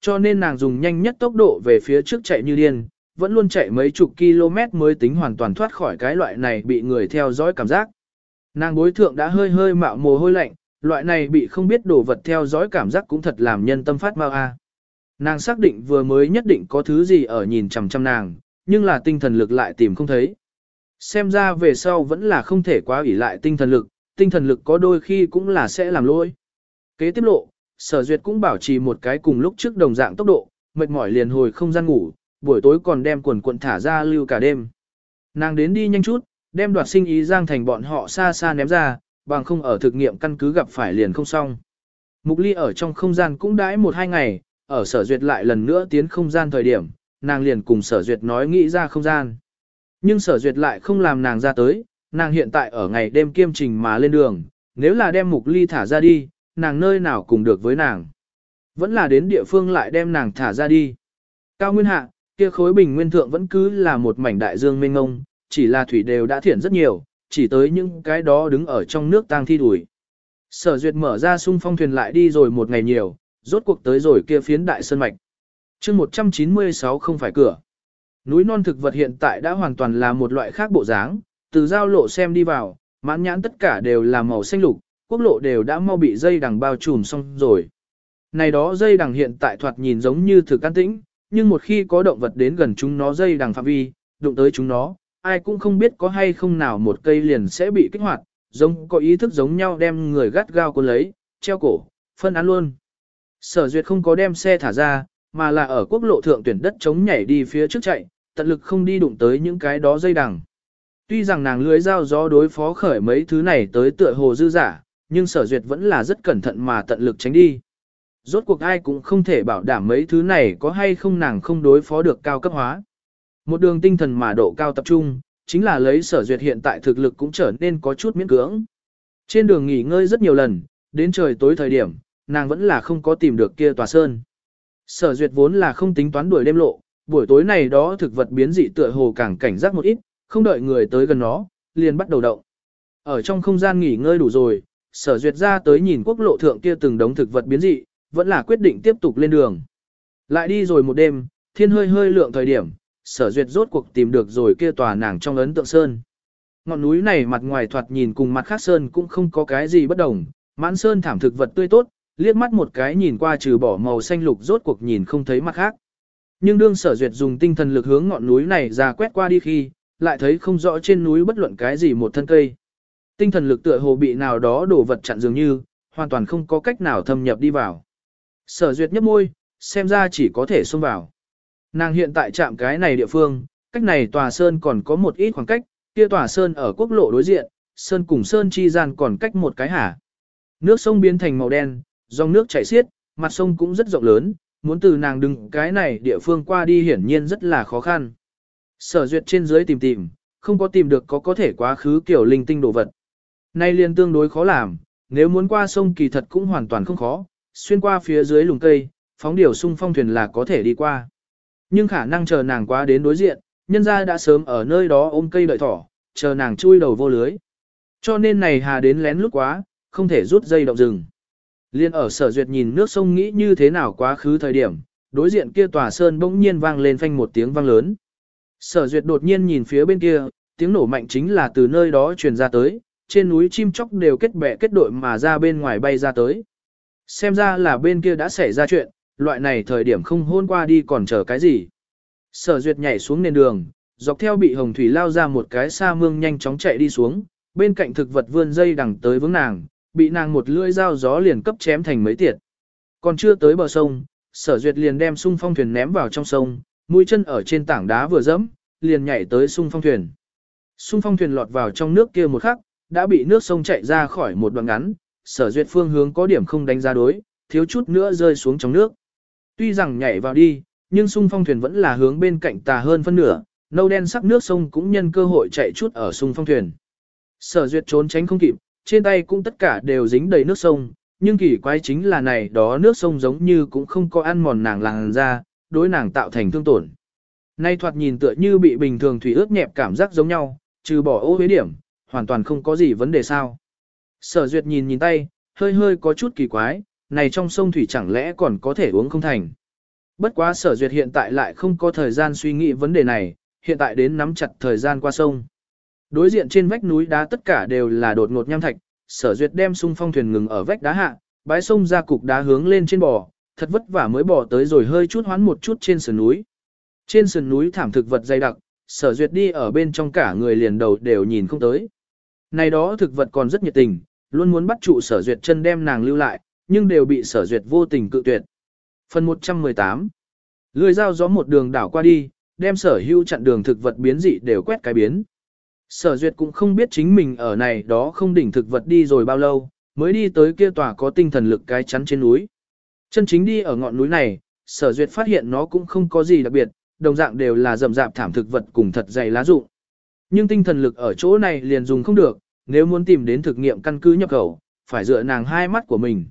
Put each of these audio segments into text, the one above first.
Cho nên nàng dùng nhanh nhất tốc độ về phía trước chạy như điên, vẫn luôn chạy mấy chục km mới tính hoàn toàn thoát khỏi cái loại này bị người theo dõi cảm giác. Nàng bối thượng đã hơi hơi mạo mồ hôi lạnh, loại này bị không biết đồ vật theo dõi cảm giác cũng thật làm nhân tâm phát mau a. Nàng xác định vừa mới nhất định có thứ gì ở nhìn chằm chằm nàng, nhưng là tinh thần lực lại tìm không thấy. Xem ra về sau vẫn là không thể quá ủy lại tinh thần lực, tinh thần lực có đôi khi cũng là sẽ làm lỗi. Kế tiếp lộ, sở duyệt cũng bảo trì một cái cùng lúc trước đồng dạng tốc độ, mệt mỏi liền hồi không gian ngủ, buổi tối còn đem quần quần thả ra lưu cả đêm. Nàng đến đi nhanh chút, đem đoạt sinh ý giang thành bọn họ xa xa ném ra, bằng không ở thực nghiệm căn cứ gặp phải liền không xong. Mục ly ở trong không gian cũng đãi một hai ngày, ở sở duyệt lại lần nữa tiến không gian thời điểm, nàng liền cùng sở duyệt nói nghĩ ra không gian. Nhưng sở duyệt lại không làm nàng ra tới, nàng hiện tại ở ngày đêm kiêm trình mà lên đường, nếu là đem mục ly thả ra đi, nàng nơi nào cùng được với nàng. Vẫn là đến địa phương lại đem nàng thả ra đi. Cao nguyên hạ, kia khối bình nguyên thượng vẫn cứ là một mảnh đại dương mênh ngông, chỉ là thủy đều đã thiển rất nhiều, chỉ tới những cái đó đứng ở trong nước tang thi đuổi. Sở duyệt mở ra sung phong thuyền lại đi rồi một ngày nhiều, rốt cuộc tới rồi kia phiến đại sơn mạch. chương 196 không phải cửa. Núi non thực vật hiện tại đã hoàn toàn là một loại khác bộ dáng, từ giao lộ xem đi vào, mãn nhãn tất cả đều là màu xanh lục, quốc lộ đều đã mau bị dây đằng bao trùm xong rồi. Này đó dây đằng hiện tại thoạt nhìn giống như thực an tĩnh, nhưng một khi có động vật đến gần chúng nó dây đằng phạm vi, đụng tới chúng nó, ai cũng không biết có hay không nào một cây liền sẽ bị kích hoạt, giống có ý thức giống nhau đem người gắt gao cuốn lấy, treo cổ, phân án luôn. Sở duyệt không có đem xe thả ra, mà là ở quốc lộ thượng tuyển đất chống nhảy đi phía trước chạy, tận lực không đi đụng tới những cái đó dây đằng. Tuy rằng nàng lưới dao gió đối phó khởi mấy thứ này tới tựa hồ dư giả, nhưng sở duyệt vẫn là rất cẩn thận mà tận lực tránh đi. Rốt cuộc ai cũng không thể bảo đảm mấy thứ này có hay không nàng không đối phó được cao cấp hóa. Một đường tinh thần mà độ cao tập trung, chính là lấy sở duyệt hiện tại thực lực cũng trở nên có chút miễn cưỡng. Trên đường nghỉ ngơi rất nhiều lần, đến trời tối thời điểm, nàng vẫn là không có tìm được kia tòa sơn. Sở duyệt vốn là không tính toán đuổi đêm lộ, buổi tối này đó thực vật biến dị tựa hồ càng cảnh giác một ít, không đợi người tới gần nó, liền bắt đầu động. Ở trong không gian nghỉ ngơi đủ rồi, sở duyệt ra tới nhìn quốc lộ thượng kia từng đống thực vật biến dị, vẫn là quyết định tiếp tục lên đường. Lại đi rồi một đêm, thiên hơi hơi lượng thời điểm, sở duyệt rốt cuộc tìm được rồi kia tòa nàng trong ấn tượng sơn. Ngọn núi này mặt ngoài thoạt nhìn cùng mặt khác sơn cũng không có cái gì bất đồng, mãn sơn thảm thực vật tươi tốt, liếc mắt một cái nhìn qua trừ bỏ màu xanh lục rốt cuộc nhìn không thấy mặt khác. Nhưng đương sở duyệt dùng tinh thần lực hướng ngọn núi này ra quét qua đi khi, lại thấy không rõ trên núi bất luận cái gì một thân cây. Tinh thần lực tựa hồ bị nào đó đổ vật chặn dường như, hoàn toàn không có cách nào thâm nhập đi vào. Sở duyệt nhấp môi, xem ra chỉ có thể xông vào. Nàng hiện tại chạm cái này địa phương, cách này tòa sơn còn có một ít khoảng cách, kia tòa sơn ở quốc lộ đối diện, sơn cùng sơn chi gian còn cách một cái hả. Nước sông biến thành màu đen, dòng nước chảy xiết, mặt sông cũng rất rộng lớn, muốn từ nàng đứng cái này địa phương qua đi hiển nhiên rất là khó khăn. Sở duyệt trên dưới tìm tìm, không có tìm được có có thể quá khứ kiểu linh tinh đồ vật. Nay liền tương đối khó làm, nếu muốn qua sông kỳ thật cũng hoàn toàn không khó, xuyên qua phía dưới lùng cây, phóng điều sung phong thuyền là có thể đi qua. Nhưng khả năng chờ nàng quá đến đối diện, nhân ra đã sớm ở nơi đó ôm cây đợi thỏ, chờ nàng chui đầu vô lưới. Cho nên này hà đến lén lút quá, không thể rút dây động rừng. Liên ở sở duyệt nhìn nước sông nghĩ như thế nào quá khứ thời điểm, đối diện kia tòa sơn bỗng nhiên vang lên phanh một tiếng vang lớn. Sở duyệt đột nhiên nhìn phía bên kia, tiếng nổ mạnh chính là từ nơi đó truyền ra tới, trên núi chim chóc đều kết bè kết đội mà ra bên ngoài bay ra tới. Xem ra là bên kia đã xảy ra chuyện, loại này thời điểm không hôn qua đi còn chờ cái gì. Sở duyệt nhảy xuống nền đường, dọc theo bị hồng thủy lao ra một cái xa mương nhanh chóng chạy đi xuống, bên cạnh thực vật vươn dây đằng tới vướng nàng, bị nàng một lưỡi dao gió liền cấp chém thành mấy tiệt. Còn chưa tới bờ sông, sở duyệt liền đem sung phong thuyền ném vào trong sông, mũi chân ở trên tảng đá vừa dẫm, liền nhảy tới sung phong thuyền. Sung phong thuyền lọt vào trong nước kia một khắc, đã bị nước sông chạy ra khỏi một đoạn ngắn, sở duyệt phương hướng có điểm không đánh giá đối, thiếu chút nữa rơi xuống trong nước. Tuy rằng nhảy vào đi, nhưng sung phong thuyền vẫn là hướng bên cạnh tà hơn phân nửa, nâu đen sắc nước sông cũng nhân cơ hội chạy chút ở sung phong thuyền. Sở duyệt trốn tránh không kịp, trên tay cũng tất cả đều dính đầy nước sông, nhưng kỳ quái chính là này đó nước sông giống như cũng không có ăn mòn nàng làng ra, đối nàng tạo thành thương tổn. Nay thoạt nhìn tựa như bị bình thường thủy ướt nhẹp cảm giác giống nhau, trừ bỏ ô huế điểm, hoàn toàn không có gì vấn đề sao. Sở duyệt nhìn nhìn tay, hơi hơi có chút kỳ quái, này trong sông thủy chẳng lẽ còn có thể uống không thành. Bất quá sở duyệt hiện tại lại không có thời gian suy nghĩ vấn đề này, hiện tại đến nắm chặt thời gian qua sông. Đối diện trên vách núi đá tất cả đều là đột ngột nham thạch, sở duyệt đem sung phong thuyền ngừng ở vách đá hạ, bãi sông ra cục đá hướng lên trên bò, thật vất vả mới bò tới rồi hơi chút hoán một chút trên sườn núi. Trên sườn núi thảm thực vật dày đặc, sở duyệt đi ở bên trong cả người liền đầu đều nhìn không tới. Này đó thực vật còn rất nhiệt tình, luôn muốn bắt trụ sở duyệt chân đem nàng lưu lại, nhưng đều bị sở duyệt vô tình cự tuyệt. Phần 118 Lưỡi dao gió một đường đảo qua đi, đem sở hưu chặn đường thực vật biến dị đều quét cái biến. Sở duyệt cũng không biết chính mình ở này đó không đỉnh thực vật đi rồi bao lâu, mới đi tới kia tòa có tinh thần lực cái chắn trên núi. Chân chính đi ở ngọn núi này, sở duyệt phát hiện nó cũng không có gì đặc biệt, đồng dạng đều là rậm rạp thảm thực vật cùng thật dày lá rụng. Nhưng tinh thần lực ở chỗ này liền dùng không được, nếu muốn tìm đến thực nghiệm căn cứ nhập khẩu, phải dựa nàng hai mắt của mình.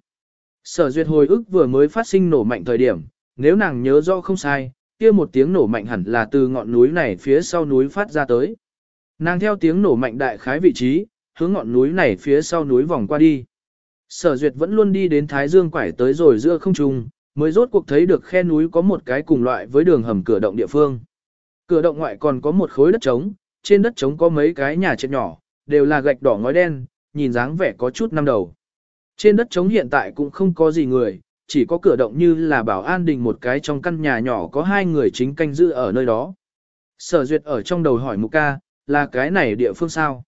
Sở duyệt hồi ức vừa mới phát sinh nổ mạnh thời điểm, nếu nàng nhớ rõ không sai, kia một tiếng nổ mạnh hẳn là từ ngọn núi này phía sau núi phát ra tới. Nàng theo tiếng nổ mạnh đại khái vị trí, hướng ngọn núi này phía sau núi vòng qua đi. Sở duyệt vẫn luôn đi đến Thái Dương quải tới rồi giữa không trung, mới rốt cuộc thấy được khe núi có một cái cùng loại với đường hầm cửa động địa phương. Cửa động ngoại còn có một khối đất trống, trên đất trống có mấy cái nhà trệt nhỏ, đều là gạch đỏ ngói đen, nhìn dáng vẻ có chút năm đầu. Trên đất trống hiện tại cũng không có gì người, chỉ có cửa động như là bảo an đình một cái trong căn nhà nhỏ có hai người chính canh giữ ở nơi đó. Sở duyệt ở trong đầu hỏi Mục ca, là cái này địa phương sao?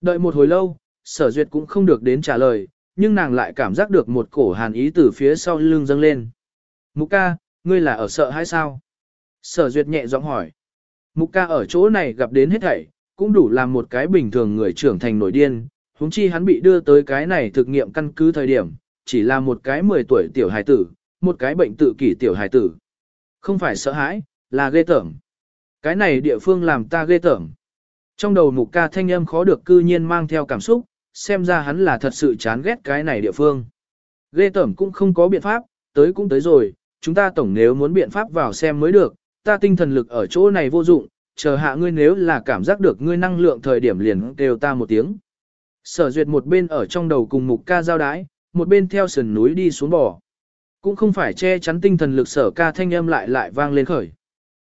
Đợi một hồi lâu, sở duyệt cũng không được đến trả lời, nhưng nàng lại cảm giác được một cổ hàn ý từ phía sau lưng dâng lên. Mục ca, ngươi là ở sợ hay sao? Sở duyệt nhẹ giọng hỏi. Mục ca ở chỗ này gặp đến hết thảy, cũng đủ làm một cái bình thường người trưởng thành nổi điên, huống chi hắn bị đưa tới cái này thực nghiệm căn cứ thời điểm, chỉ là một cái 10 tuổi tiểu hài tử, một cái bệnh tự kỷ tiểu hài tử. Không phải sợ hãi, là ghê tởm. Cái này địa phương làm ta ghê tởm. Trong đầu mục ca thanh âm khó được cư nhiên mang theo cảm xúc, xem ra hắn là thật sự chán ghét cái này địa phương. Ghê tởm cũng không có biện pháp, tới cũng tới rồi, chúng ta tổng nếu muốn biện pháp vào xem mới được, ta tinh thần lực ở chỗ này vô dụng, chờ hạ ngươi nếu là cảm giác được ngươi năng lượng thời điểm liền đều ta một tiếng. Sở duyệt một bên ở trong đầu cùng mục ca giao đái, một bên theo sườn núi đi xuống bò. Cũng không phải che chắn tinh thần lực sở ca thanh âm lại lại vang lên khởi.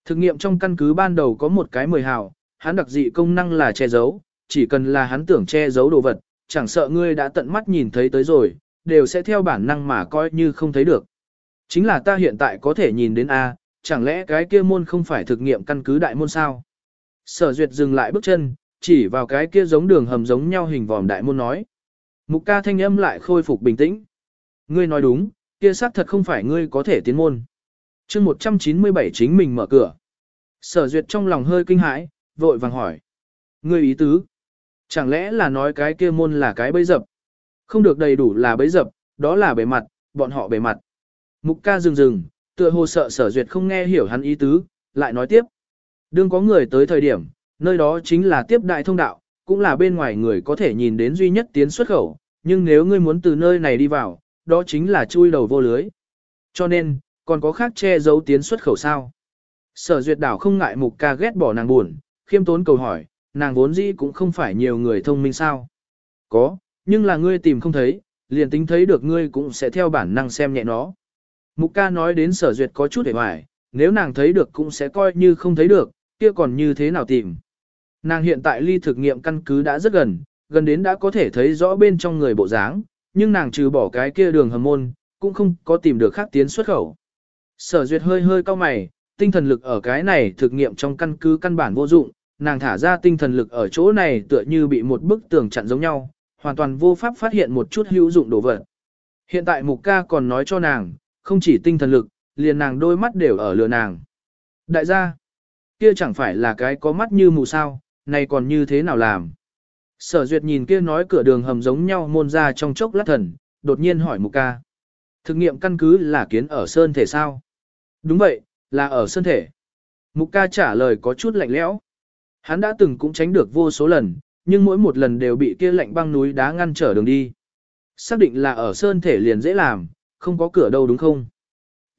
Thực nghiệm trong căn cứ ban đầu có một cái mười hào, hắn đặc dị công năng là che giấu, chỉ cần là hắn tưởng che giấu đồ vật, chẳng sợ ngươi đã tận mắt nhìn thấy tới rồi, đều sẽ theo bản năng mà coi như không thấy được. Chính là ta hiện tại có thể nhìn đến A, chẳng lẽ cái kia môn không phải thực nghiệm căn cứ đại môn sao? Sở duyệt dừng lại bước chân, chỉ vào cái kia giống đường hầm giống nhau hình vòm đại môn nói. Mục ca thanh âm lại khôi phục bình tĩnh. Ngươi nói đúng, kia xác thật không phải ngươi có thể tiến môn. chương 197 chính mình mở cửa. Sở duyệt trong lòng hơi kinh hãi, vội vàng hỏi. Ngươi ý tứ? Chẳng lẽ là nói cái kia môn là cái bấy dập? Không được đầy đủ là bấy dập, đó là bề mặt, bọn họ bề mặt. Mục ca dừng dừng, tựa hồ sợ sở duyệt không nghe hiểu hắn ý tứ, lại nói tiếp. Đương có người tới thời điểm, nơi đó chính là tiếp đại thông đạo, cũng là bên ngoài người có thể nhìn đến duy nhất tiến xuất khẩu, nhưng nếu ngươi muốn từ nơi này đi vào, đó chính là chui đầu vô lưới. Cho nên, còn có khác che giấu tiến xuất khẩu sao. Sở duyệt đảo không ngại mục ca ghét bỏ nàng buồn, khiêm tốn cầu hỏi, nàng vốn dĩ cũng không phải nhiều người thông minh sao. Có, nhưng là ngươi tìm không thấy, liền tính thấy được ngươi cũng sẽ theo bản năng xem nhẹ nó. Mục ca nói đến sở duyệt có chút hề hoài, nếu nàng thấy được cũng sẽ coi như không thấy được, kia còn như thế nào tìm. Nàng hiện tại ly thực nghiệm căn cứ đã rất gần, gần đến đã có thể thấy rõ bên trong người bộ dáng, nhưng nàng trừ bỏ cái kia đường hầm môn, cũng không có tìm được khác tiến xuất khẩu. Sở duyệt hơi hơi cao mày, tinh thần lực ở cái này thực nghiệm trong căn cứ căn bản vô dụng, nàng thả ra tinh thần lực ở chỗ này tựa như bị một bức tường chặn giống nhau, hoàn toàn vô pháp phát hiện một chút hữu dụng đồ vật. Hiện tại mục ca còn nói cho nàng, không chỉ tinh thần lực, liền nàng đôi mắt đều ở lừa nàng. Đại gia, kia chẳng phải là cái có mắt như mù sao, này còn như thế nào làm? Sở duyệt nhìn kia nói cửa đường hầm giống nhau môn ra trong chốc lát thần, đột nhiên hỏi mục ca. Thực nghiệm căn cứ là kiến ở sơn thể sao? Đúng vậy, là ở sơn thể. Mục ca trả lời có chút lạnh lẽo. Hắn đã từng cũng tránh được vô số lần, nhưng mỗi một lần đều bị kia lạnh băng núi đá ngăn trở đường đi. Xác định là ở sơn thể liền dễ làm, không có cửa đâu đúng không?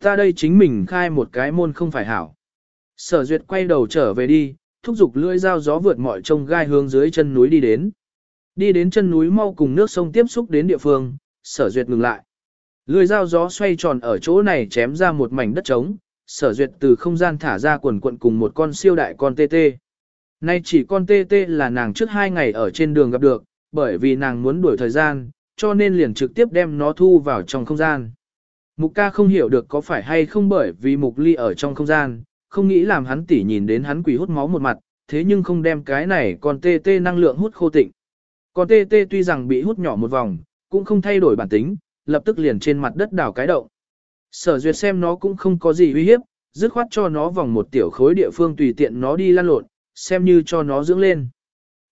Ta đây chính mình khai một cái môn không phải hảo. Sở duyệt quay đầu trở về đi, thúc giục lưỡi dao gió vượt mọi trông gai hướng dưới chân núi đi đến. Đi đến chân núi mau cùng nước sông tiếp xúc đến địa phương, sở duyệt ngừng lại. Lưỡi dao gió xoay tròn ở chỗ này chém ra một mảnh đất trống, sở duyệt từ không gian thả ra quần quận cùng một con siêu đại con tê tê. Nay chỉ con tê tê là nàng trước hai ngày ở trên đường gặp được, bởi vì nàng muốn đuổi thời gian, cho nên liền trực tiếp đem nó thu vào trong không gian. Mục ca không hiểu được có phải hay không bởi vì mục ly ở trong không gian, không nghĩ làm hắn tỉ nhìn đến hắn quỷ hút máu một mặt, thế nhưng không đem cái này còn tê tê năng lượng hút khô tịnh. Còn tê tê tuy rằng bị hút nhỏ một vòng, cũng không thay đổi bản tính, lập tức liền trên mặt đất đào cái động. Sở duyệt xem nó cũng không có gì uy hiếp, dứt khoát cho nó vòng một tiểu khối địa phương tùy tiện nó đi lăn lộn, xem như cho nó dưỡng lên.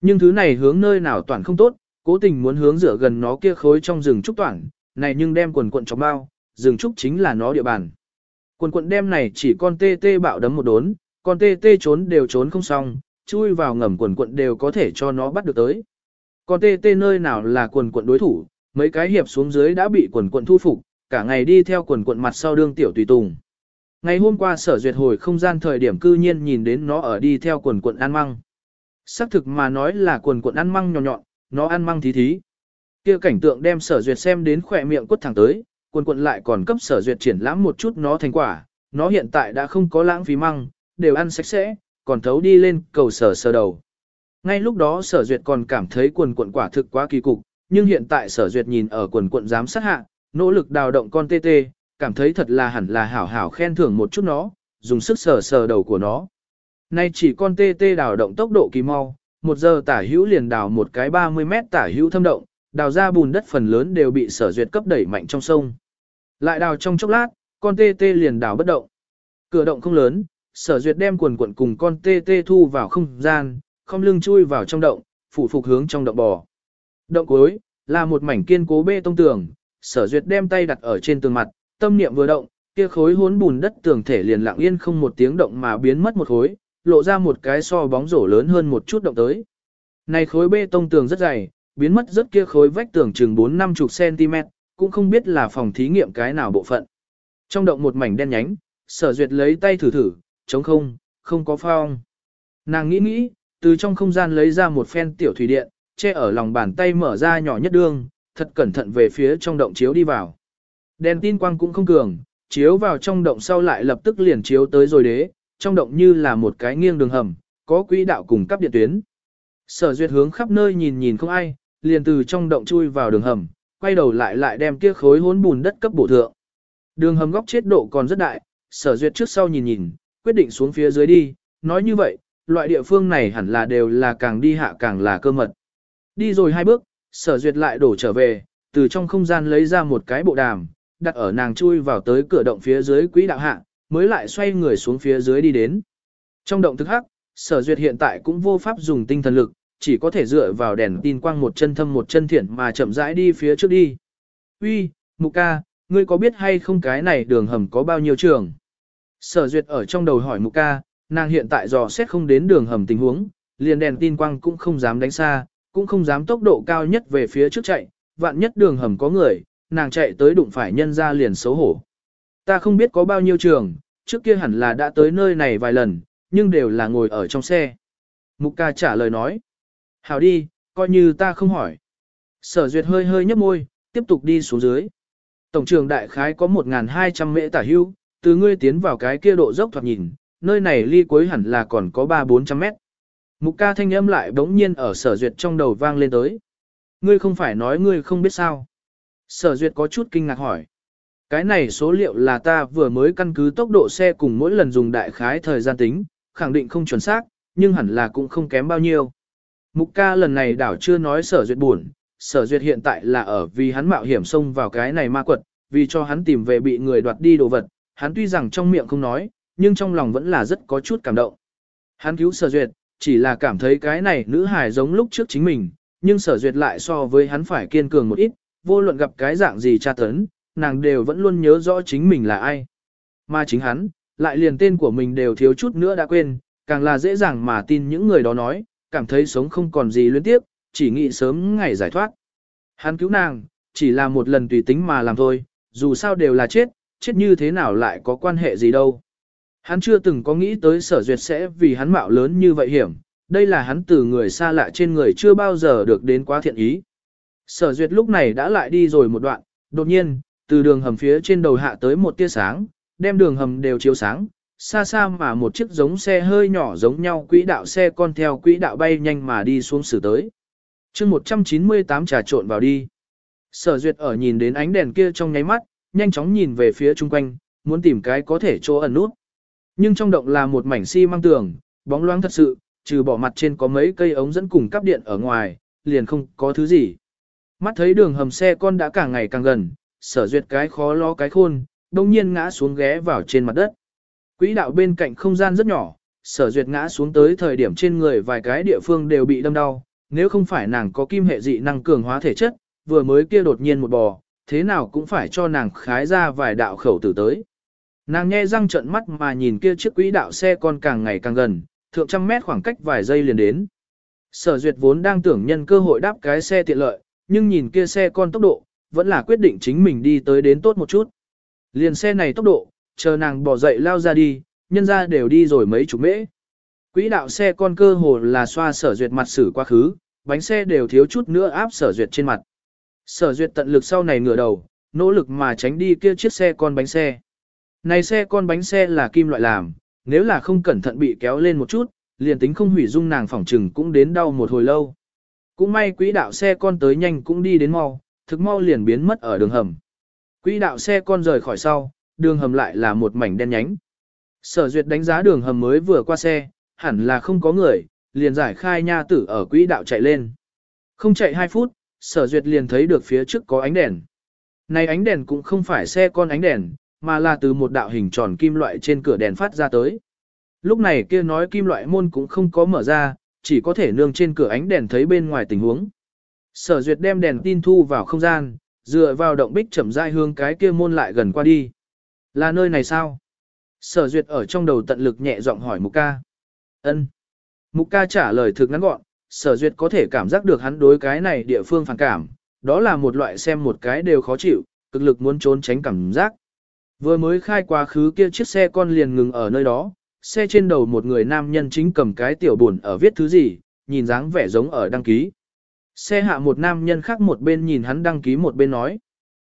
Nhưng thứ này hướng nơi nào toàn không tốt, cố tình muốn hướng rửa gần nó kia khối trong rừng trúc toản này nhưng đem quần quận trong bao, rừng trúc chính là nó địa bàn. Quần quận đem này chỉ con tê tê bạo đấm một đốn, con tê tê trốn đều trốn không xong, chui vào ngầm quần quận đều có thể cho nó bắt được tới. Con tê tê nơi nào là quần quận đối thủ, mấy cái hiệp xuống dưới đã bị quần quận thu phục, cả ngày đi theo quần quận mặt sau đương tiểu tùy tùng. Ngày hôm qua sở duyệt hồi không gian thời điểm cư nhiên nhìn đến nó ở đi theo quần quận ăn măng. Xác thực mà nói là quần quận ăn măng nhỏ nhọn, nó ăn măng thí thí. kia cảnh tượng đem sở duyệt xem đến khỏe miệng quất thẳng tới, quần quần lại còn cấp sở duyệt triển lãm một chút nó thành quả, nó hiện tại đã không có lãng phí măng, đều ăn sạch sẽ, còn thấu đi lên cầu sở sờ đầu. Ngay lúc đó sở duyệt còn cảm thấy quần quần quả thực quá kỳ cục, nhưng hiện tại sở duyệt nhìn ở quần quần giám sát hạ, nỗ lực đào động con tê tê, cảm thấy thật là hẳn là hảo hảo khen thưởng một chút nó, dùng sức sờ sờ đầu của nó. Nay chỉ con tê tê đào động tốc độ kỳ mau, một giờ tả hữu liền đào một cái 30 mét tả hữu thâm động, đào ra bùn đất phần lớn đều bị sở duyệt cấp đẩy mạnh trong sông. Lại đào trong chốc lát, con tê tê liền đào bất động. Cửa động không lớn, sở duyệt đem quần quần cùng con tê tê thu vào không gian, không lưng chui vào trong động, phủ phục hướng trong động bò. Động cuối, là một mảnh kiên cố bê tông tường, sở duyệt đem tay đặt ở trên tường mặt, tâm niệm vừa động, kia khối hốn bùn đất tường thể liền lặng yên không một tiếng động mà biến mất một khối, lộ ra một cái so bóng rổ lớn hơn một chút động tới. Này khối bê tông tường rất dày, biến mất rất kia khối vách tường chừng 4-50 cm, cũng không biết là phòng thí nghiệm cái nào bộ phận. Trong động một mảnh đen nhánh, sở duyệt lấy tay thử thử, chống không, không có phong. Nàng nghĩ nghĩ, từ trong không gian lấy ra một phen tiểu thủy điện, che ở lòng bàn tay mở ra nhỏ nhất đương, thật cẩn thận về phía trong động chiếu đi vào. Đèn tin quang cũng không cường, chiếu vào trong động sau lại lập tức liền chiếu tới rồi đế, trong động như là một cái nghiêng đường hầm, có quỹ đạo cùng cấp điện tuyến. Sở duyệt hướng khắp nơi nhìn nhìn không ai, liền từ trong động chui vào đường hầm, quay đầu lại lại đem kia khối hỗn bùn đất cấp bổ thượng. Đường hầm góc chết độ còn rất đại, sở duyệt trước sau nhìn nhìn, quyết định xuống phía dưới đi, nói như vậy, loại địa phương này hẳn là đều là càng đi hạ càng là cơ mật. Đi rồi hai bước, sở duyệt lại đổ trở về, từ trong không gian lấy ra một cái bộ đàm, đặt ở nàng chui vào tới cửa động phía dưới quỹ đạo hạ, mới lại xoay người xuống phía dưới đi đến. Trong động thức hắc, sở duyệt hiện tại cũng vô pháp dùng tinh thần lực, chỉ có thể dựa vào đèn tin quang một chân thâm một chân thiện mà chậm rãi đi phía trước đi. Uy, Mục ca, ngươi có biết hay không cái này đường hầm có bao nhiêu trường? Sở duyệt ở trong đầu hỏi Mục ca, nàng hiện tại dò xét không đến đường hầm tình huống, liền đèn tin quang cũng không dám đánh xa, cũng không dám tốc độ cao nhất về phía trước chạy, vạn nhất đường hầm có người, nàng chạy tới đụng phải nhân ra liền xấu hổ. Ta không biết có bao nhiêu trường, trước kia hẳn là đã tới nơi này vài lần, nhưng đều là ngồi ở trong xe. Mục ca trả lời nói. Hảo đi, coi như ta không hỏi. Sở duyệt hơi hơi nhấp môi, tiếp tục đi xuống dưới. Tổng trường đại khái có 1.200 mễ tả hưu, từ ngươi tiến vào cái kia độ dốc thoạt nhìn, nơi này ly cuối hẳn là còn có 3-400 mét. Mục ca thanh âm lại bỗng nhiên ở sở duyệt trong đầu vang lên tới. Ngươi không phải nói ngươi không biết sao. Sở duyệt có chút kinh ngạc hỏi. Cái này số liệu là ta vừa mới căn cứ tốc độ xe cùng mỗi lần dùng đại khái thời gian tính, khẳng định không chuẩn xác, nhưng hẳn là cũng không kém bao nhiêu. Mục ca lần này đảo chưa nói sở duyệt buồn, sở duyệt hiện tại là ở vì hắn mạo hiểm xông vào cái này ma quật, vì cho hắn tìm về bị người đoạt đi đồ vật, hắn tuy rằng trong miệng không nói, nhưng trong lòng vẫn là rất có chút cảm động. Hắn cứu sở duyệt, chỉ là cảm thấy cái này nữ hài giống lúc trước chính mình, nhưng sở duyệt lại so với hắn phải kiên cường một ít, vô luận gặp cái dạng gì tra tấn, nàng đều vẫn luôn nhớ rõ chính mình là ai. Mà chính hắn, lại liền tên của mình đều thiếu chút nữa đã quên, càng là dễ dàng mà tin những người đó nói, cảm thấy sống không còn gì luyến tiếp, chỉ nghĩ sớm ngày giải thoát. Hắn cứu nàng, chỉ là một lần tùy tính mà làm thôi, dù sao đều là chết, chết như thế nào lại có quan hệ gì đâu. Hắn chưa từng có nghĩ tới sở duyệt sẽ vì hắn mạo lớn như vậy hiểm, đây là hắn từ người xa lạ trên người chưa bao giờ được đến quá thiện ý. Sở duyệt lúc này đã lại đi rồi một đoạn, đột nhiên, từ đường hầm phía trên đầu hạ tới một tia sáng, đem đường hầm đều chiếu sáng, xa xa mà một chiếc giống xe hơi nhỏ giống nhau quỹ đạo xe con theo quỹ đạo bay nhanh mà đi xuống xử tới. chương 198 trà trộn vào đi. Sở duyệt ở nhìn đến ánh đèn kia trong nháy mắt, nhanh chóng nhìn về phía chung quanh, muốn tìm cái có thể chỗ ẩn nút. Nhưng trong động là một mảnh xi si măng tường, bóng loáng thật sự, trừ bỏ mặt trên có mấy cây ống dẫn cùng cắp điện ở ngoài, liền không có thứ gì. Mắt thấy đường hầm xe con đã càng ngày càng gần, sở duyệt cái khó lo cái khôn, đông nhiên ngã xuống ghé vào trên mặt đất. Quỹ đạo bên cạnh không gian rất nhỏ, sở duyệt ngã xuống tới thời điểm trên người vài cái địa phương đều bị đâm đau, nếu không phải nàng có kim hệ dị năng cường hóa thể chất, vừa mới kia đột nhiên một bò, thế nào cũng phải cho nàng khái ra vài đạo khẩu tử tới. Nàng nghe răng trận mắt mà nhìn kia chiếc quỹ đạo xe con càng ngày càng gần, thượng trăm mét khoảng cách vài giây liền đến. Sở duyệt vốn đang tưởng nhân cơ hội đáp cái xe tiện lợi, nhưng nhìn kia xe con tốc độ, vẫn là quyết định chính mình đi tới đến tốt một chút. Liền xe này tốc độ, chờ nàng bỏ dậy lao ra đi, nhân ra đều đi rồi mấy chục mễ. Quỹ đạo xe con cơ hồ là xoa sở duyệt mặt xử quá khứ, bánh xe đều thiếu chút nữa áp sở duyệt trên mặt. Sở duyệt tận lực sau này ngửa đầu, nỗ lực mà tránh đi kia chiếc xe con bánh xe. Này xe con bánh xe là kim loại làm, nếu là không cẩn thận bị kéo lên một chút, liền tính không hủy dung nàng phỏng trừng cũng đến đau một hồi lâu. Cũng may quỹ đạo xe con tới nhanh cũng đi đến mau, thực mau liền biến mất ở đường hầm. Quỹ đạo xe con rời khỏi sau, đường hầm lại là một mảnh đen nhánh. Sở duyệt đánh giá đường hầm mới vừa qua xe, hẳn là không có người, liền giải khai nha tử ở quỹ đạo chạy lên. Không chạy 2 phút, sở duyệt liền thấy được phía trước có ánh đèn. Này ánh đèn cũng không phải xe con ánh đèn, mà là từ một đạo hình tròn kim loại trên cửa đèn phát ra tới. Lúc này kia nói kim loại môn cũng không có mở ra, chỉ có thể nương trên cửa ánh đèn thấy bên ngoài tình huống. Sở duyệt đem đèn tin thu vào không gian, dựa vào động bích chậm rãi hướng cái kia môn lại gần qua đi. Là nơi này sao? Sở duyệt ở trong đầu tận lực nhẹ giọng hỏi Mục ca. ân Mục ca trả lời thực ngắn gọn, sở duyệt có thể cảm giác được hắn đối cái này địa phương phản cảm, đó là một loại xem một cái đều khó chịu, cực lực muốn trốn tránh cảm giác. Vừa mới khai quá khứ kia chiếc xe con liền ngừng ở nơi đó, xe trên đầu một người nam nhân chính cầm cái tiểu buồn ở viết thứ gì, nhìn dáng vẻ giống ở đăng ký. Xe hạ một nam nhân khác một bên nhìn hắn đăng ký một bên nói.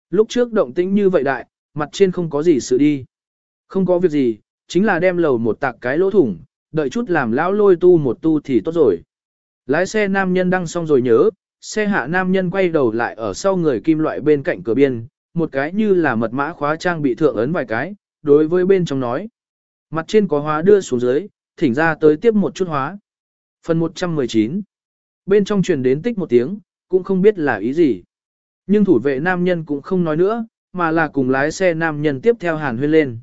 Lúc trước động tĩnh như vậy đại, mặt trên không có gì sự đi. Không có việc gì, chính là đem lầu một tạc cái lỗ thủng, đợi chút làm lão lôi tu một tu thì tốt rồi. Lái xe nam nhân đăng xong rồi nhớ, xe hạ nam nhân quay đầu lại ở sau người kim loại bên cạnh cửa biên, một cái như là mật mã khóa trang bị thượng ấn vài cái, đối với bên trong nói. Mặt trên có hóa đưa xuống dưới, thỉnh ra tới tiếp một chút hóa. Phần 119 Bên trong truyền đến tích một tiếng, cũng không biết là ý gì. Nhưng thủ vệ nam nhân cũng không nói nữa, mà là cùng lái xe nam nhân tiếp theo hàn huyên lên.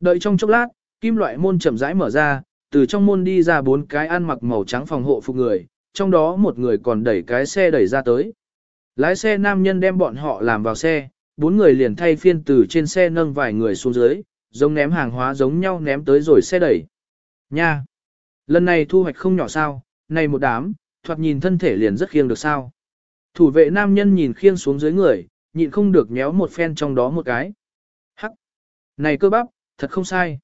Đợi trong chốc lát, kim loại môn chậm rãi mở ra, từ trong môn đi ra bốn cái ăn mặc màu trắng phòng hộ phục người, trong đó một người còn đẩy cái xe đẩy ra tới. Lái xe nam nhân đem bọn họ làm vào xe, bốn người liền thay phiên từ trên xe nâng vài người xuống dưới, giống ném hàng hóa giống nhau ném tới rồi xe đẩy. Nha! Lần này thu hoạch không nhỏ sao, này một đám, thoạt nhìn thân thể liền rất khiêng được sao. Thủ vệ nam nhân nhìn khiêng xuống dưới người, nhịn không được nhéo một phen trong đó một cái. Hắc! Này cơ bắp, thật không sai.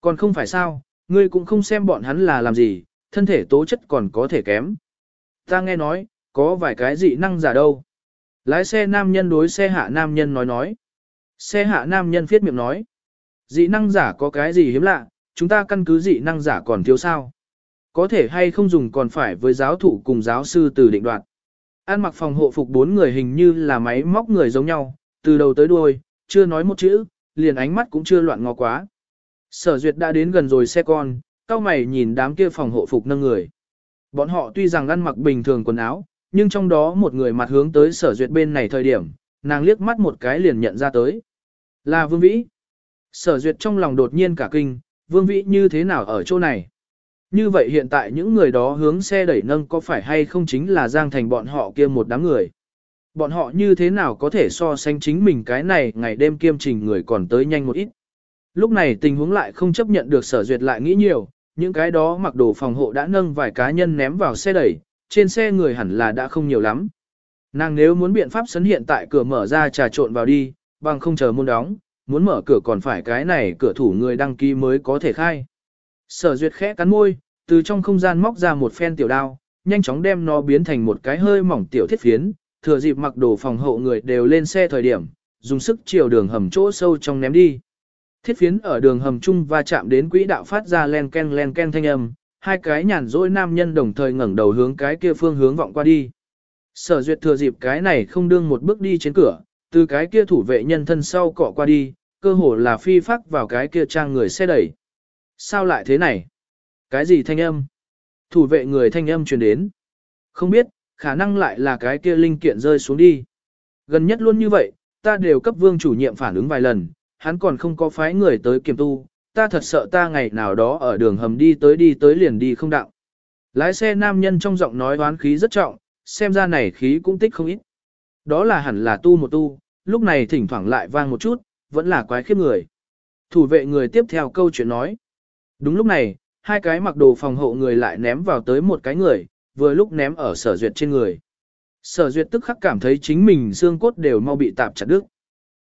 Còn không phải sao, ngươi cũng không xem bọn hắn là làm gì, thân thể tố chất còn có thể kém. Ta nghe nói, có vài cái dị năng giả đâu. Lái xe nam nhân đối xe hạ nam nhân nói nói. Xe hạ nam nhân viết miệng nói. Dị năng giả có cái gì hiếm lạ, chúng ta căn cứ dị năng giả còn thiếu sao. Có thể hay không dùng còn phải với giáo thủ cùng giáo sư từ định đoạt. An mặc phòng hộ phục bốn người hình như là máy móc người giống nhau, từ đầu tới đuôi, chưa nói một chữ, liền ánh mắt cũng chưa loạn ngó quá. Sở duyệt đã đến gần rồi xe con, cao mày nhìn đám kia phòng hộ phục nâng người. Bọn họ tuy rằng ăn mặc bình thường quần áo, nhưng trong đó một người mặt hướng tới sở duyệt bên này thời điểm, nàng liếc mắt một cái liền nhận ra tới. Là Vương Vĩ. Sở duyệt trong lòng đột nhiên cả kinh, Vương Vĩ như thế nào ở chỗ này? Như vậy hiện tại những người đó hướng xe đẩy nâng có phải hay không chính là Giang Thành bọn họ kia một đám người? Bọn họ như thế nào có thể so sánh chính mình cái này ngày đêm kiêm trình người còn tới nhanh một ít? Lúc này tình huống lại không chấp nhận được sở duyệt lại nghĩ nhiều, những cái đó mặc đồ phòng hộ đã nâng vài cá nhân ném vào xe đẩy, trên xe người hẳn là đã không nhiều lắm. Nàng nếu muốn biện pháp sấn hiện tại cửa mở ra trà trộn vào đi, bằng không chờ môn đóng, muốn mở cửa còn phải cái này cửa thủ người đăng ký mới có thể khai. Sở duyệt khẽ cắn môi, từ trong không gian móc ra một phen tiểu đao, nhanh chóng đem nó biến thành một cái hơi mỏng tiểu thiết phiến, thừa dịp mặc đồ phòng hộ người đều lên xe thời điểm, dùng sức chiều đường hầm chỗ sâu trong ném đi. Thiết phiến ở đường hầm chung va chạm đến quỹ đạo phát ra len ken len ken thanh âm, hai cái nhàn rỗi nam nhân đồng thời ngẩng đầu hướng cái kia phương hướng vọng qua đi. Sở duyệt thừa dịp cái này không đương một bước đi trên cửa, từ cái kia thủ vệ nhân thân sau cọ qua đi, cơ hồ là phi phắc vào cái kia trang người xe đẩy. Sao lại thế này? Cái gì thanh âm? Thủ vệ người thanh âm truyền đến. Không biết, khả năng lại là cái kia linh kiện rơi xuống đi. Gần nhất luôn như vậy, ta đều cấp vương chủ nhiệm phản ứng vài lần, hắn còn không có phái người tới kiểm tu, ta thật sợ ta ngày nào đó ở đường hầm đi tới đi tới liền đi không đạo. Lái xe nam nhân trong giọng nói đoán khí rất trọng, xem ra này khí cũng tích không ít. Đó là hẳn là tu một tu, lúc này thỉnh thoảng lại vang một chút, vẫn là quái khiếp người. Thủ vệ người tiếp theo câu chuyện nói. Đúng lúc này, hai cái mặc đồ phòng hộ người lại ném vào tới một cái người, vừa lúc ném ở sở duyệt trên người. Sở duyệt tức khắc cảm thấy chính mình xương cốt đều mau bị tạp chặt đứt.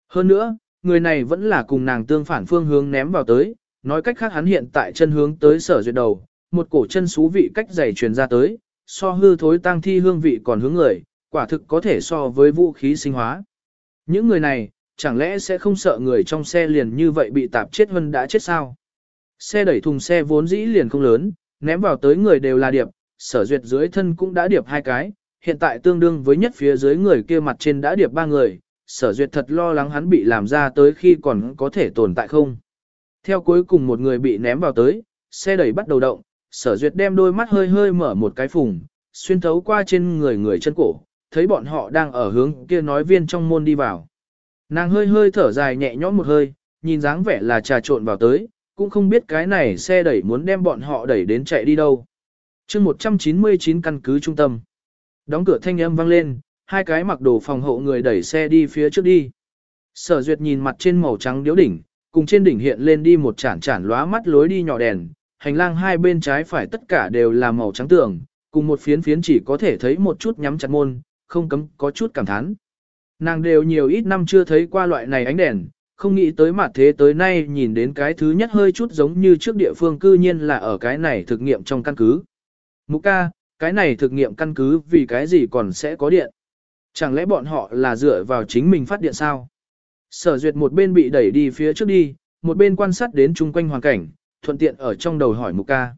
Hơn nữa, người này vẫn là cùng nàng tương phản phương hướng ném vào tới, nói cách khác hắn hiện tại chân hướng tới sở duyệt đầu, một cổ chân xú vị cách dày truyền ra tới, so hư thối tăng thi hương vị còn hướng người, quả thực có thể so với vũ khí sinh hóa. Những người này, chẳng lẽ sẽ không sợ người trong xe liền như vậy bị tạp chết hơn đã chết sao? Xe đẩy thùng xe vốn dĩ liền không lớn, ném vào tới người đều là điệp, sở duyệt dưới thân cũng đã điệp hai cái, hiện tại tương đương với nhất phía dưới người kia mặt trên đã điệp ba người, sở duyệt thật lo lắng hắn bị làm ra tới khi còn có thể tồn tại không. Theo cuối cùng một người bị ném vào tới, xe đẩy bắt đầu động, sở duyệt đem đôi mắt hơi hơi mở một cái phùng, xuyên thấu qua trên người người chân cổ, thấy bọn họ đang ở hướng kia nói viên trong môn đi vào. Nàng hơi hơi thở dài nhẹ nhõm một hơi, nhìn dáng vẻ là trà trộn vào tới, cũng không biết cái này xe đẩy muốn đem bọn họ đẩy đến chạy đi đâu. chương 199 căn cứ trung tâm. Đóng cửa thanh âm vang lên, hai cái mặc đồ phòng hộ người đẩy xe đi phía trước đi. Sở duyệt nhìn mặt trên màu trắng điếu đỉnh, cùng trên đỉnh hiện lên đi một chản chản lóa mắt lối đi nhỏ đèn, hành lang hai bên trái phải tất cả đều là màu trắng tường, cùng một phiến phiến chỉ có thể thấy một chút nhắm chặt môn, không cấm có chút cảm thán. Nàng đều nhiều ít năm chưa thấy qua loại này ánh đèn, không nghĩ tới mặt thế tới nay nhìn đến cái thứ nhất hơi chút giống như trước địa phương cư nhiên là ở cái này thực nghiệm trong căn cứ. Mục ca, cái này thực nghiệm căn cứ vì cái gì còn sẽ có điện? Chẳng lẽ bọn họ là dựa vào chính mình phát điện sao? Sở duyệt một bên bị đẩy đi phía trước đi, một bên quan sát đến chung quanh hoàn cảnh, thuận tiện ở trong đầu hỏi mục ca.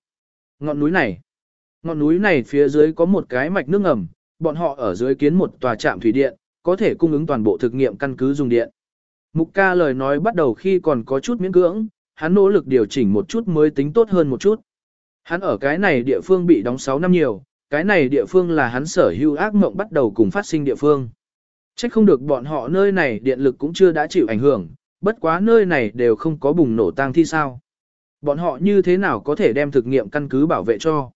Ngọn núi này, ngọn núi này phía dưới có một cái mạch nước ngầm, bọn họ ở dưới kiến một tòa trạm thủy điện, có thể cung ứng toàn bộ thực nghiệm căn cứ dùng điện. Mục ca lời nói bắt đầu khi còn có chút miễn cưỡng, hắn nỗ lực điều chỉnh một chút mới tính tốt hơn một chút. Hắn ở cái này địa phương bị đóng 6 năm nhiều, cái này địa phương là hắn sở hữu ác mộng bắt đầu cùng phát sinh địa phương. Chắc không được bọn họ nơi này điện lực cũng chưa đã chịu ảnh hưởng, bất quá nơi này đều không có bùng nổ tang thi sao. Bọn họ như thế nào có thể đem thực nghiệm căn cứ bảo vệ cho.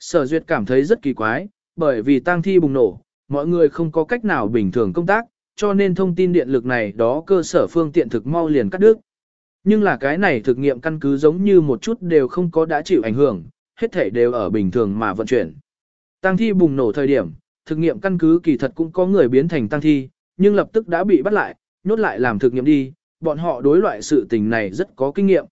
Sở duyệt cảm thấy rất kỳ quái, bởi vì tang thi bùng nổ, mọi người không có cách nào bình thường công tác, cho nên thông tin điện lực này đó cơ sở phương tiện thực mau liền cắt đứt. Nhưng là cái này thực nghiệm căn cứ giống như một chút đều không có đã chịu ảnh hưởng, hết thể đều ở bình thường mà vận chuyển. Tăng thi bùng nổ thời điểm, thực nghiệm căn cứ kỳ thật cũng có người biến thành tăng thi, nhưng lập tức đã bị bắt lại, nhốt lại làm thực nghiệm đi, bọn họ đối loại sự tình này rất có kinh nghiệm.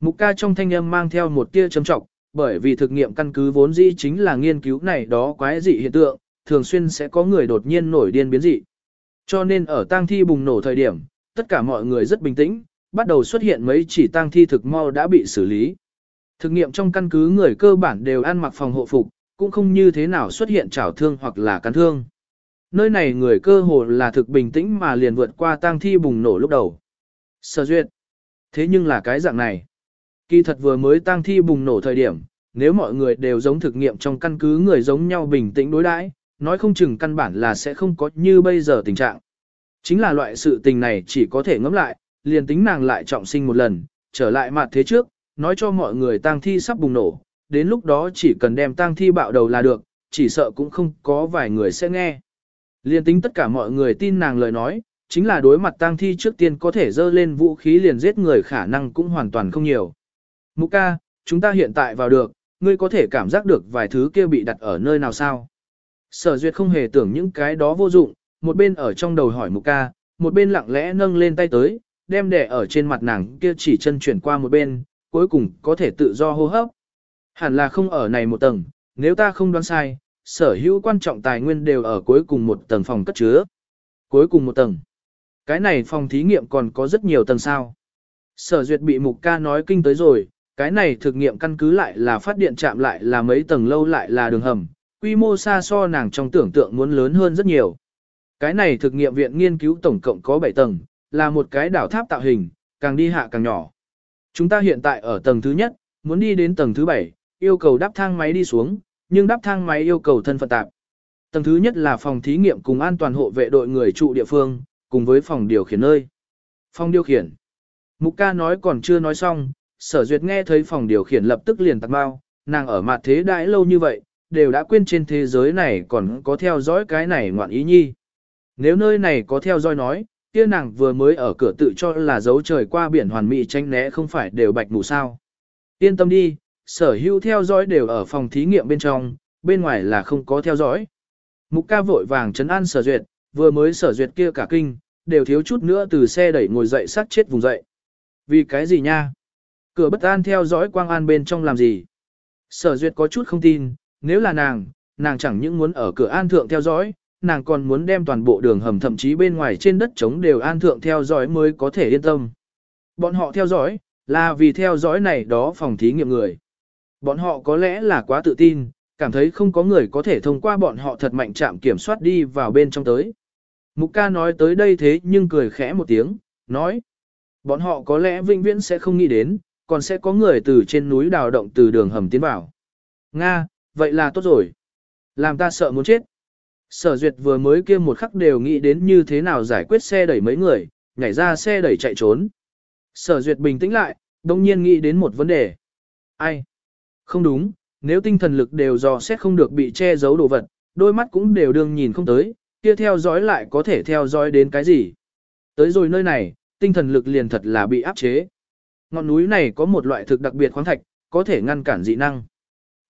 Mục ca trong thanh âm mang theo một tia châm trọng, bởi vì thực nghiệm căn cứ vốn dĩ chính là nghiên cứu này đó quái dị hiện tượng, thường xuyên sẽ có người đột nhiên nổi điên biến dị. Cho nên ở tang thi bùng nổ thời điểm, tất cả mọi người rất bình tĩnh, bắt đầu xuất hiện mấy chỉ tang thi thực mau đã bị xử lý. Thực nghiệm trong căn cứ người cơ bản đều ăn mặc phòng hộ phục, cũng không như thế nào xuất hiện trảo thương hoặc là cắn thương. Nơi này người cơ hồ là thực bình tĩnh mà liền vượt qua tang thi bùng nổ lúc đầu. Sở duyệt. Thế nhưng là cái dạng này. Kỳ thật vừa mới tang thi bùng nổ thời điểm, nếu mọi người đều giống thực nghiệm trong căn cứ người giống nhau bình tĩnh đối đãi, nói không chừng căn bản là sẽ không có như bây giờ tình trạng. Chính là loại sự tình này chỉ có thể ngẫm lại, liền tính nàng lại trọng sinh một lần, trở lại mặt thế trước, nói cho mọi người tang thi sắp bùng nổ, đến lúc đó chỉ cần đem tang thi bạo đầu là được, chỉ sợ cũng không có vài người sẽ nghe. Liên tính tất cả mọi người tin nàng lời nói, chính là đối mặt tang thi trước tiên có thể dơ lên vũ khí liền giết người khả năng cũng hoàn toàn không nhiều. Mục ca, chúng ta hiện tại vào được, ngươi có thể cảm giác được vài thứ kia bị đặt ở nơi nào sao? Sở duyệt không hề tưởng những cái đó vô dụng, một bên ở trong đầu hỏi mục ca, một bên lặng lẽ nâng lên tay tới, đem đẻ ở trên mặt nàng kia chỉ chân chuyển qua một bên, cuối cùng có thể tự do hô hấp. Hẳn là không ở này một tầng, nếu ta không đoán sai, sở hữu quan trọng tài nguyên đều ở cuối cùng một tầng phòng cất chứa. Cuối cùng một tầng. Cái này phòng thí nghiệm còn có rất nhiều tầng sao. Sở duyệt bị mục ca nói kinh tới rồi, cái này thực nghiệm căn cứ lại là phát điện chạm lại là mấy tầng lâu lại là đường hầm, quy mô xa so nàng trong tưởng tượng muốn lớn hơn rất nhiều. Cái này thực nghiệm viện nghiên cứu tổng cộng có 7 tầng, là một cái đảo tháp tạo hình, càng đi hạ càng nhỏ. Chúng ta hiện tại ở tầng thứ nhất, muốn đi đến tầng thứ 7, yêu cầu đáp thang máy đi xuống, nhưng đáp thang máy yêu cầu thân phận tạp. Tầng thứ nhất là phòng thí nghiệm cùng an toàn hộ vệ đội người trụ địa phương, cùng với phòng điều khiển nơi. Phòng điều khiển. Mục ca nói còn chưa nói xong, sở duyệt nghe thấy phòng điều khiển lập tức liền tạc bao, nàng ở mặt thế đãi lâu như vậy, đều đã quên trên thế giới này còn có theo dõi cái này ngoạn ý nhi. Nếu nơi này có theo dõi nói, kia nàng vừa mới ở cửa tự cho là dấu trời qua biển hoàn mỹ tranh né không phải đều bạch mù sao. Yên tâm đi, sở hữu theo dõi đều ở phòng thí nghiệm bên trong, bên ngoài là không có theo dõi. Mục ca vội vàng chấn an sở duyệt, vừa mới sở duyệt kia cả kinh, đều thiếu chút nữa từ xe đẩy ngồi dậy sát chết vùng dậy. Vì cái gì nha? Cửa bất an theo dõi quang an bên trong làm gì? Sở duyệt có chút không tin, nếu là nàng, nàng chẳng những muốn ở cửa an thượng theo dõi, nàng còn muốn đem toàn bộ đường hầm thậm chí bên ngoài trên đất trống đều an thượng theo dõi mới có thể yên tâm. Bọn họ theo dõi, là vì theo dõi này đó phòng thí nghiệm người. Bọn họ có lẽ là quá tự tin, cảm thấy không có người có thể thông qua bọn họ thật mạnh chạm kiểm soát đi vào bên trong tới. Mục ca nói tới đây thế nhưng cười khẽ một tiếng, nói. Bọn họ có lẽ vĩnh viễn sẽ không nghĩ đến, còn sẽ có người từ trên núi đào động từ đường hầm tiến vào. Nga, vậy là tốt rồi. Làm ta sợ muốn chết. Sở duyệt vừa mới kia một khắc đều nghĩ đến như thế nào giải quyết xe đẩy mấy người, nhảy ra xe đẩy chạy trốn. Sở duyệt bình tĩnh lại, đồng nhiên nghĩ đến một vấn đề. Ai? Không đúng, nếu tinh thần lực đều dò xét không được bị che giấu đồ vật, đôi mắt cũng đều đương nhìn không tới, kia theo dõi lại có thể theo dõi đến cái gì. Tới rồi nơi này, tinh thần lực liền thật là bị áp chế. Ngọn núi này có một loại thực đặc biệt khoáng thạch, có thể ngăn cản dị năng.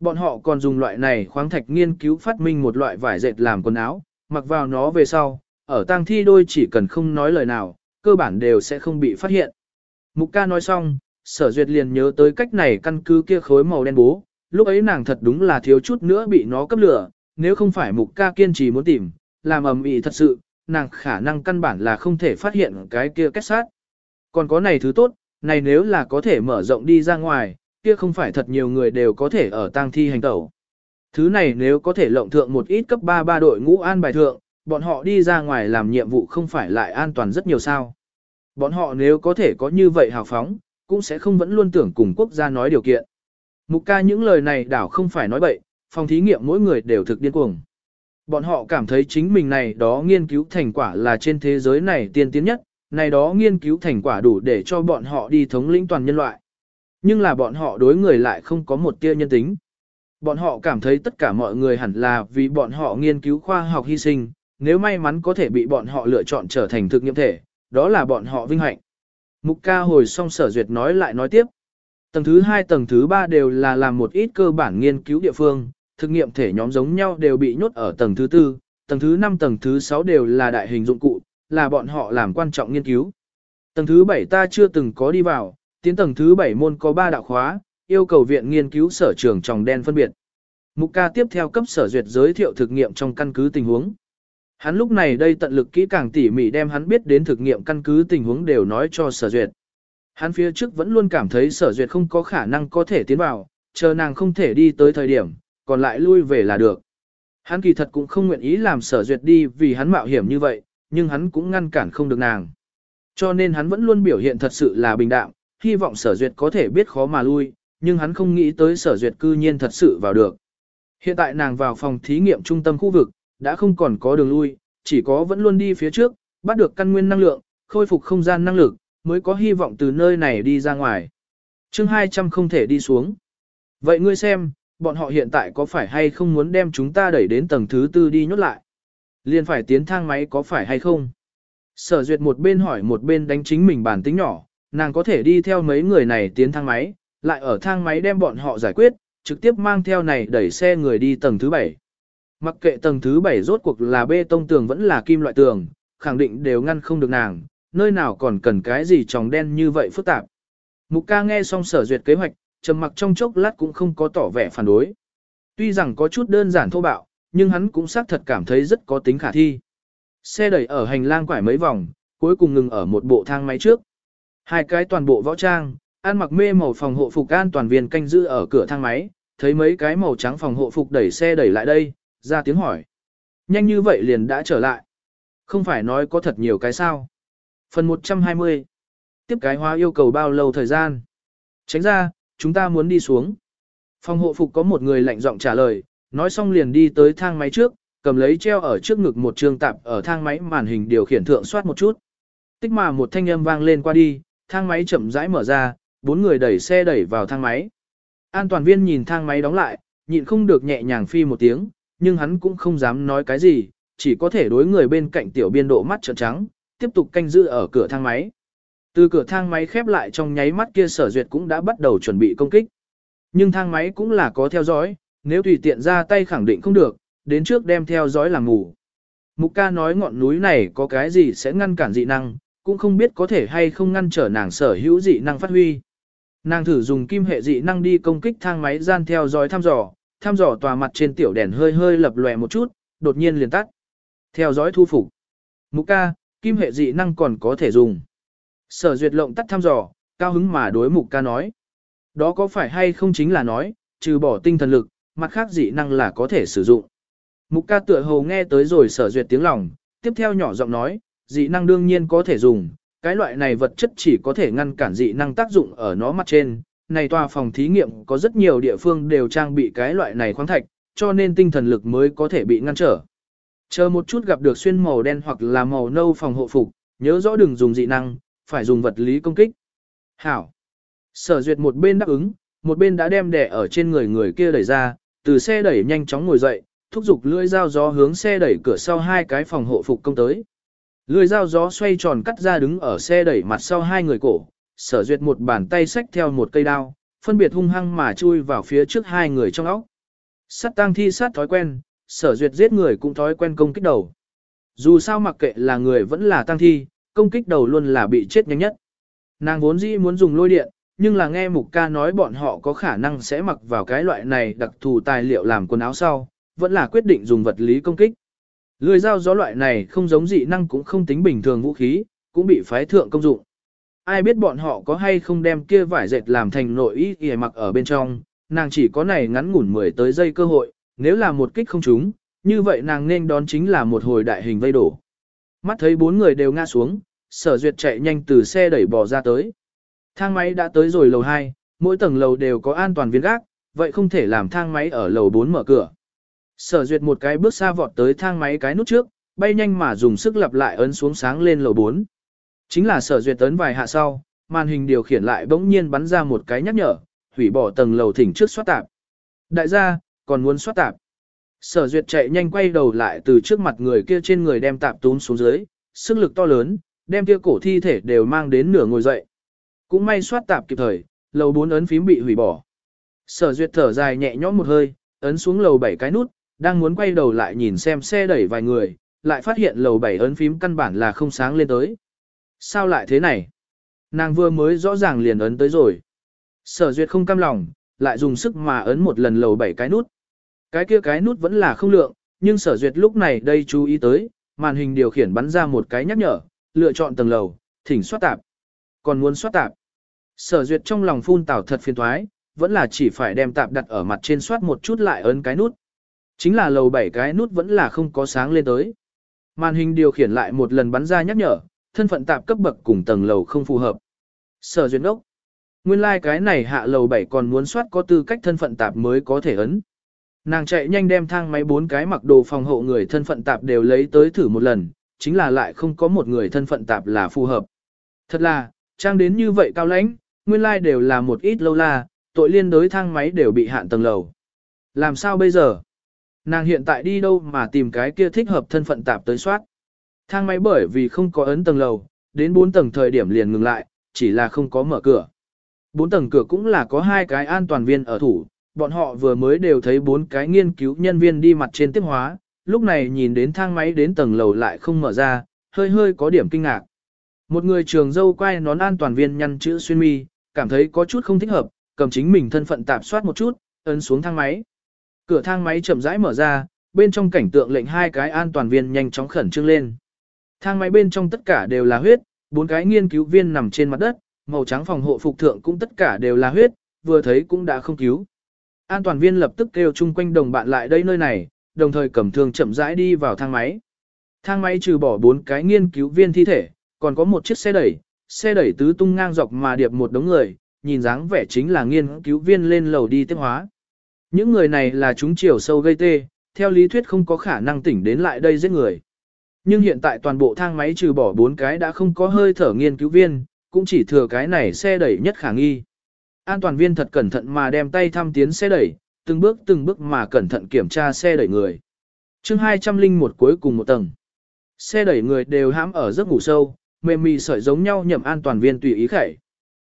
Bọn họ còn dùng loại này khoáng thạch nghiên cứu phát minh một loại vải dệt làm quần áo, mặc vào nó về sau, ở tang thi đôi chỉ cần không nói lời nào, cơ bản đều sẽ không bị phát hiện. Mục ca nói xong, sở duyệt liền nhớ tới cách này căn cứ kia khối màu đen bố, lúc ấy nàng thật đúng là thiếu chút nữa bị nó cấp lửa, nếu không phải mục ca kiên trì muốn tìm, làm ầm ĩ thật sự, nàng khả năng căn bản là không thể phát hiện cái kia kết sát. Còn có này thứ tốt, này nếu là có thể mở rộng đi ra ngoài, kia không phải thật nhiều người đều có thể ở tang thi hành tẩu. Thứ này nếu có thể lộng thượng một ít cấp 3 ba đội ngũ an bài thượng, bọn họ đi ra ngoài làm nhiệm vụ không phải lại an toàn rất nhiều sao. Bọn họ nếu có thể có như vậy hào phóng, cũng sẽ không vẫn luôn tưởng cùng quốc gia nói điều kiện. Mục ca những lời này đảo không phải nói bậy, phòng thí nghiệm mỗi người đều thực điên cuồng. Bọn họ cảm thấy chính mình này đó nghiên cứu thành quả là trên thế giới này tiên tiến nhất, này đó nghiên cứu thành quả đủ để cho bọn họ đi thống lĩnh toàn nhân loại. Nhưng là bọn họ đối người lại không có một tia nhân tính. Bọn họ cảm thấy tất cả mọi người hẳn là vì bọn họ nghiên cứu khoa học hy sinh, nếu may mắn có thể bị bọn họ lựa chọn trở thành thực nghiệm thể, đó là bọn họ vinh hạnh. Mục ca hồi xong sở duyệt nói lại nói tiếp. Tầng thứ 2 tầng thứ 3 đều là làm một ít cơ bản nghiên cứu địa phương, thực nghiệm thể nhóm giống nhau đều bị nhốt ở tầng thứ 4, tầng thứ 5 tầng thứ 6 đều là đại hình dụng cụ, là bọn họ làm quan trọng nghiên cứu. Tầng thứ 7 ta chưa từng có đi vào, tiến tầng thứ 7 môn có 3 đạo khóa, yêu cầu viện nghiên cứu sở trường tròng đen phân biệt. Mục ca tiếp theo cấp sở duyệt giới thiệu thực nghiệm trong căn cứ tình huống. Hắn lúc này đây tận lực kỹ càng tỉ mỉ đem hắn biết đến thực nghiệm căn cứ tình huống đều nói cho sở duyệt. Hắn phía trước vẫn luôn cảm thấy sở duyệt không có khả năng có thể tiến vào, chờ nàng không thể đi tới thời điểm, còn lại lui về là được. Hắn kỳ thật cũng không nguyện ý làm sở duyệt đi vì hắn mạo hiểm như vậy, nhưng hắn cũng ngăn cản không được nàng. Cho nên hắn vẫn luôn biểu hiện thật sự là bình đạm, hy vọng sở duyệt có thể biết khó mà lui, nhưng hắn không nghĩ tới sở duyệt cư nhiên thật sự vào được. Hiện tại nàng vào phòng thí nghiệm trung tâm khu vực, đã không còn có đường lui, chỉ có vẫn luôn đi phía trước, bắt được căn nguyên năng lượng, khôi phục không gian năng lực, mới có hy vọng từ nơi này đi ra ngoài. chương 200 không thể đi xuống. Vậy ngươi xem, bọn họ hiện tại có phải hay không muốn đem chúng ta đẩy đến tầng thứ tư đi nhốt lại? Liền phải tiến thang máy có phải hay không? Sở duyệt một bên hỏi một bên đánh chính mình bản tính nhỏ, nàng có thể đi theo mấy người này tiến thang máy, lại ở thang máy đem bọn họ giải quyết, trực tiếp mang theo này đẩy xe người đi tầng thứ 7. Mặc kệ tầng thứ 7 rốt cuộc là bê tông tường vẫn là kim loại tường, khẳng định đều ngăn không được nàng, nơi nào còn cần cái gì tròng đen như vậy phức tạp. Mục ca nghe xong sở duyệt kế hoạch, trầm mặc trong chốc lát cũng không có tỏ vẻ phản đối. Tuy rằng có chút đơn giản thô bạo, nhưng hắn cũng xác thật cảm thấy rất có tính khả thi. Xe đẩy ở hành lang quải mấy vòng, cuối cùng ngừng ở một bộ thang máy trước. Hai cái toàn bộ võ trang, ăn mặc mê màu phòng hộ phục an toàn viên canh giữ ở cửa thang máy, thấy mấy cái màu trắng phòng hộ phục đẩy xe đẩy lại đây, ra tiếng hỏi. Nhanh như vậy liền đã trở lại. Không phải nói có thật nhiều cái sao. Phần 120. Tiếp cái hóa yêu cầu bao lâu thời gian. Tránh ra, chúng ta muốn đi xuống. Phòng hộ phục có một người lạnh giọng trả lời, nói xong liền đi tới thang máy trước, cầm lấy treo ở trước ngực một trường tạp ở thang máy màn hình điều khiển thượng soát một chút. Tích mà một thanh âm vang lên qua đi, thang máy chậm rãi mở ra, bốn người đẩy xe đẩy vào thang máy. An toàn viên nhìn thang máy đóng lại, nhịn không được nhẹ nhàng phi một tiếng, nhưng hắn cũng không dám nói cái gì, chỉ có thể đối người bên cạnh tiểu biên độ mắt trợn trắng, tiếp tục canh giữ ở cửa thang máy. Từ cửa thang máy khép lại trong nháy mắt kia sở duyệt cũng đã bắt đầu chuẩn bị công kích. Nhưng thang máy cũng là có theo dõi, nếu tùy tiện ra tay khẳng định không được, đến trước đem theo dõi làm ngủ. Mục ca nói ngọn núi này có cái gì sẽ ngăn cản dị năng, cũng không biết có thể hay không ngăn trở nàng sở hữu dị năng phát huy. Nàng thử dùng kim hệ dị năng đi công kích thang máy gian theo dõi thăm dò, thăm dò tòa mặt trên tiểu đèn hơi hơi lập lòe một chút, đột nhiên liền tắt. Theo dõi thu phục. Mục ca, kim hệ dị năng còn có thể dùng. Sở duyệt lộng tắt thăm dò, cao hứng mà đối mục ca nói. Đó có phải hay không chính là nói, trừ bỏ tinh thần lực, mặt khác dị năng là có thể sử dụng. Mục ca tựa hồ nghe tới rồi sở duyệt tiếng lòng, tiếp theo nhỏ giọng nói, dị năng đương nhiên có thể dùng, cái loại này vật chất chỉ có thể ngăn cản dị năng tác dụng ở nó mặt trên. Này tòa phòng thí nghiệm có rất nhiều địa phương đều trang bị cái loại này khoáng thạch, cho nên tinh thần lực mới có thể bị ngăn trở. Chờ một chút gặp được xuyên màu đen hoặc là màu nâu phòng hộ phục, nhớ rõ đừng dùng dị năng, phải dùng vật lý công kích. Hảo. Sở duyệt một bên đáp ứng, một bên đã đem đẻ ở trên người người kia đẩy ra, từ xe đẩy nhanh chóng ngồi dậy, thúc giục lưỡi dao gió hướng xe đẩy cửa sau hai cái phòng hộ phục công tới. Lưỡi dao gió xoay tròn cắt ra đứng ở xe đẩy mặt sau hai người cổ, sở duyệt một bàn tay xách theo một cây đao, phân biệt hung hăng mà chui vào phía trước hai người trong óc. Sát tang thi sát thói quen, sở duyệt giết người cũng thói quen công kích đầu. Dù sao mặc kệ là người vẫn là tang thi, công kích đầu luôn là bị chết nhanh nhất. Nàng vốn dĩ muốn dùng lôi điện, nhưng là nghe mục ca nói bọn họ có khả năng sẽ mặc vào cái loại này đặc thù tài liệu làm quần áo sau, vẫn là quyết định dùng vật lý công kích. Lưỡi dao gió loại này không giống dị năng cũng không tính bình thường vũ khí, cũng bị phái thượng công dụng. Ai biết bọn họ có hay không đem kia vải dệt làm thành nội y y mặc ở bên trong, nàng chỉ có này ngắn ngủn 10 tới giây cơ hội, nếu là một kích không trúng, như vậy nàng nên đón chính là một hồi đại hình vây đổ. Mắt thấy bốn người đều ngã xuống, sở duyệt chạy nhanh từ xe đẩy bò ra tới. Thang máy đã tới rồi lầu 2, mỗi tầng lầu đều có an toàn viên gác, vậy không thể làm thang máy ở lầu 4 mở cửa. Sở duyệt một cái bước xa vọt tới thang máy cái nút trước, bay nhanh mà dùng sức lặp lại ấn xuống sáng lên lầu 4. Chính là sở duyệt ấn vài hạ sau, màn hình điều khiển lại bỗng nhiên bắn ra một cái nhắc nhở, hủy bỏ tầng lầu thỉnh trước soát tạp. Đại gia, còn muốn soát tạp. Sở duyệt chạy nhanh quay đầu lại từ trước mặt người kia trên người đem tạp tún xuống dưới, sức lực to lớn, đem kia cổ thi thể đều mang đến nửa ngồi dậy. Cũng may soát tạp kịp thời, lầu 4 ấn phím bị hủy bỏ. Sở duyệt thở dài nhẹ nhõm một hơi, ấn xuống lầu 7 cái nút, đang muốn quay đầu lại nhìn xem xe đẩy vài người, lại phát hiện lầu 7 ấn phím căn bản là không sáng lên tới. Sao lại thế này? Nàng vừa mới rõ ràng liền ấn tới rồi. Sở duyệt không cam lòng, lại dùng sức mà ấn một lần lầu 7 cái nút. Cái kia cái nút vẫn là không lượng, nhưng sở duyệt lúc này đây chú ý tới, màn hình điều khiển bắn ra một cái nhắc nhở, lựa chọn tầng lầu, thỉnh soát tạp. Còn muốn soát tạp. Sở duyệt trong lòng phun tảo thật phiền thoái, vẫn là chỉ phải đem tạp đặt ở mặt trên soát một chút lại ấn cái nút. Chính là lầu bảy cái nút vẫn là không có sáng lên tới. Màn hình điều khiển lại một lần bắn ra nhắc nhở, thân phận tạp cấp bậc cùng tầng lầu không phù hợp. Sở duyệt ốc. Nguyên lai like cái này hạ lầu 7 còn muốn soát có tư cách thân phận tạp mới có thể ấn. Nàng chạy nhanh đem thang máy bốn cái mặc đồ phòng hộ người thân phận tạp đều lấy tới thử một lần, chính là lại không có một người thân phận tạp là phù hợp. Thật là, trang đến như vậy cao lãnh, nguyên lai like đều là một ít lâu la, tội liên đối thang máy đều bị hạn tầng lầu. Làm sao bây giờ? Nàng hiện tại đi đâu mà tìm cái kia thích hợp thân phận tạp tới soát. Thang máy bởi vì không có ấn tầng lầu, đến 4 tầng thời điểm liền ngừng lại, chỉ là không có mở cửa. 4 tầng cửa cũng là có hai cái an toàn viên ở thủ, bọn họ vừa mới đều thấy bốn cái nghiên cứu nhân viên đi mặt trên tiếp hóa, lúc này nhìn đến thang máy đến tầng lầu lại không mở ra, hơi hơi có điểm kinh ngạc. Một người trường dâu quay nón an toàn viên nhăn chữ xuyên mi, cảm thấy có chút không thích hợp, cầm chính mình thân phận tạp soát một chút, ấn xuống thang máy. Cửa thang máy chậm rãi mở ra, bên trong cảnh tượng lệnh hai cái an toàn viên nhanh chóng khẩn trương lên. Thang máy bên trong tất cả đều là huyết, bốn cái nghiên cứu viên nằm trên mặt đất, màu trắng phòng hộ phục thượng cũng tất cả đều là huyết, vừa thấy cũng đã không cứu. An toàn viên lập tức kêu chung quanh đồng bạn lại đây nơi này, đồng thời cầm thương chậm rãi đi vào thang máy. Thang máy trừ bỏ bốn cái nghiên cứu viên thi thể, còn có một chiếc xe đẩy, xe đẩy tứ tung ngang dọc mà điệp một đống người, nhìn dáng vẻ chính là nghiên cứu viên lên lầu đi tiếp hóa. Những người này là chúng chiều sâu gây tê, theo lý thuyết không có khả năng tỉnh đến lại đây giết người. Nhưng hiện tại toàn bộ thang máy trừ bỏ bốn cái đã không có hơi thở nghiên cứu viên, cũng chỉ thừa cái này xe đẩy nhất khả nghi. An toàn viên thật cẩn thận mà đem tay thăm tiến xe đẩy, từng bước từng bước mà cẩn thận kiểm tra xe đẩy người. chương 201 cuối cùng một tầng. Xe đẩy người đều hãm ở giấc ngủ sâu, mềm mì sợi giống nhau nhậm an toàn viên tùy ý khẩy.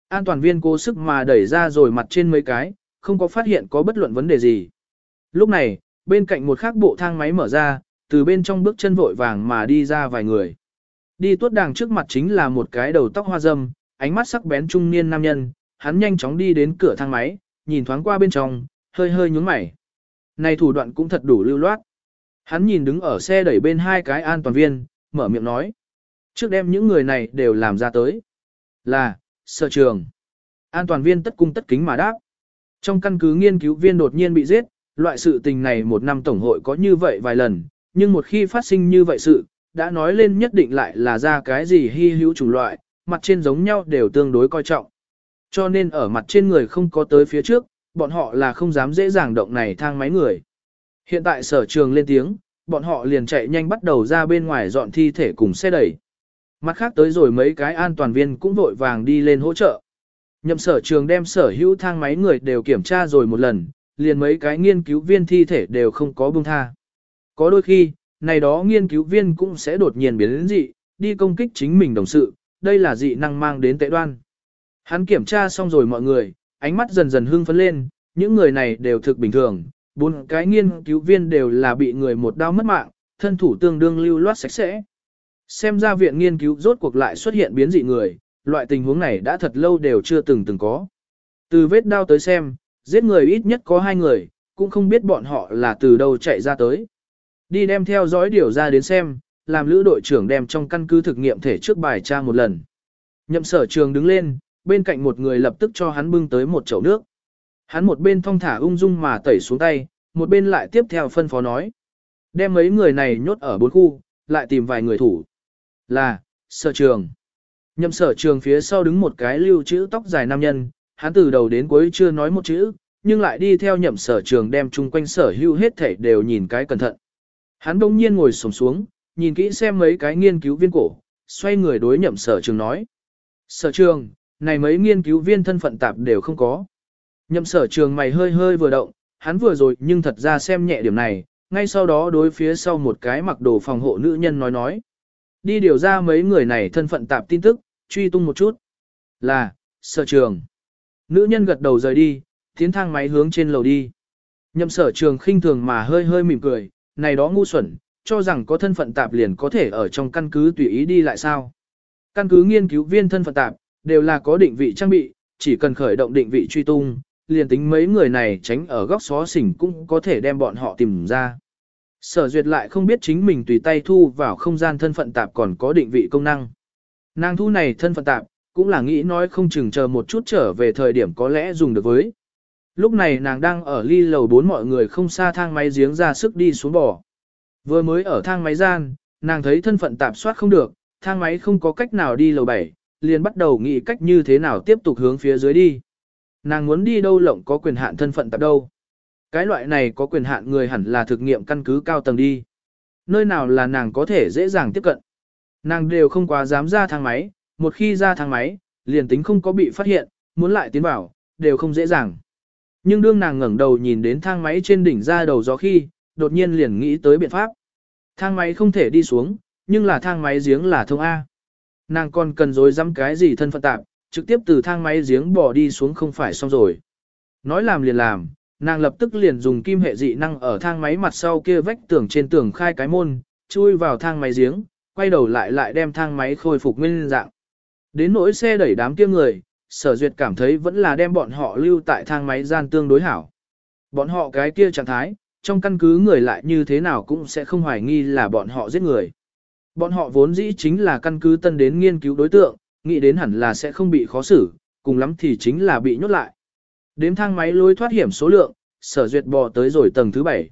An toàn viên cố sức mà đẩy ra rồi mặt trên mấy cái, không có phát hiện có bất luận vấn đề gì. Lúc này, bên cạnh một khác bộ thang máy mở ra, từ bên trong bước chân vội vàng mà đi ra vài người. Đi tuốt đàng trước mặt chính là một cái đầu tóc hoa râm, ánh mắt sắc bén trung niên nam nhân, hắn nhanh chóng đi đến cửa thang máy, nhìn thoáng qua bên trong, hơi hơi nhún mày. Này thủ đoạn cũng thật đủ lưu loát. Hắn nhìn đứng ở xe đẩy bên hai cái an toàn viên, mở miệng nói. Trước đem những người này đều làm ra tới. Là, sở trường. An toàn viên tất cung tất kính mà đáp. Trong căn cứ nghiên cứu viên đột nhiên bị giết, loại sự tình này một năm tổng hội có như vậy vài lần, nhưng một khi phát sinh như vậy sự, đã nói lên nhất định lại là ra cái gì hy hữu chủng loại, mặt trên giống nhau đều tương đối coi trọng. Cho nên ở mặt trên người không có tới phía trước, bọn họ là không dám dễ dàng động này thang máy người. Hiện tại sở trường lên tiếng, bọn họ liền chạy nhanh bắt đầu ra bên ngoài dọn thi thể cùng xe đẩy. Mặt khác tới rồi mấy cái an toàn viên cũng vội vàng đi lên hỗ trợ. Nhậm sở trường đem sở hữu thang máy người đều kiểm tra rồi một lần, liền mấy cái nghiên cứu viên thi thể đều không có buông tha. Có đôi khi, này đó nghiên cứu viên cũng sẽ đột nhiên biến đến dị, đi công kích chính mình đồng sự, đây là dị năng mang đến tệ đoan. Hắn kiểm tra xong rồi mọi người, ánh mắt dần dần hưng phấn lên, những người này đều thực bình thường, bốn cái nghiên cứu viên đều là bị người một đau mất mạng, thân thủ tương đương lưu loát sạch sẽ. Xem ra viện nghiên cứu rốt cuộc lại xuất hiện biến dị người, loại tình huống này đã thật lâu đều chưa từng từng có. Từ vết đao tới xem, giết người ít nhất có hai người, cũng không biết bọn họ là từ đâu chạy ra tới. Đi đem theo dõi điều ra đến xem, làm lữ đội trưởng đem trong căn cứ thực nghiệm thể trước bài tra một lần. Nhậm sở trường đứng lên, bên cạnh một người lập tức cho hắn bưng tới một chậu nước. Hắn một bên thong thả ung dung mà tẩy xuống tay, một bên lại tiếp theo phân phó nói. Đem mấy người này nhốt ở bốn khu, lại tìm vài người thủ. Là, sở trường. Nhậm sở trường phía sau đứng một cái lưu chữ tóc dài nam nhân, hắn từ đầu đến cuối chưa nói một chữ, nhưng lại đi theo nhậm sở trường đem chung quanh sở hữu hết thể đều nhìn cái cẩn thận. Hắn đông nhiên ngồi sổng xuống, nhìn kỹ xem mấy cái nghiên cứu viên cổ, xoay người đối nhậm sở trường nói. Sở trường, này mấy nghiên cứu viên thân phận tạp đều không có. Nhậm sở trường mày hơi hơi vừa động, hắn vừa rồi nhưng thật ra xem nhẹ điểm này, ngay sau đó đối phía sau một cái mặc đồ phòng hộ nữ nhân nói nói. Đi điều ra mấy người này thân phận tạp tin tức, truy tung một chút. Là, sở trường. Nữ nhân gật đầu rời đi, tiến thang máy hướng trên lầu đi. Nhậm sở trường khinh thường mà hơi hơi mỉm cười, này đó ngu xuẩn, cho rằng có thân phận tạp liền có thể ở trong căn cứ tùy ý đi lại sao. Căn cứ nghiên cứu viên thân phận tạp, đều là có định vị trang bị, chỉ cần khởi động định vị truy tung, liền tính mấy người này tránh ở góc xó xỉnh cũng có thể đem bọn họ tìm ra. Sở duyệt lại không biết chính mình tùy tay thu vào không gian thân phận tạp còn có định vị công năng. Nàng thu này thân phận tạp, cũng là nghĩ nói không chừng chờ một chút trở về thời điểm có lẽ dùng được với. Lúc này nàng đang ở ly lầu bốn mọi người không xa thang máy giếng ra sức đi xuống bò. Vừa mới ở thang máy gian, nàng thấy thân phận tạp soát không được, thang máy không có cách nào đi lầu 7, liền bắt đầu nghĩ cách như thế nào tiếp tục hướng phía dưới đi. Nàng muốn đi đâu lộng có quyền hạn thân phận tạp đâu. Cái loại này có quyền hạn người hẳn là thực nghiệm căn cứ cao tầng đi. Nơi nào là nàng có thể dễ dàng tiếp cận. Nàng đều không quá dám ra thang máy, một khi ra thang máy, liền tính không có bị phát hiện, muốn lại tiến vào, đều không dễ dàng. Nhưng đương nàng ngẩng đầu nhìn đến thang máy trên đỉnh ra đầu gió khi, đột nhiên liền nghĩ tới biện pháp. Thang máy không thể đi xuống, nhưng là thang máy giếng là thông A. Nàng còn cần dối dăm cái gì thân phận tạp, trực tiếp từ thang máy giếng bỏ đi xuống không phải xong rồi. Nói làm liền làm, nàng lập tức liền dùng kim hệ dị năng ở thang máy mặt sau kia vách tường trên tường khai cái môn, chui vào thang máy giếng, quay đầu lại lại đem thang máy khôi phục nguyên dạng. Đến nỗi xe đẩy đám kia người, sở duyệt cảm thấy vẫn là đem bọn họ lưu tại thang máy gian tương đối hảo. Bọn họ cái kia trạng thái, trong căn cứ người lại như thế nào cũng sẽ không hoài nghi là bọn họ giết người. Bọn họ vốn dĩ chính là căn cứ tân đến nghiên cứu đối tượng, nghĩ đến hẳn là sẽ không bị khó xử, cùng lắm thì chính là bị nhốt lại. Đếm thang máy lối thoát hiểm số lượng, sở duyệt bò tới rồi tầng thứ 7.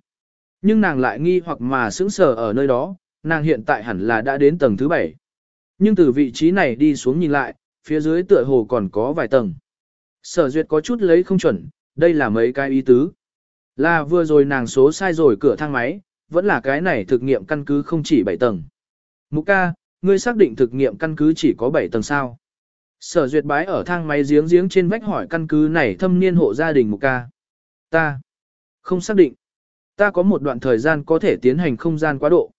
Nhưng nàng lại nghi hoặc mà sững sờ ở nơi đó, nàng hiện tại hẳn là đã đến tầng thứ 7. Nhưng từ vị trí này đi xuống nhìn lại, phía dưới tựa hồ còn có vài tầng. Sở duyệt có chút lấy không chuẩn, đây là mấy cái ý tứ. Là vừa rồi nàng số sai rồi cửa thang máy, vẫn là cái này thực nghiệm căn cứ không chỉ 7 tầng. Mục ca, ngươi xác định thực nghiệm căn cứ chỉ có 7 tầng sao. Sở duyệt bái ở thang máy giếng giếng trên vách hỏi căn cứ này thâm niên hộ gia đình mục ca. Ta không xác định. Ta có một đoạn thời gian có thể tiến hành không gian quá độ.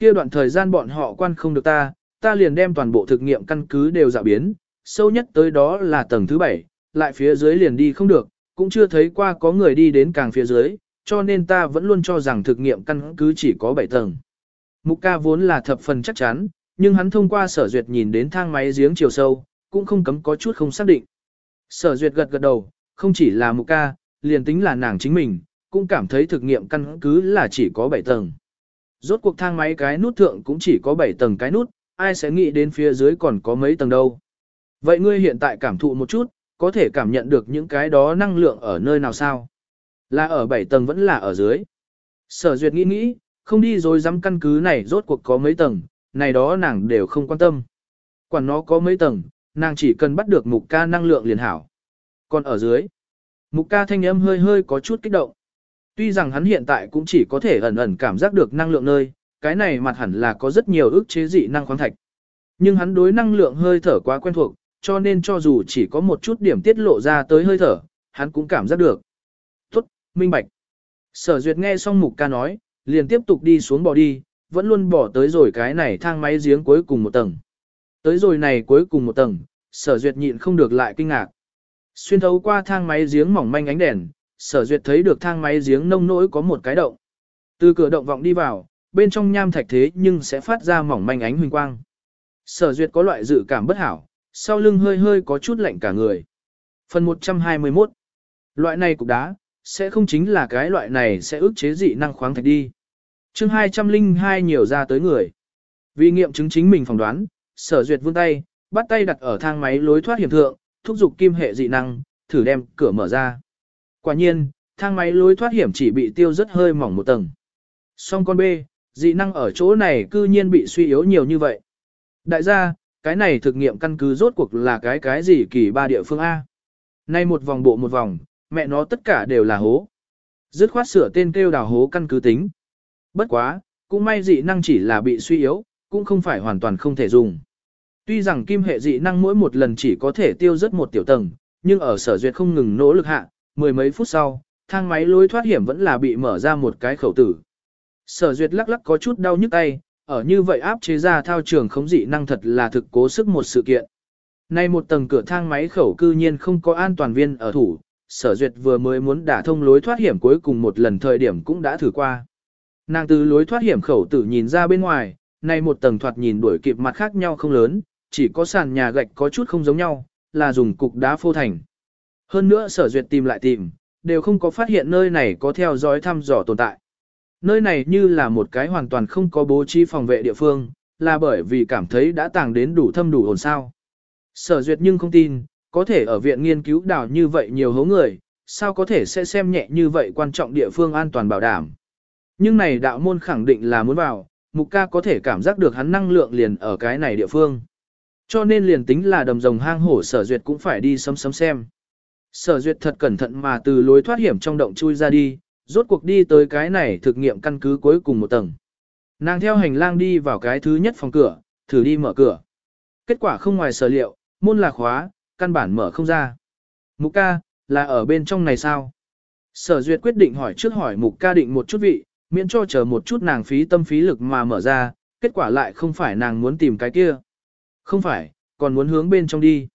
Kia đoạn thời gian bọn họ quan không được ta, ta liền đem toàn bộ thực nghiệm căn cứ đều dạo biến, sâu nhất tới đó là tầng thứ 7, lại phía dưới liền đi không được, cũng chưa thấy qua có người đi đến càng phía dưới, cho nên ta vẫn luôn cho rằng thực nghiệm căn cứ chỉ có 7 tầng. Mục ca vốn là thập phần chắc chắn, nhưng hắn thông qua sở duyệt nhìn đến thang máy giếng chiều sâu, cũng không cấm có chút không xác định. Sở duyệt gật gật đầu, không chỉ là mục ca, liền tính là nàng chính mình, cũng cảm thấy thực nghiệm căn cứ là chỉ có 7 tầng. Rốt cuộc thang máy cái nút thượng cũng chỉ có 7 tầng cái nút, ai sẽ nghĩ đến phía dưới còn có mấy tầng đâu. Vậy ngươi hiện tại cảm thụ một chút, có thể cảm nhận được những cái đó năng lượng ở nơi nào sao? Là ở 7 tầng vẫn là ở dưới. Sở duyệt nghĩ nghĩ, không đi rồi dám căn cứ này rốt cuộc có mấy tầng, này đó nàng đều không quan tâm. Quản nó có mấy tầng, nàng chỉ cần bắt được mục ca năng lượng liền hảo. Còn ở dưới, mục ca thanh âm hơi hơi có chút kích động. Tuy rằng hắn hiện tại cũng chỉ có thể ẩn ẩn cảm giác được năng lượng nơi, cái này mặt hẳn là có rất nhiều ức chế dị năng khoáng thạch. Nhưng hắn đối năng lượng hơi thở quá quen thuộc, cho nên cho dù chỉ có một chút điểm tiết lộ ra tới hơi thở, hắn cũng cảm giác được. Tốt, minh bạch. Sở duyệt nghe xong mục ca nói, liền tiếp tục đi xuống bò đi, vẫn luôn bỏ tới rồi cái này thang máy giếng cuối cùng một tầng. Tới rồi này cuối cùng một tầng, sở duyệt nhịn không được lại kinh ngạc. Xuyên thấu qua thang máy giếng mỏng manh ánh đèn, sở duyệt thấy được thang máy giếng nông nỗi có một cái động. Từ cửa động vọng đi vào, bên trong nham thạch thế nhưng sẽ phát ra mỏng manh ánh huỳnh quang. Sở duyệt có loại dự cảm bất hảo, sau lưng hơi hơi có chút lạnh cả người. Phần 121 Loại này cục đá, sẽ không chính là cái loại này sẽ ức chế dị năng khoáng thạch đi. chương 202 nhiều ra tới người. Vì nghiệm chứng chính mình phỏng đoán, sở duyệt vươn tay, bắt tay đặt ở thang máy lối thoát hiểm thượng, thúc giục kim hệ dị năng, thử đem cửa mở ra. Quả nhiên, thang máy lối thoát hiểm chỉ bị tiêu rất hơi mỏng một tầng. Song con B, dị năng ở chỗ này cư nhiên bị suy yếu nhiều như vậy. Đại gia, cái này thực nghiệm căn cứ rốt cuộc là cái cái gì kỳ ba địa phương A. Nay một vòng bộ một vòng, mẹ nó tất cả đều là hố. Dứt khoát sửa tên kêu đào hố căn cứ tính. Bất quá, cũng may dị năng chỉ là bị suy yếu, cũng không phải hoàn toàn không thể dùng. Tuy rằng kim hệ dị năng mỗi một lần chỉ có thể tiêu rất một tiểu tầng, nhưng ở sở duyệt không ngừng nỗ lực hạ, mười mấy phút sau, thang máy lối thoát hiểm vẫn là bị mở ra một cái khẩu tử. Sở duyệt lắc lắc có chút đau nhức tay, ở như vậy áp chế ra thao trường không dị năng thật là thực cố sức một sự kiện. Nay một tầng cửa thang máy khẩu cư nhiên không có an toàn viên ở thủ, sở duyệt vừa mới muốn đả thông lối thoát hiểm cuối cùng một lần thời điểm cũng đã thử qua. Nàng từ lối thoát hiểm khẩu tử nhìn ra bên ngoài, nay một tầng thoạt nhìn đuổi kịp mặt khác nhau không lớn, chỉ có sàn nhà gạch có chút không giống nhau, là dùng cục đá phô thành. Hơn nữa sở duyệt tìm lại tìm, đều không có phát hiện nơi này có theo dõi thăm dò tồn tại. Nơi này như là một cái hoàn toàn không có bố trí phòng vệ địa phương, là bởi vì cảm thấy đã tàng đến đủ thâm đủ hồn sao. Sở duyệt nhưng không tin, có thể ở viện nghiên cứu đào như vậy nhiều hố người, sao có thể sẽ xem nhẹ như vậy quan trọng địa phương an toàn bảo đảm. Nhưng này đạo môn khẳng định là muốn vào, mục ca có thể cảm giác được hắn năng lượng liền ở cái này địa phương. Cho nên liền tính là đầm rồng hang hổ sở duyệt cũng phải đi sấm sấm xem. Sở duyệt thật cẩn thận mà từ lối thoát hiểm trong động chui ra đi, rốt cuộc đi tới cái này thực nghiệm căn cứ cuối cùng một tầng. Nàng theo hành lang đi vào cái thứ nhất phòng cửa, thử đi mở cửa. Kết quả không ngoài sở liệu, môn là khóa, căn bản mở không ra. Mục ca, là ở bên trong này sao? Sở duyệt quyết định hỏi trước hỏi mục ca định một chút vị, miễn cho chờ một chút nàng phí tâm phí lực mà mở ra, kết quả lại không phải nàng muốn tìm cái kia. Không phải, còn muốn hướng bên trong đi.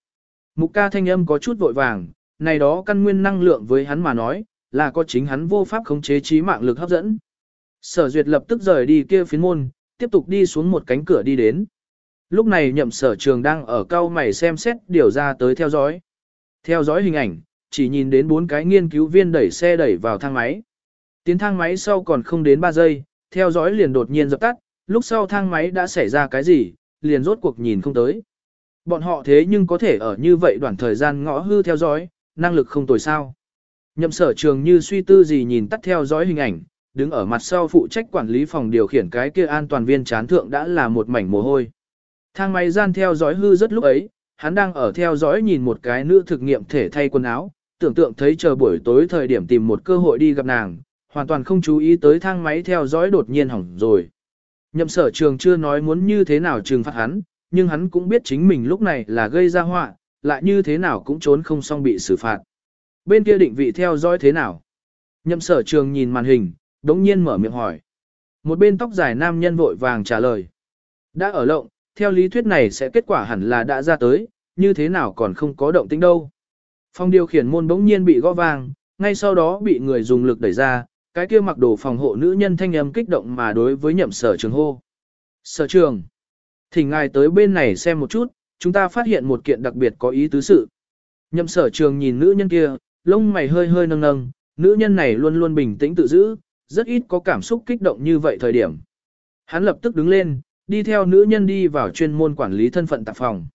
Mục ca thanh âm có chút vội vàng, này đó căn nguyên năng lượng với hắn mà nói, là có chính hắn vô pháp khống chế trí mạng lực hấp dẫn. Sở duyệt lập tức rời đi kia phiến môn, tiếp tục đi xuống một cánh cửa đi đến. Lúc này nhậm sở trường đang ở cao mày xem xét điều ra tới theo dõi. Theo dõi hình ảnh, chỉ nhìn đến bốn cái nghiên cứu viên đẩy xe đẩy vào thang máy. Tiến thang máy sau còn không đến 3 giây, theo dõi liền đột nhiên dập tắt, lúc sau thang máy đã xảy ra cái gì, liền rốt cuộc nhìn không tới. Bọn họ thế nhưng có thể ở như vậy đoạn thời gian ngõ hư theo dõi, năng lực không tồi sao. Nhậm sở trường như suy tư gì nhìn tắt theo dõi hình ảnh, đứng ở mặt sau phụ trách quản lý phòng điều khiển cái kia an toàn viên chán thượng đã là một mảnh mồ hôi. Thang máy gian theo dõi hư rất lúc ấy, hắn đang ở theo dõi nhìn một cái nữ thực nghiệm thể thay quần áo, tưởng tượng thấy chờ buổi tối thời điểm tìm một cơ hội đi gặp nàng, hoàn toàn không chú ý tới thang máy theo dõi đột nhiên hỏng rồi. Nhậm sở trường chưa nói muốn như thế nào trừng phạt hắn, nhưng hắn cũng biết chính mình lúc này là gây ra họa, lại như thế nào cũng trốn không xong bị xử phạt. Bên kia định vị theo dõi thế nào? Nhậm sở trường nhìn màn hình, đống nhiên mở miệng hỏi. Một bên tóc dài nam nhân vội vàng trả lời. Đã ở lộng, theo lý thuyết này sẽ kết quả hẳn là đã ra tới, như thế nào còn không có động tĩnh đâu. Phòng điều khiển môn bỗng nhiên bị gõ vang, ngay sau đó bị người dùng lực đẩy ra, cái kia mặc đồ phòng hộ nữ nhân thanh âm kích động mà đối với nhậm sở trường hô. Sở trường, thỉnh ngài tới bên này xem một chút, chúng ta phát hiện một kiện đặc biệt có ý tứ sự. Nhậm sở trường nhìn nữ nhân kia, lông mày hơi hơi nâng nâng, nữ nhân này luôn luôn bình tĩnh tự giữ, rất ít có cảm xúc kích động như vậy thời điểm. Hắn lập tức đứng lên, đi theo nữ nhân đi vào chuyên môn quản lý thân phận tạp phòng.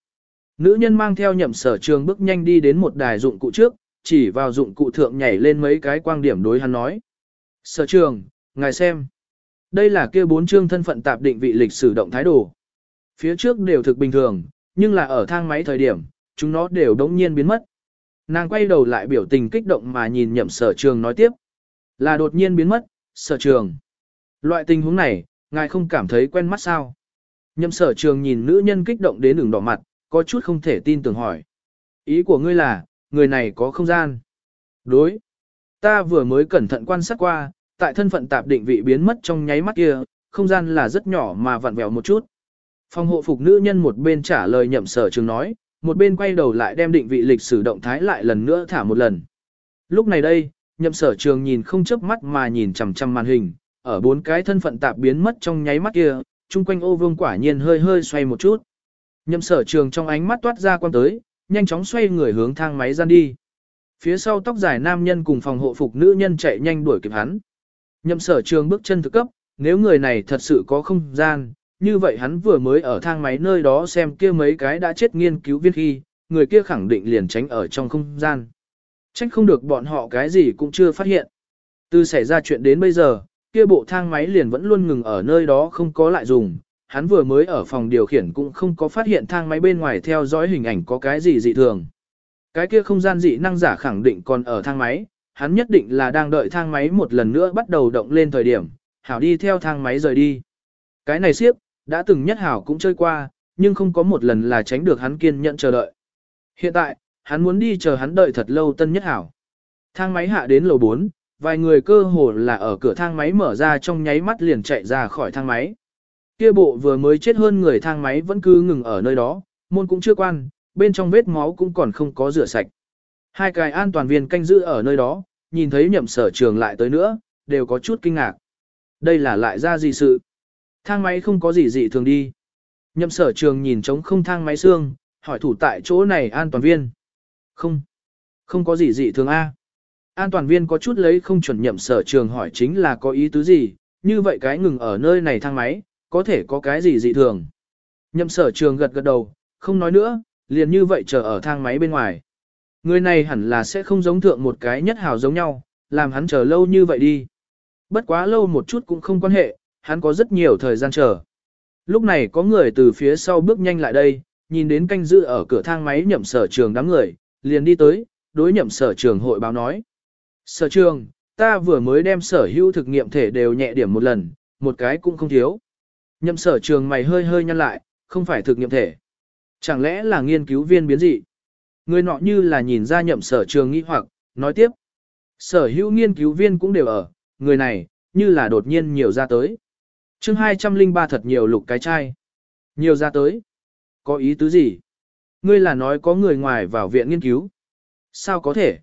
Nữ nhân mang theo nhậm sở trường bước nhanh đi đến một đài dụng cụ trước, chỉ vào dụng cụ thượng nhảy lên mấy cái quang điểm đối hắn nói. Sở trường, ngài xem. Đây là kia bốn chương thân phận tạp định vị lịch sử động thái đồ. Phía trước đều thực bình thường, nhưng là ở thang máy thời điểm, chúng nó đều đống nhiên biến mất. Nàng quay đầu lại biểu tình kích động mà nhìn nhậm sở trường nói tiếp. Là đột nhiên biến mất, sở trường. Loại tình huống này, ngài không cảm thấy quen mắt sao? Nhậm sở trường nhìn nữ nhân kích động đến ửng đỏ mặt, có chút không thể tin tưởng hỏi. Ý của ngươi là, người này có không gian. Đối. Ta vừa mới cẩn thận quan sát qua, tại thân phận tạp định vị biến mất trong nháy mắt kia, không gian là rất nhỏ mà vặn vẹo một chút. Phòng hộ phục nữ nhân một bên trả lời nhậm sở trường nói, một bên quay đầu lại đem định vị lịch sử động thái lại lần nữa thả một lần. Lúc này đây, nhậm sở trường nhìn không chớp mắt mà nhìn chằm chằm màn hình, ở bốn cái thân phận tạp biến mất trong nháy mắt kia, chung quanh ô vương quả nhiên hơi hơi xoay một chút. Nhậm sở trường trong ánh mắt toát ra quan tới, nhanh chóng xoay người hướng thang máy gian đi. Phía sau tóc dài nam nhân cùng phòng hộ phục nữ nhân chạy nhanh đuổi kịp hắn. Nhậm sở trường bước chân thực cấp, nếu người này thật sự có không gian, như vậy hắn vừa mới ở thang máy nơi đó xem kia mấy cái đã chết nghiên cứu viên khi, người kia khẳng định liền tránh ở trong không gian. Trách không được bọn họ cái gì cũng chưa phát hiện. Từ xảy ra chuyện đến bây giờ, kia bộ thang máy liền vẫn luôn ngừng ở nơi đó không có lại dùng, hắn vừa mới ở phòng điều khiển cũng không có phát hiện thang máy bên ngoài theo dõi hình ảnh có cái gì dị thường. Cái kia không gian dị năng giả khẳng định còn ở thang máy, hắn nhất định là đang đợi thang máy một lần nữa bắt đầu động lên thời điểm, hảo đi theo thang máy rời đi. Cái này siếp, đã từng nhất hảo cũng chơi qua, nhưng không có một lần là tránh được hắn kiên nhẫn chờ đợi. Hiện tại, hắn muốn đi chờ hắn đợi thật lâu tân nhất hảo. Thang máy hạ đến lầu 4, vài người cơ hồ là ở cửa thang máy mở ra trong nháy mắt liền chạy ra khỏi thang máy. Kia bộ vừa mới chết hơn người thang máy vẫn cứ ngừng ở nơi đó, môn cũng chưa quan, bên trong vết máu cũng còn không có rửa sạch. Hai cái an toàn viên canh giữ ở nơi đó, nhìn thấy nhậm sở trường lại tới nữa, đều có chút kinh ngạc. Đây là lại ra gì sự? Thang máy không có gì dị thường đi. Nhậm sở trường nhìn trống không thang máy xương, hỏi thủ tại chỗ này an toàn viên. Không, không có gì dị thường A. An toàn viên có chút lấy không chuẩn nhậm sở trường hỏi chính là có ý tứ gì, như vậy cái ngừng ở nơi này thang máy, có thể có cái gì dị thường. Nhậm sở trường gật gật đầu, không nói nữa, liền như vậy chờ ở thang máy bên ngoài. Người này hẳn là sẽ không giống thượng một cái nhất hào giống nhau, làm hắn chờ lâu như vậy đi. Bất quá lâu một chút cũng không quan hệ, hắn có rất nhiều thời gian chờ. Lúc này có người từ phía sau bước nhanh lại đây, nhìn đến canh giữ ở cửa thang máy nhậm sở trường đám người, liền đi tới, đối nhậm sở trường hội báo nói. Sở trường, ta vừa mới đem sở hữu thực nghiệm thể đều nhẹ điểm một lần, một cái cũng không thiếu. Nhậm sở trường mày hơi hơi nhăn lại, không phải thực nghiệm thể. Chẳng lẽ là nghiên cứu viên biến dị? Người nọ như là nhìn ra nhậm sở trường nghi hoặc, nói tiếp. Sở hữu nghiên cứu viên cũng đều ở, người này, như là đột nhiên nhiều ra tới chương 203 thật nhiều lục cái chai. Nhiều ra tới. Có ý tứ gì? Ngươi là nói có người ngoài vào viện nghiên cứu. Sao có thể?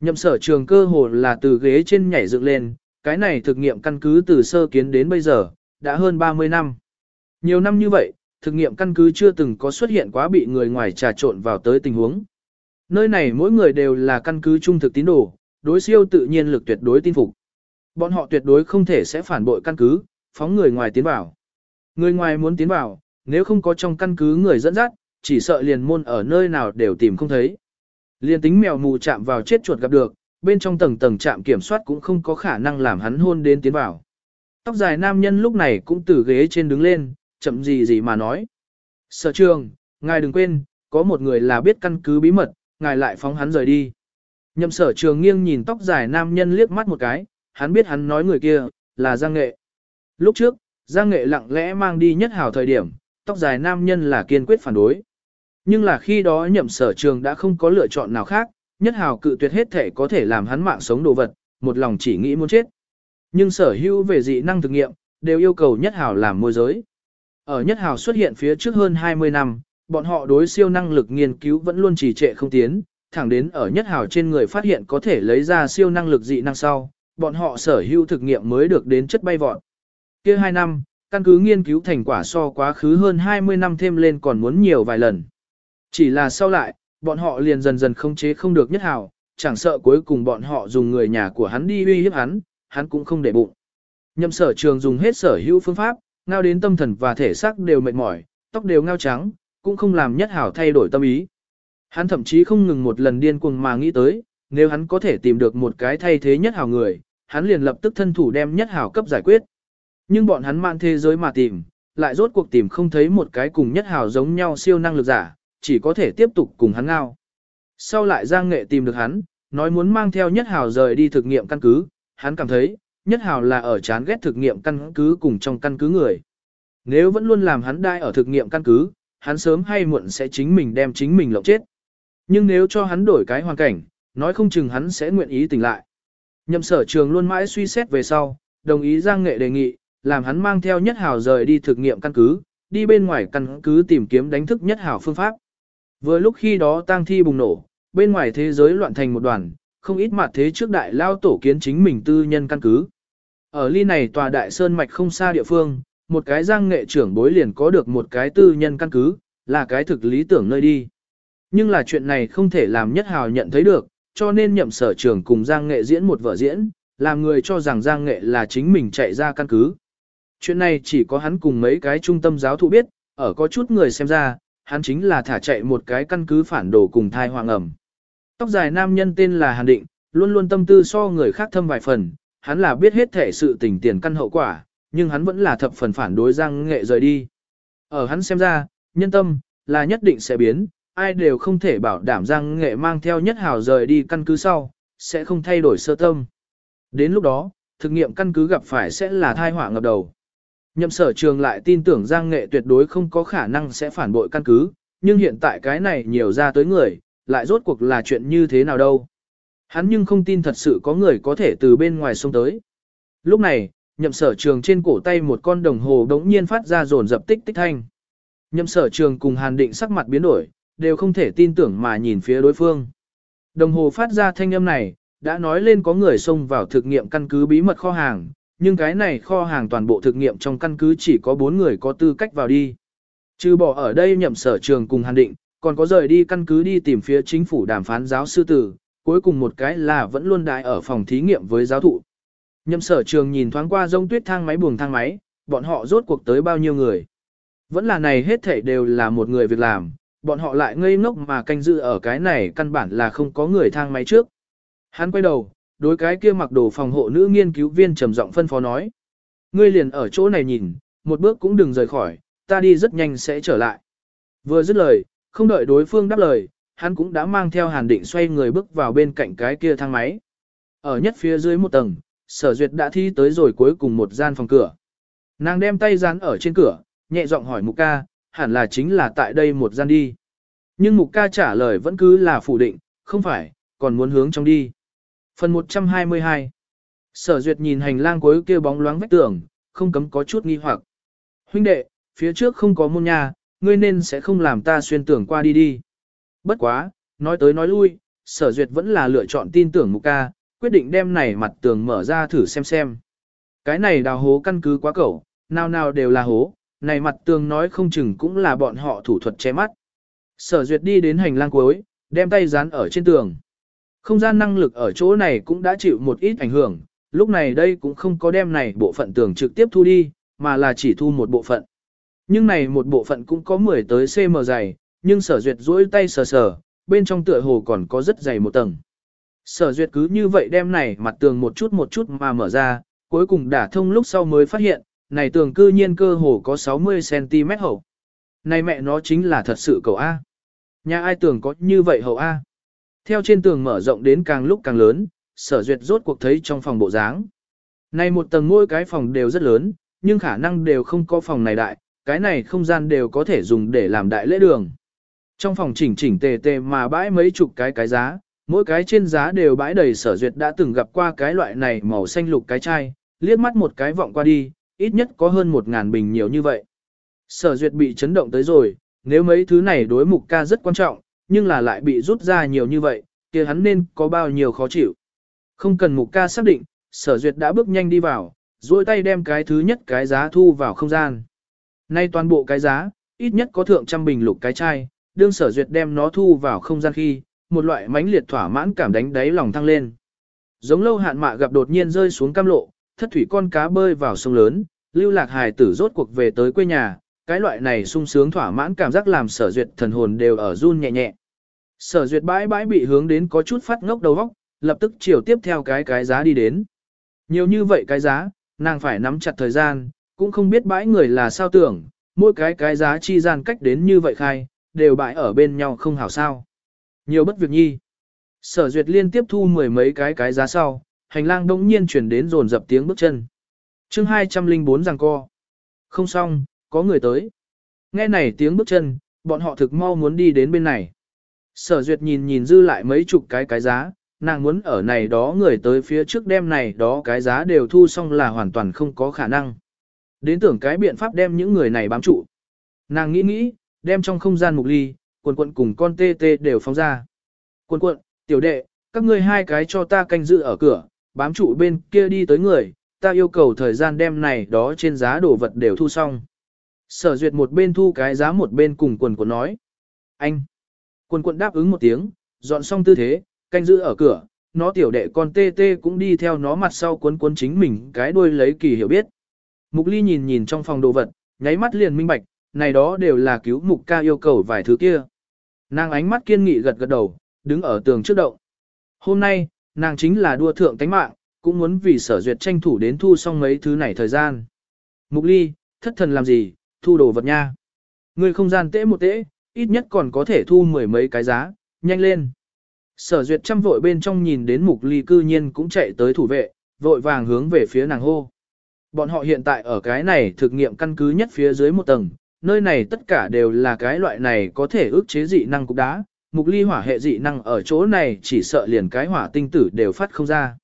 Nhậm sở trường cơ hồ là từ ghế trên nhảy dựng lên, cái này thực nghiệm căn cứ từ sơ kiến đến bây giờ, đã hơn 30 năm. Nhiều năm như vậy, thực nghiệm căn cứ chưa từng có xuất hiện quá bị người ngoài trà trộn vào tới tình huống. Nơi này mỗi người đều là căn cứ trung thực tín đồ, đối siêu tự nhiên lực tuyệt đối tin phục. Bọn họ tuyệt đối không thể sẽ phản bội căn cứ, phóng người ngoài tiến vào. Người ngoài muốn tiến vào, nếu không có trong căn cứ người dẫn dắt, chỉ sợ liền môn ở nơi nào đều tìm không thấy. liền tính mèo mù chạm vào chết chuột gặp được, bên trong tầng tầng trạm kiểm soát cũng không có khả năng làm hắn hôn đến tiến vào. Tóc dài nam nhân lúc này cũng từ ghế trên đứng lên, chậm gì gì mà nói. Sở trường, ngài đừng quên, có một người là biết căn cứ bí mật, ngài lại phóng hắn rời đi. Nhậm sở trường nghiêng nhìn tóc dài nam nhân liếc mắt một cái, hắn biết hắn nói người kia, là Giang Nghệ. Lúc trước, Giang Nghệ lặng lẽ mang đi nhất hào thời điểm, tóc dài nam nhân là kiên quyết phản đối. Nhưng là khi đó nhậm sở trường đã không có lựa chọn nào khác, nhất hào cự tuyệt hết thể có thể làm hắn mạng sống đồ vật, một lòng chỉ nghĩ muốn chết. Nhưng sở hữu về dị năng thực nghiệm, đều yêu cầu nhất hào làm môi giới. Ở nhất hào xuất hiện phía trước hơn 20 năm, bọn họ đối siêu năng lực nghiên cứu vẫn luôn trì trệ không tiến, thẳng đến ở nhất hào trên người phát hiện có thể lấy ra siêu năng lực dị năng sau, bọn họ sở hữu thực nghiệm mới được đến chất bay vọt. Kia 2 năm, căn cứ nghiên cứu thành quả so quá khứ hơn 20 năm thêm lên còn muốn nhiều vài lần. Chỉ là sau lại, bọn họ liền dần dần không chế không được nhất hào, chẳng sợ cuối cùng bọn họ dùng người nhà của hắn đi uy hiếp hắn, hắn cũng không để bụng. Nhậm sở trường dùng hết sở hữu phương pháp, ngao đến tâm thần và thể xác đều mệt mỏi, tóc đều ngao trắng, cũng không làm nhất hảo thay đổi tâm ý. Hắn thậm chí không ngừng một lần điên cuồng mà nghĩ tới, nếu hắn có thể tìm được một cái thay thế nhất hảo người, hắn liền lập tức thân thủ đem nhất hảo cấp giải quyết. Nhưng bọn hắn mạn thế giới mà tìm, lại rốt cuộc tìm không thấy một cái cùng nhất hào giống nhau siêu năng lực giả, chỉ có thể tiếp tục cùng hắn ngao. Sau lại Giang Nghệ tìm được hắn, nói muốn mang theo nhất Hào rời đi thực nghiệm căn cứ, hắn cảm thấy, nhất Hào là ở chán ghét thực nghiệm căn cứ cùng trong căn cứ người. Nếu vẫn luôn làm hắn đai ở thực nghiệm căn cứ, hắn sớm hay muộn sẽ chính mình đem chính mình lộng chết. Nhưng nếu cho hắn đổi cái hoàn cảnh, nói không chừng hắn sẽ nguyện ý tỉnh lại. Nhậm sở trường luôn mãi suy xét về sau, đồng ý Giang Nghệ đề nghị, làm hắn mang theo nhất hảo rời đi thực nghiệm căn cứ, đi bên ngoài căn cứ tìm kiếm đánh thức nhất hảo phương pháp. Vừa lúc khi đó tang thi bùng nổ, bên ngoài thế giới loạn thành một đoàn, không ít mặt thế trước đại lao tổ kiến chính mình tư nhân căn cứ. Ở ly này tòa đại sơn mạch không xa địa phương, một cái giang nghệ trưởng bối liền có được một cái tư nhân căn cứ, là cái thực lý tưởng nơi đi. Nhưng là chuyện này không thể làm nhất hào nhận thấy được, cho nên nhậm sở trưởng cùng giang nghệ diễn một vở diễn, làm người cho rằng giang nghệ là chính mình chạy ra căn cứ. Chuyện này chỉ có hắn cùng mấy cái trung tâm giáo thụ biết, ở có chút người xem ra, hắn chính là thả chạy một cái căn cứ phản đồ cùng thai hoàng ẩm. Tóc dài nam nhân tên là Hàn Định, luôn luôn tâm tư so người khác thâm vài phần, hắn là biết hết thể sự tình tiền căn hậu quả, nhưng hắn vẫn là thập phần phản đối Giang Nghệ rời đi. Ở hắn xem ra, nhân tâm, là nhất định sẽ biến, ai đều không thể bảo đảm Giang Nghệ mang theo nhất hào rời đi căn cứ sau, sẽ không thay đổi sơ tâm. Đến lúc đó, thực nghiệm căn cứ gặp phải sẽ là thai họa ngập đầu. Nhậm sở trường lại tin tưởng Giang Nghệ tuyệt đối không có khả năng sẽ phản bội căn cứ, nhưng hiện tại cái này nhiều ra tới người, lại rốt cuộc là chuyện như thế nào đâu. Hắn nhưng không tin thật sự có người có thể từ bên ngoài xông tới. Lúc này, nhậm sở trường trên cổ tay một con đồng hồ đống nhiên phát ra rồn dập tích tích thanh. Nhậm sở trường cùng hàn định sắc mặt biến đổi, đều không thể tin tưởng mà nhìn phía đối phương. Đồng hồ phát ra thanh âm này, đã nói lên có người xông vào thực nghiệm căn cứ bí mật kho hàng, nhưng cái này kho hàng toàn bộ thực nghiệm trong căn cứ chỉ có 4 người có tư cách vào đi. Trừ bỏ ở đây nhậm sở trường cùng hàn định, còn có rời đi căn cứ đi tìm phía chính phủ đàm phán giáo sư tử, cuối cùng một cái là vẫn luôn đại ở phòng thí nghiệm với giáo thụ. Nhậm sở trường nhìn thoáng qua rông tuyết thang máy buồng thang máy, bọn họ rốt cuộc tới bao nhiêu người. Vẫn là này hết thảy đều là một người việc làm, bọn họ lại ngây ngốc mà canh dự ở cái này căn bản là không có người thang máy trước. Hắn quay đầu, đối cái kia mặc đồ phòng hộ nữ nghiên cứu viên trầm giọng phân phó nói. Ngươi liền ở chỗ này nhìn, một bước cũng đừng rời khỏi, ta đi rất nhanh sẽ trở lại. Vừa dứt lời, không đợi đối phương đáp lời, hắn cũng đã mang theo hàn định xoay người bước vào bên cạnh cái kia thang máy. Ở nhất phía dưới một tầng, sở duyệt đã thi tới rồi cuối cùng một gian phòng cửa. Nàng đem tay dán ở trên cửa, nhẹ giọng hỏi mục ca, hẳn là chính là tại đây một gian đi. Nhưng mục ca trả lời vẫn cứ là phủ định, không phải, còn muốn hướng trong đi. Phần 122 Sở duyệt nhìn hành lang cuối kia bóng loáng vách tường, không cấm có chút nghi hoặc. Huynh đệ, phía trước không có môn nhà, ngươi nên sẽ không làm ta xuyên tưởng qua đi đi. Bất quá, nói tới nói lui, sở duyệt vẫn là lựa chọn tin tưởng mục ca, quyết định đem này mặt tường mở ra thử xem xem. Cái này đào hố căn cứ quá cẩu, nào nào đều là hố, này mặt tường nói không chừng cũng là bọn họ thủ thuật che mắt. Sở duyệt đi đến hành lang cuối, đem tay dán ở trên tường. Không gian năng lực ở chỗ này cũng đã chịu một ít ảnh hưởng, lúc này đây cũng không có đem này bộ phận tường trực tiếp thu đi, mà là chỉ thu một bộ phận. Nhưng này một bộ phận cũng có 10 tới cm dày, nhưng sở duyệt duỗi tay sờ sờ, bên trong tựa hồ còn có rất dày một tầng. Sở duyệt cứ như vậy đem này mặt tường một chút một chút mà mở ra, cuối cùng đả thông lúc sau mới phát hiện, này tường cư nhiên cơ hồ có 60cm hậu. Này mẹ nó chính là thật sự cầu A. Nhà ai tường có như vậy hậu A. Theo trên tường mở rộng đến càng lúc càng lớn, sở duyệt rốt cuộc thấy trong phòng bộ dáng. Này một tầng mỗi cái phòng đều rất lớn, nhưng khả năng đều không có phòng này đại, cái này không gian đều có thể dùng để làm đại lễ đường. Trong phòng chỉnh chỉnh tề tề mà bãi mấy chục cái cái giá, mỗi cái trên giá đều bãi đầy sở duyệt đã từng gặp qua cái loại này màu xanh lục cái chai, liếc mắt một cái vọng qua đi, ít nhất có hơn một ngàn bình nhiều như vậy. Sở duyệt bị chấn động tới rồi, nếu mấy thứ này đối mục ca rất quan trọng, nhưng là lại bị rút ra nhiều như vậy, kia hắn nên có bao nhiêu khó chịu. Không cần mục ca xác định, sở duyệt đã bước nhanh đi vào, duỗi tay đem cái thứ nhất cái giá thu vào không gian. Nay toàn bộ cái giá, ít nhất có thượng trăm bình lục cái chai, đương sở duyệt đem nó thu vào không gian khi, một loại mãnh liệt thỏa mãn cảm đánh đáy lòng thăng lên. Giống lâu hạn mạ gặp đột nhiên rơi xuống cam lộ, thất thủy con cá bơi vào sông lớn, lưu lạc hài tử rốt cuộc về tới quê nhà, cái loại này sung sướng thỏa mãn cảm giác làm sở duyệt thần hồn đều ở run nhẹ nhẹ. Sở duyệt bãi bãi bị hướng đến có chút phát ngốc đầu óc, lập tức chiều tiếp theo cái cái giá đi đến. Nhiều như vậy cái giá, nàng phải nắm chặt thời gian, cũng không biết bãi người là sao tưởng, mỗi cái cái giá chi gian cách đến như vậy khai, đều bãi ở bên nhau không hảo sao. Nhiều bất việc nhi. Sở duyệt liên tiếp thu mười mấy cái cái giá sau, hành lang đông nhiên chuyển đến rồn dập tiếng bước chân. chương 204 rằng co. Không xong, có người tới. Nghe này tiếng bước chân, bọn họ thực mau muốn đi đến bên này. Sở duyệt nhìn nhìn dư lại mấy chục cái cái giá, nàng muốn ở này đó người tới phía trước đêm này đó cái giá đều thu xong là hoàn toàn không có khả năng. Đến tưởng cái biện pháp đem những người này bám trụ. Nàng nghĩ nghĩ, đem trong không gian mục ly, quần quận cùng con tê tê đều phóng ra. Quần quận, tiểu đệ, các ngươi hai cái cho ta canh giữ ở cửa, bám trụ bên kia đi tới người, ta yêu cầu thời gian đem này đó trên giá đồ vật đều thu xong. Sở duyệt một bên thu cái giá một bên cùng quần quần nói. Anh! Quần quần đáp ứng một tiếng, dọn xong tư thế, canh giữ ở cửa, nó tiểu đệ con tê tê cũng đi theo nó mặt sau cuốn cuốn chính mình cái đuôi lấy kỳ hiểu biết. Mục ly nhìn nhìn trong phòng đồ vật, nháy mắt liền minh bạch, này đó đều là cứu mục ca yêu cầu vài thứ kia. Nàng ánh mắt kiên nghị gật gật đầu, đứng ở tường trước động. Hôm nay, nàng chính là đua thượng tánh mạng, cũng muốn vì sở duyệt tranh thủ đến thu xong mấy thứ này thời gian. Mục ly, thất thần làm gì, thu đồ vật nha. Người không gian tễ một tễ, ít nhất còn có thể thu mười mấy cái giá, nhanh lên. Sở duyệt chăm vội bên trong nhìn đến mục ly cư nhiên cũng chạy tới thủ vệ, vội vàng hướng về phía nàng hô. Bọn họ hiện tại ở cái này thực nghiệm căn cứ nhất phía dưới một tầng, nơi này tất cả đều là cái loại này có thể ức chế dị năng cục đá, mục ly hỏa hệ dị năng ở chỗ này chỉ sợ liền cái hỏa tinh tử đều phát không ra.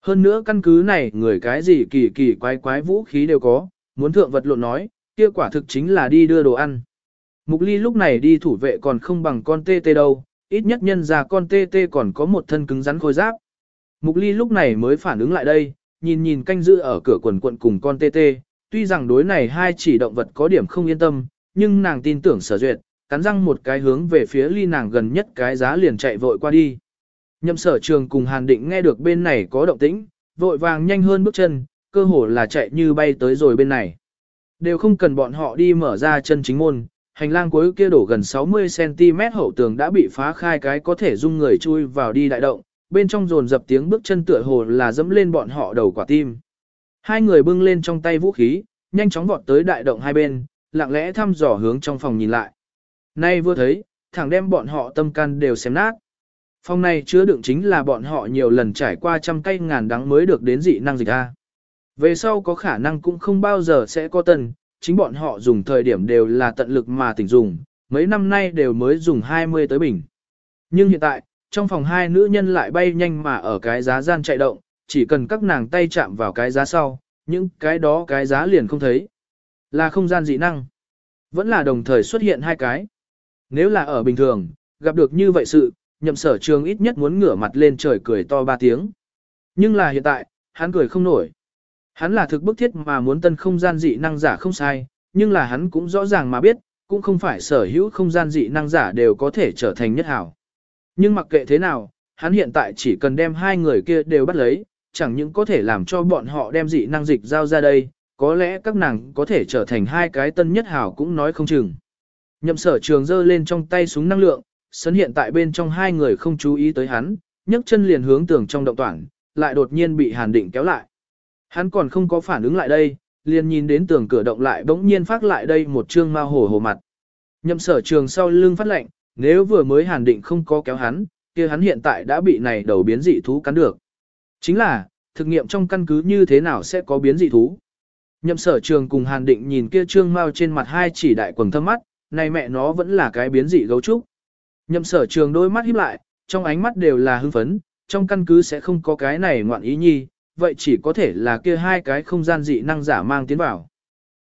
Hơn nữa căn cứ này người cái gì kỳ kỳ quái quái vũ khí đều có, muốn thượng vật lộn nói, kia quả thực chính là đi đưa đồ ăn. Mục ly lúc này đi thủ vệ còn không bằng con tê tê đâu, ít nhất nhân ra con tê tê còn có một thân cứng rắn khôi giáp. Mục ly lúc này mới phản ứng lại đây, nhìn nhìn canh giữ ở cửa quần quận cùng con tê tê, tuy rằng đối này hai chỉ động vật có điểm không yên tâm, nhưng nàng tin tưởng sở duyệt, cắn răng một cái hướng về phía ly nàng gần nhất cái giá liền chạy vội qua đi. Nhậm sở trường cùng hàn định nghe được bên này có động tĩnh, vội vàng nhanh hơn bước chân, cơ hồ là chạy như bay tới rồi bên này. Đều không cần bọn họ đi mở ra chân chính môn, hành lang cuối kia đổ gần 60cm hậu tường đã bị phá khai cái có thể dung người chui vào đi đại động, bên trong rồn dập tiếng bước chân tựa hồ là dẫm lên bọn họ đầu quả tim. Hai người bưng lên trong tay vũ khí, nhanh chóng vọt tới đại động hai bên, lặng lẽ thăm dò hướng trong phòng nhìn lại. Nay vừa thấy, thẳng đem bọn họ tâm can đều xem nát. Phòng này chứa đựng chính là bọn họ nhiều lần trải qua trăm cây ngàn đắng mới được đến dị năng dịch A. Về sau có khả năng cũng không bao giờ sẽ có tần, chính bọn họ dùng thời điểm đều là tận lực mà tỉnh dùng, mấy năm nay đều mới dùng 20 tới bình. Nhưng hiện tại, trong phòng hai nữ nhân lại bay nhanh mà ở cái giá gian chạy động, chỉ cần các nàng tay chạm vào cái giá sau, những cái đó cái giá liền không thấy. Là không gian dị năng. Vẫn là đồng thời xuất hiện hai cái. Nếu là ở bình thường, gặp được như vậy sự, nhậm sở trường ít nhất muốn ngửa mặt lên trời cười to ba tiếng. Nhưng là hiện tại, hắn cười không nổi. Hắn là thực bức thiết mà muốn tân không gian dị năng giả không sai, nhưng là hắn cũng rõ ràng mà biết, cũng không phải sở hữu không gian dị năng giả đều có thể trở thành nhất hảo. Nhưng mặc kệ thế nào, hắn hiện tại chỉ cần đem hai người kia đều bắt lấy, chẳng những có thể làm cho bọn họ đem dị năng dịch giao ra đây, có lẽ các nàng có thể trở thành hai cái tân nhất hảo cũng nói không chừng. Nhậm sở trường giơ lên trong tay súng năng lượng, sấn hiện tại bên trong hai người không chú ý tới hắn, nhấc chân liền hướng tường trong động toàn, lại đột nhiên bị Hàn Định kéo lại. Hắn còn không có phản ứng lại đây, liền nhìn đến tường cửa động lại bỗng nhiên phát lại đây một trương ma hổ hồ mặt. Nhậm sở trường sau lưng phát lệnh, nếu vừa mới Hàn Định không có kéo hắn, kia hắn hiện tại đã bị này đầu biến dị thú cắn được. Chính là, thực nghiệm trong căn cứ như thế nào sẽ có biến dị thú. Nhậm sở trường cùng Hàn Định nhìn kia trương mau trên mặt hai chỉ đại quần thâm mắt, này mẹ nó vẫn là cái biến dị gấu trúc. Nhậm sở trường đôi mắt híp lại, trong ánh mắt đều là hưng phấn, trong căn cứ sẽ không có cái này ngoạn ý nhi, vậy chỉ có thể là kia hai cái không gian dị năng giả mang tiến vào.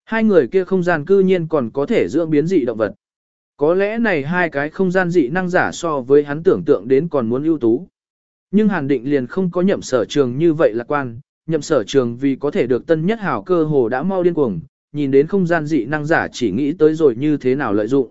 Hai người kia không gian cư nhiên còn có thể dưỡng biến dị động vật. Có lẽ này hai cái không gian dị năng giả so với hắn tưởng tượng đến còn muốn ưu tú. Nhưng Hàn Định liền không có nhậm sở trường như vậy lạc quan, nhậm sở trường vì có thể được tân nhất hảo cơ hồ đã mau điên cuồng, nhìn đến không gian dị năng giả chỉ nghĩ tới rồi như thế nào lợi dụng.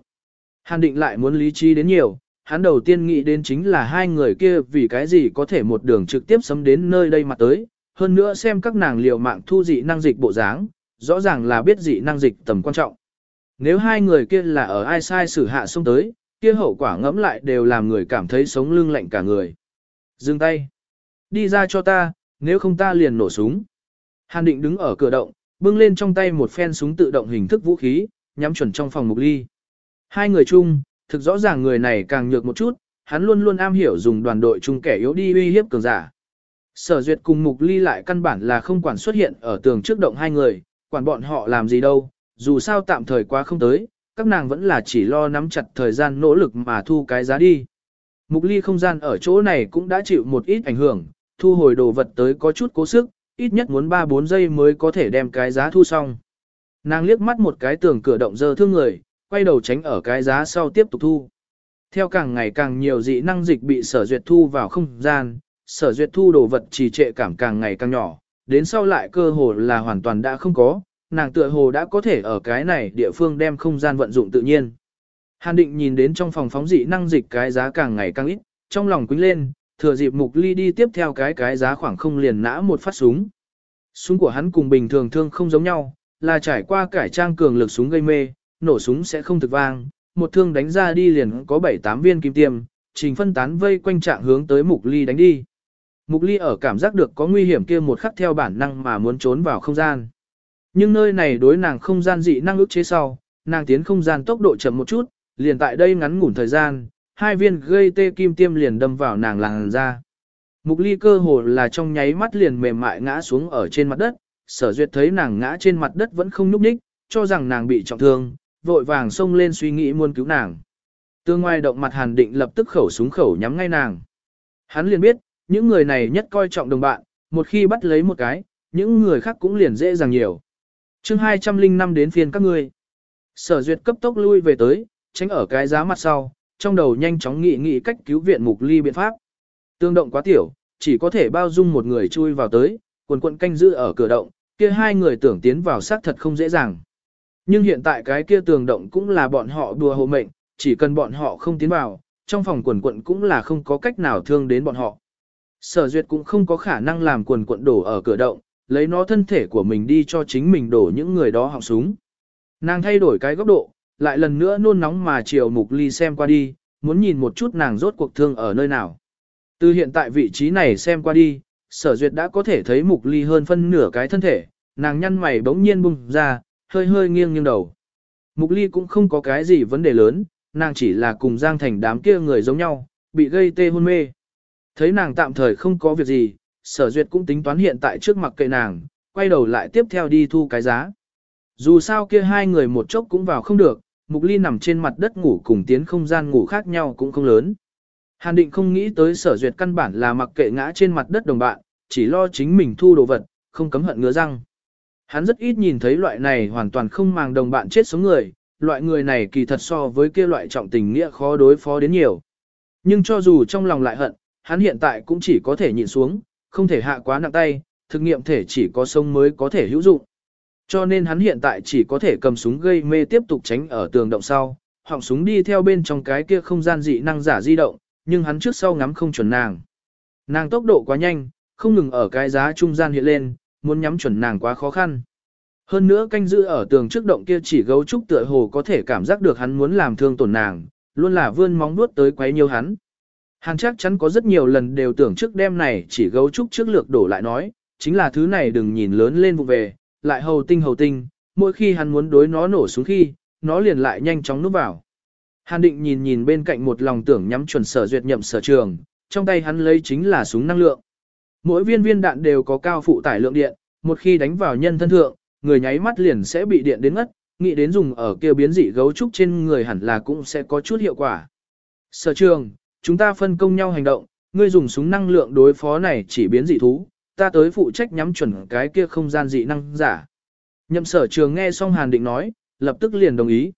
Hàn Định lại muốn lý trí đến nhiều, hắn đầu tiên nghĩ đến chính là hai người kia vì cái gì có thể một đường trực tiếp sấm đến nơi đây mà tới, hơn nữa xem các nàng liều mạng thu dị năng dịch bộ dáng, rõ ràng là biết dị năng dịch tầm quan trọng. Nếu hai người kia là ở ai sai xử hạ xuống tới, kia hậu quả ngẫm lại đều làm người cảm thấy sống lưng lạnh cả người. Dừng tay. Đi ra cho ta, nếu không ta liền nổ súng. Hàn định đứng ở cửa động, bưng lên trong tay một phen súng tự động hình thức vũ khí, nhắm chuẩn trong phòng mục ly. Hai người chung, thực rõ ràng người này càng nhược một chút, hắn luôn luôn am hiểu dùng đoàn đội chung kẻ yếu đi uy hiếp cường giả. Sở duyệt cùng mục ly lại căn bản là không quản xuất hiện ở tường trước động hai người, quản bọn họ làm gì đâu, dù sao tạm thời quá không tới, các nàng vẫn là chỉ lo nắm chặt thời gian nỗ lực mà thu cái giá đi. Mục ly không gian ở chỗ này cũng đã chịu một ít ảnh hưởng, thu hồi đồ vật tới có chút cố sức, ít nhất muốn 3-4 giây mới có thể đem cái giá thu xong. Nàng liếc mắt một cái tường cửa động dơ thương người, quay đầu tránh ở cái giá sau tiếp tục thu. Theo càng ngày càng nhiều dị năng dịch bị sở duyệt thu vào không gian, sở duyệt thu đồ vật trì trệ cảm càng ngày càng nhỏ, đến sau lại cơ hồ là hoàn toàn đã không có, nàng tựa hồ đã có thể ở cái này địa phương đem không gian vận dụng tự nhiên. Hàn định nhìn đến trong phòng phóng dị năng dịch cái giá càng ngày càng ít, trong lòng quýnh lên, thừa dịp mục ly đi tiếp theo cái cái giá khoảng không liền nã một phát súng. Súng của hắn cùng bình thường thương không giống nhau, là trải qua cải trang cường lực súng gây mê, nổ súng sẽ không thực vang, một thương đánh ra đi liền có 7-8 viên kim tiêm, trình phân tán vây quanh trạng hướng tới mục ly đánh đi. Mục ly ở cảm giác được có nguy hiểm kia một khắc theo bản năng mà muốn trốn vào không gian. Nhưng nơi này đối nàng không gian dị năng ức chế sau, nàng tiến không gian tốc độ chậm một chút, liền tại đây ngắn ngủn thời gian, hai viên gây tê kim tiêm liền đâm vào nàng làng ra. Mục ly cơ hồ là trong nháy mắt liền mềm mại ngã xuống ở trên mặt đất, sở duyệt thấy nàng ngã trên mặt đất vẫn không nhúc nhích, cho rằng nàng bị trọng thương, vội vàng xông lên suy nghĩ muốn cứu nàng. Tương ngoài động mặt hàn định lập tức khẩu súng khẩu nhắm ngay nàng. Hắn liền biết, những người này nhất coi trọng đồng bạn, một khi bắt lấy một cái, những người khác cũng liền dễ dàng nhiều. chương 205 đến phiên các ngươi. Sở duyệt cấp tốc lui về tới, tránh ở cái giá mặt sau, trong đầu nhanh chóng nghĩ nghĩ cách cứu viện mục ly biện pháp. Tương động quá tiểu, chỉ có thể bao dung một người chui vào tới, quần quận canh giữ ở cửa động, kia hai người tưởng tiến vào xác thật không dễ dàng. Nhưng hiện tại cái kia tường động cũng là bọn họ đùa hộ mệnh, chỉ cần bọn họ không tiến vào, trong phòng quần quận cũng là không có cách nào thương đến bọn họ. Sở duyệt cũng không có khả năng làm quần quận đổ ở cửa động, lấy nó thân thể của mình đi cho chính mình đổ những người đó họng súng. Nàng thay đổi cái góc độ, lại lần nữa nôn nóng mà chiều mục ly xem qua đi, muốn nhìn một chút nàng rốt cuộc thương ở nơi nào. Từ hiện tại vị trí này xem qua đi, sở duyệt đã có thể thấy mục ly hơn phân nửa cái thân thể, nàng nhăn mày bỗng nhiên bung ra, hơi hơi nghiêng nghiêng đầu. Mục ly cũng không có cái gì vấn đề lớn, nàng chỉ là cùng Giang Thành đám kia người giống nhau, bị gây tê hôn mê. Thấy nàng tạm thời không có việc gì, sở duyệt cũng tính toán hiện tại trước mặt kệ nàng, quay đầu lại tiếp theo đi thu cái giá. Dù sao kia hai người một chốc cũng vào không được, mục ly nằm trên mặt đất ngủ cùng tiến không gian ngủ khác nhau cũng không lớn. Hàn định không nghĩ tới sở duyệt căn bản là mặc kệ ngã trên mặt đất đồng bạn, chỉ lo chính mình thu đồ vật, không cấm hận ngứa răng. Hắn rất ít nhìn thấy loại này hoàn toàn không màng đồng bạn chết sống người, loại người này kỳ thật so với kia loại trọng tình nghĩa khó đối phó đến nhiều. Nhưng cho dù trong lòng lại hận, hắn hiện tại cũng chỉ có thể nhịn xuống, không thể hạ quá nặng tay, thực nghiệm thể chỉ có sông mới có thể hữu dụng. Cho nên hắn hiện tại chỉ có thể cầm súng gây mê tiếp tục tránh ở tường động sau, họng súng đi theo bên trong cái kia không gian dị năng giả di động, nhưng hắn trước sau ngắm không chuẩn nàng. Nàng tốc độ quá nhanh, không ngừng ở cái giá trung gian hiện lên, muốn nhắm chuẩn nàng quá khó khăn. Hơn nữa canh giữ ở tường trước động kia chỉ gấu trúc tựa hồ có thể cảm giác được hắn muốn làm thương tổn nàng, luôn là vươn móng vuốt tới quấy nhiều hắn. Hàn chắc chắn có rất nhiều lần đều tưởng trước đêm này chỉ gấu trúc trước lược đổ lại nói, chính là thứ này đừng nhìn lớn lên vụ về, lại hầu tinh hầu tinh, mỗi khi hắn muốn đối nó nổ xuống khi, nó liền lại nhanh chóng núp vào. Hàn định nhìn nhìn bên cạnh một lòng tưởng nhắm chuẩn sở duyệt nhậm sở trường, trong tay hắn lấy chính là súng năng lượng. Mỗi viên viên đạn đều có cao phụ tải lượng điện, một khi đánh vào nhân thân thượng, người nháy mắt liền sẽ bị điện đến ngất, nghĩ đến dùng ở kia biến dị gấu trúc trên người hẳn là cũng sẽ có chút hiệu quả. Sở trường, chúng ta phân công nhau hành động, ngươi dùng súng năng lượng đối phó này chỉ biến dị thú, ta tới phụ trách nhắm chuẩn cái kia không gian dị năng giả. Nhậm sở trường nghe xong Hàn Định nói, lập tức liền đồng ý.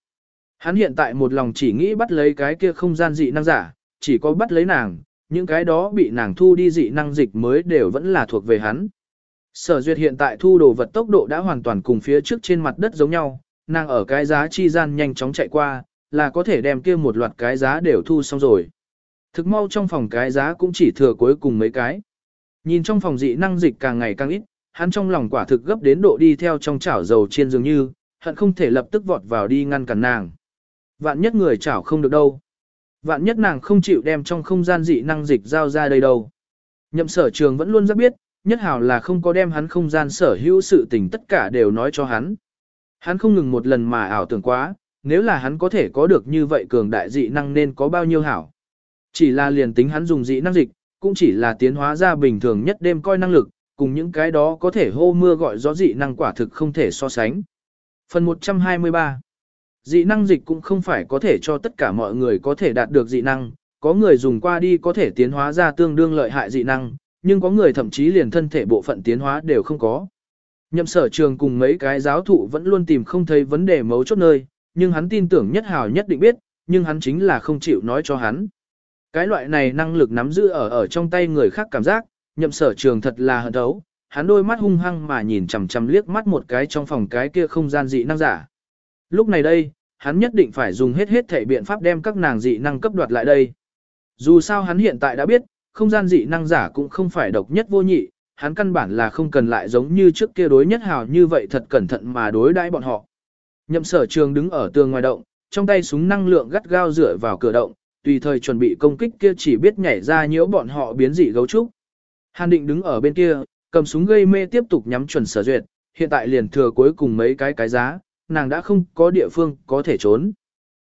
Hắn hiện tại một lòng chỉ nghĩ bắt lấy cái kia không gian dị năng giả, chỉ có bắt lấy nàng, những cái đó bị nàng thu đi dị năng dịch mới đều vẫn là thuộc về hắn. Sở duyệt hiện tại thu đồ vật tốc độ đã hoàn toàn cùng phía trước trên mặt đất giống nhau, nàng ở cái giá chi gian nhanh chóng chạy qua, là có thể đem kia một loạt cái giá đều thu xong rồi. Thực mau trong phòng cái giá cũng chỉ thừa cuối cùng mấy cái. Nhìn trong phòng dị năng dịch càng ngày càng ít, hắn trong lòng quả thực gấp đến độ đi theo trong chảo dầu chiên dường như, hận không thể lập tức vọt vào đi ngăn cản nàng. Vạn nhất người chảo không được đâu. Vạn nhất nàng không chịu đem trong không gian dị năng dịch giao ra đây đâu. Nhậm sở trường vẫn luôn rất biết, nhất hảo là không có đem hắn không gian sở hữu sự tình tất cả đều nói cho hắn. Hắn không ngừng một lần mà ảo tưởng quá, nếu là hắn có thể có được như vậy cường đại dị năng nên có bao nhiêu hảo. Chỉ là liền tính hắn dùng dị năng dịch, cũng chỉ là tiến hóa ra bình thường nhất đêm coi năng lực, cùng những cái đó có thể hô mưa gọi gió dị năng quả thực không thể so sánh. Phần 123 Dị năng dịch cũng không phải có thể cho tất cả mọi người có thể đạt được dị năng, có người dùng qua đi có thể tiến hóa ra tương đương lợi hại dị năng, nhưng có người thậm chí liền thân thể bộ phận tiến hóa đều không có. Nhậm sở trường cùng mấy cái giáo thụ vẫn luôn tìm không thấy vấn đề mấu chốt nơi, nhưng hắn tin tưởng nhất hào nhất định biết, nhưng hắn chính là không chịu nói cho hắn. Cái loại này năng lực nắm giữ ở ở trong tay người khác cảm giác, nhậm sở trường thật là hận thấu, hắn đôi mắt hung hăng mà nhìn chằm chằm liếc mắt một cái trong phòng cái kia không gian dị năng giả. Lúc này đây, hắn nhất định phải dùng hết hết thể biện pháp đem các nàng dị năng cấp đoạt lại đây. Dù sao hắn hiện tại đã biết, không gian dị năng giả cũng không phải độc nhất vô nhị, hắn căn bản là không cần lại giống như trước kia đối nhất hào như vậy thật cẩn thận mà đối đãi bọn họ. Nhậm sở trường đứng ở tường ngoài động, trong tay súng năng lượng gắt gao dựa vào cửa động, tùy thời chuẩn bị công kích kia chỉ biết nhảy ra nhiễu bọn họ biến dị gấu trúc. Hàn định đứng ở bên kia, cầm súng gây mê tiếp tục nhắm chuẩn sở duyệt, hiện tại liền thừa cuối cùng mấy cái cái giá, nàng đã không có địa phương có thể trốn.